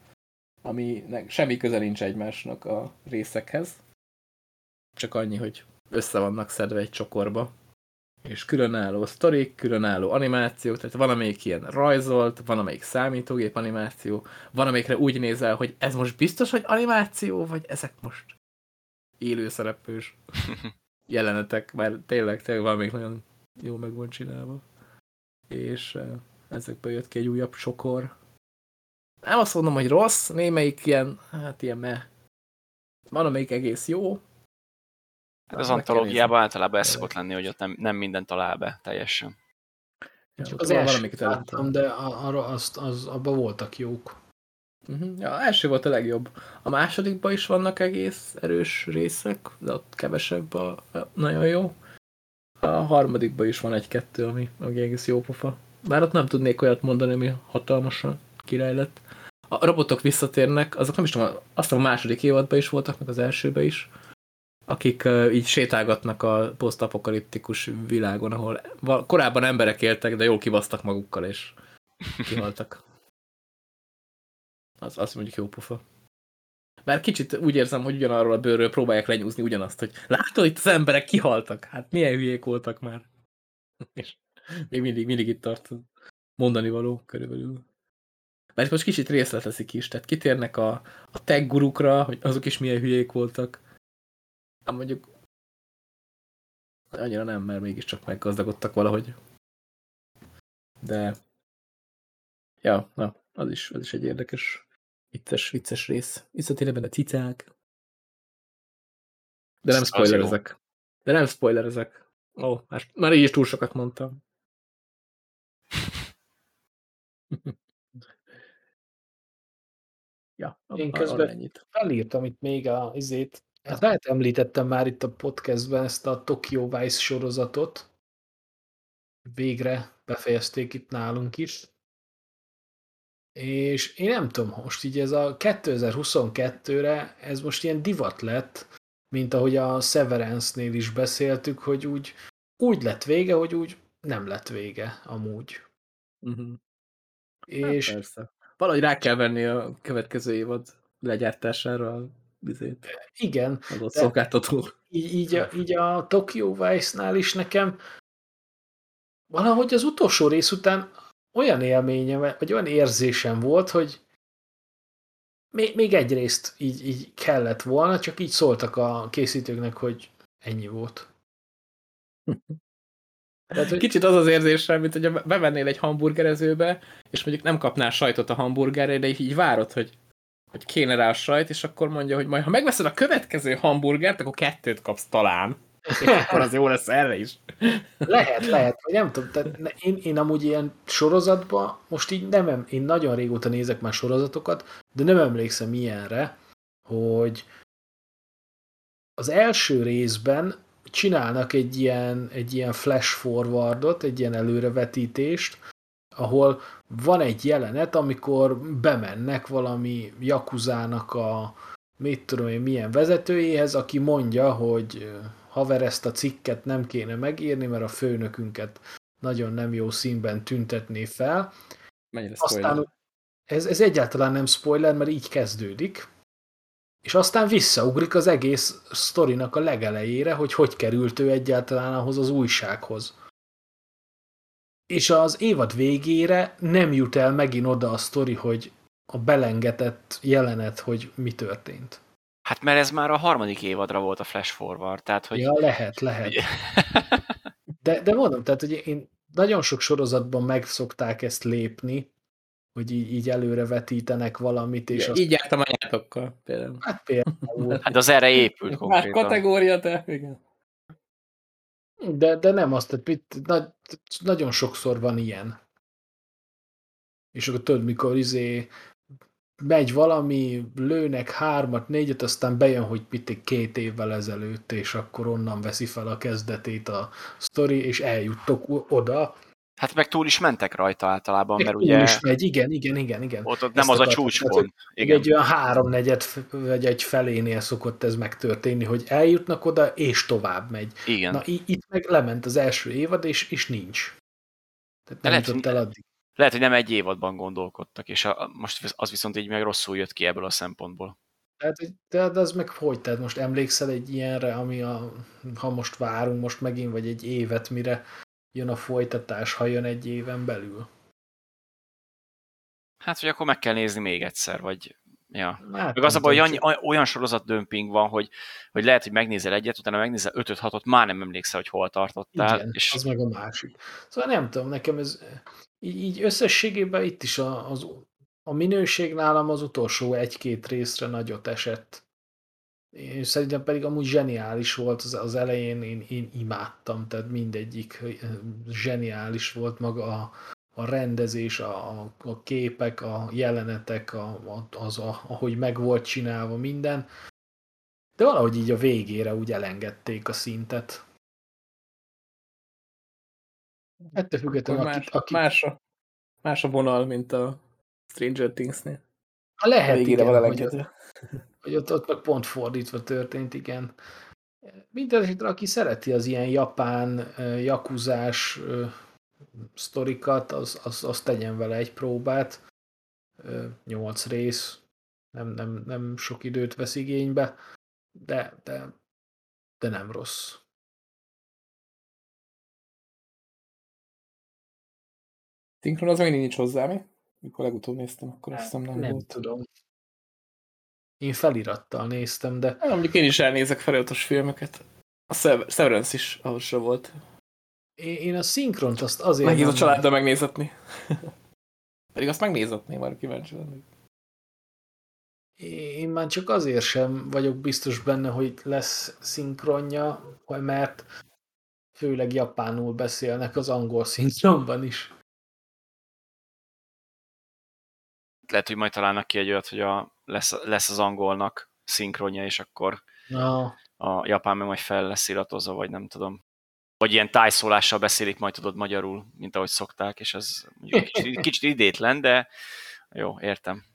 ami semmi köze nincs egymásnak a részekhez, csak annyi, hogy össze vannak szedve egy csokorba, és különálló sztorik, különálló animáció, tehát van amelyik ilyen rajzolt, van amelyik számítógép animáció, van amelyikre úgy nézel, hogy ez most biztos, hogy animáció, vagy ezek most élőszereplős jelenetek, mert tényleg, tényleg valamelyik nagyon jó meg van csinálva. És uh, ezekből jött ki egy újabb sokor. Nem azt mondom, hogy rossz, némelyik ilyen, hát ilyen me. Van amelyik egész jó, Hát az antológiában általában ez szokott lenni, hogy ott nem, nem minden talál be teljesen. Csak az első láttam, de arra azt, az, abban voltak jók. Uh -huh. Ja, első volt a legjobb. A másodikban is vannak egész erős részek, de ott kevesebb a, a nagyon jó. A harmadikban is van egy-kettő, ami, ami egész jó pofa. Bár ott nem tudnék olyat mondani, ami hatalmasan király lett. A robotok visszatérnek, azok nem is tudom, azt a második évadban is voltak, meg az elsőben is akik uh, így sétálgatnak a posztapokaliptikus világon, ahol korábban emberek éltek, de jól kivasztak magukkal, és kihaltak. Az, az mondjuk jó pufa. Mert kicsit úgy érzem, hogy ugyanarról a bőrről próbálják lenyúzni ugyanazt, hogy látod, itt az emberek kihaltak, hát milyen hülyék voltak már. És még mindig, mindig itt tart mondani való körülbelül. Mert most kicsit részleteszik is, tehát kitérnek a, a tech gurukra, hogy azok is milyen hülyék voltak, Hát mondjuk annyira nem, mert mégiscsak meggazdagodtak valahogy. De ja, na, az is, az is egy érdekes, vicces, vicces rész. Visszatérve a cicák. De nem spoilerezek. De nem spoilerezek. Ó, oh, már, már így is túl sokat mondtam. ja, Én közben felírtam itt még a izét, Hát lehet említettem már itt a podcastben ezt a Tokyo Vice sorozatot. Végre befejezték itt nálunk is. És én nem tudom, most így ez a 2022-re ez most ilyen divat lett, mint ahogy a Severance-nél is beszéltük, hogy úgy, úgy lett vége, hogy úgy nem lett vége amúgy. Uh-huh. És... Hát persze. Valahogy rá kell venni a következő évad legyártására bizét. Igen. Adott szolgáltató. Így, így, a, így a Tokyo Vice-nál is nekem valahogy az utolsó rész után olyan élményem, vagy olyan érzésem volt, hogy még, még egy részt így, így kellett volna, csak így szóltak a készítőknek, hogy ennyi volt. Tehát, hogy... Kicsit az az érzésem, mint hogy bevennél egy hamburgerezőbe, és mondjuk nem kapnál sajtot a hamburgerre, de így várod, hogy hogy kéne rá a sajt, és akkor mondja, hogy majd ha megveszed a következő hamburgert, akkor kettőt kapsz talán. és akkor az jó lesz erre is. Lehet, lehet, vagy nem tudom. Tehát én, én amúgy ilyen sorozatban, most így nem, én nagyon régóta nézek már sorozatokat, de nem emlékszem ilyenre, hogy az első részben csinálnak egy ilyen, egy ilyen flash forwardot, egy ilyen előrevetítést, ahol van egy jelenet, amikor bemennek valami Jakuzának a mit tudom én milyen vezetőjéhez, aki mondja, hogy haver ezt a cikket nem kéne megírni, mert a főnökünket nagyon nem jó színben tüntetné fel. Mennyire Aztán ez, ez egyáltalán nem spoiler, mert így kezdődik. És aztán visszaugrik az egész sztorinak a legelejére, hogy hogy került ő egyáltalán ahhoz az újsághoz. És az évad végére nem jut el megint oda a sztori, hogy a belengetett jelenet, hogy mi történt. Hát mert ez már a harmadik évadra volt a Flash Forward, tehát hogy... Ja, lehet, lehet. De, de mondom, tehát hogy én nagyon sok sorozatban megszokták ezt lépni, hogy így, így előre vetítenek valamit, és ja, azt... Így jártam anyátokkal például. Hát például. hát az erre épült konkrétan. Már kategória, de igen. De, de nem azt, tehát mit, na, nagyon sokszor van ilyen. És akkor tudod, mikor izé megy valami, lőnek hármat, négyet, aztán bejön, hogy mit két évvel ezelőtt, és akkor onnan veszi fel a kezdetét a sztori, és eljuttok oda. Hát meg túl is mentek rajta általában, meg mert túl ugye... is megy, igen, igen, igen, igen. Ott, ott nem az a csúcspont. Igen. Egy olyan háromnegyed, vagy egy felénél szokott ez megtörténni, hogy eljutnak oda, és tovább megy. Igen. Na, itt meg lement az első évad, és, és nincs. Tehát nem lehet, el addig. Lehet, hogy nem egy évadban gondolkodtak, és a, most az viszont így meg rosszul jött ki ebből a szempontból. Tehát, de, de az meg hogy? Tehát most emlékszel egy ilyenre, ami a, ha most várunk most megint, vagy egy évet, mire jön a folytatás, ha jön egy éven belül? Hát, hogy akkor meg kell nézni még egyszer, vagy Ja. Hát, Meg az a baj, hogy annyi, olyan sorozat dömping van, hogy, hogy lehet, hogy megnézel egyet, utána megnézel 5 6 már nem emlékszel, hogy hol tartottál. Igen, és... az meg a másik. Szóval nem tudom, nekem ez így, így összességében itt is a, az, a minőség nálam az utolsó egy-két részre nagyot esett. Én szerintem pedig amúgy zseniális volt az, az elején, én, én imádtam, tehát mindegyik zseniális volt maga a, a rendezés, a, a képek, a jelenetek, a, az, a, ahogy meg volt csinálva minden. De valahogy így a végére úgy elengedték a szintet. Ettől függetlenül, más, aki, aki... Más, a, más a vonal, mint a Stranger Things-nél. Lehet, Végére igen, hogy, hogy ott, ott meg pont fordítva történt, igen. Mindenesetre, aki szereti az ilyen japán, jakuzás sztorikat, az, az, az tegyen vele egy próbát. Nyolc rész, nem, nem, nem sok időt vesz igénybe, de, de, de nem rossz. Szinkron az még nincs hozzá, mi? Mikor legutóbb néztem, akkor azt hiszem nem, nem volt. tudom. Én felirattal néztem, de... Nem, mondjuk én is elnézek feliratos filmeket. A Severance is ahhoz volt. Én a szinkront azt azért Megint a családdal megnézetni. Pedig azt megnézetném, már kíváncsi lennék. Én már csak azért sem vagyok biztos benne, hogy lesz szinkronja, mert főleg japánul beszélnek az angol szinkronban is. Lehet, hogy majd találnak ki egy olyat, hogy a, lesz, lesz az angolnak szinkronja, és akkor no. a japán meg majd fel lesz iratozva, vagy nem tudom vagy ilyen tájszólással beszélik majd tudod magyarul, mint ahogy szokták, és ez kicsit, kicsit idétlen, de jó, értem.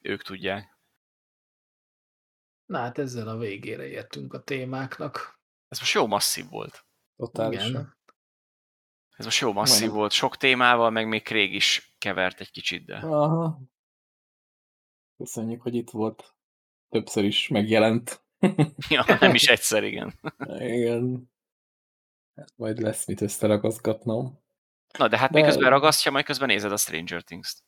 Ők tudják. Na hát ezzel a végére értünk a témáknak. Ez most jó masszív volt. Totálisan. Igen. Ez most jó masszív Majd. volt, sok témával, meg még Krég is kevert egy kicsit, de... Aha. Köszönjük, hogy itt volt. Többször is megjelent. ja, nem is egyszer, igen. igen. Hát majd lesz mit összeragaszgatnom. Na, de hát de... miközben ragasztja, majd közben nézed a Stranger Things-t.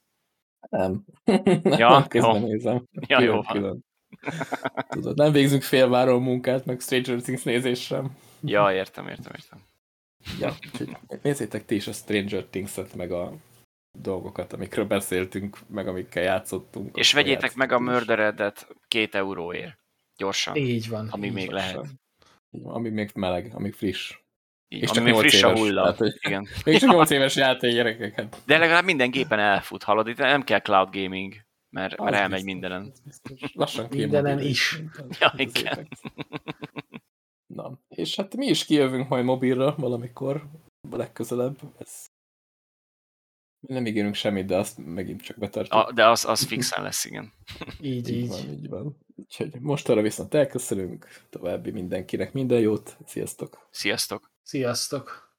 Nem. Ja, közben jó. nézem. Ja, külön, jó van. Külön. Tudod, nem végzünk félváról munkát, meg Stranger Things nézés sem. Ja, értem, értem, értem. Ja, nézzétek ti is a Stranger Things-et, meg a dolgokat, amikről beszéltünk, meg amikkel játszottunk. És vegyétek meg a Murderedet két euróért. Gyorsan. Így van. Amíg így még van. lehet. Amíg még meleg, amíg friss. Így, És ami csak még 8 friss a éves, hulla. tehát, hogy- Igen. Még csak 8 éves játék gyerekek. Hát, De legalább minden gépen elfut, hallod? Itt nem kell cloud gaming, mert, mert elmegy biztos, mindenen. biztos. Lassan ki Mindenen is. Ja, igen. Na, és hát mi is kijövünk majd mobilra valamikor, legközelebb. Ez... Nem ígérünk semmit, de azt megint csak betartjuk. A, de az, az fixen lesz, igen. Így, így így. van, így van. Úgyhogy most arra viszont elköszönünk, további mindenkinek minden jót, sziasztok! Sziasztok! Sziasztok.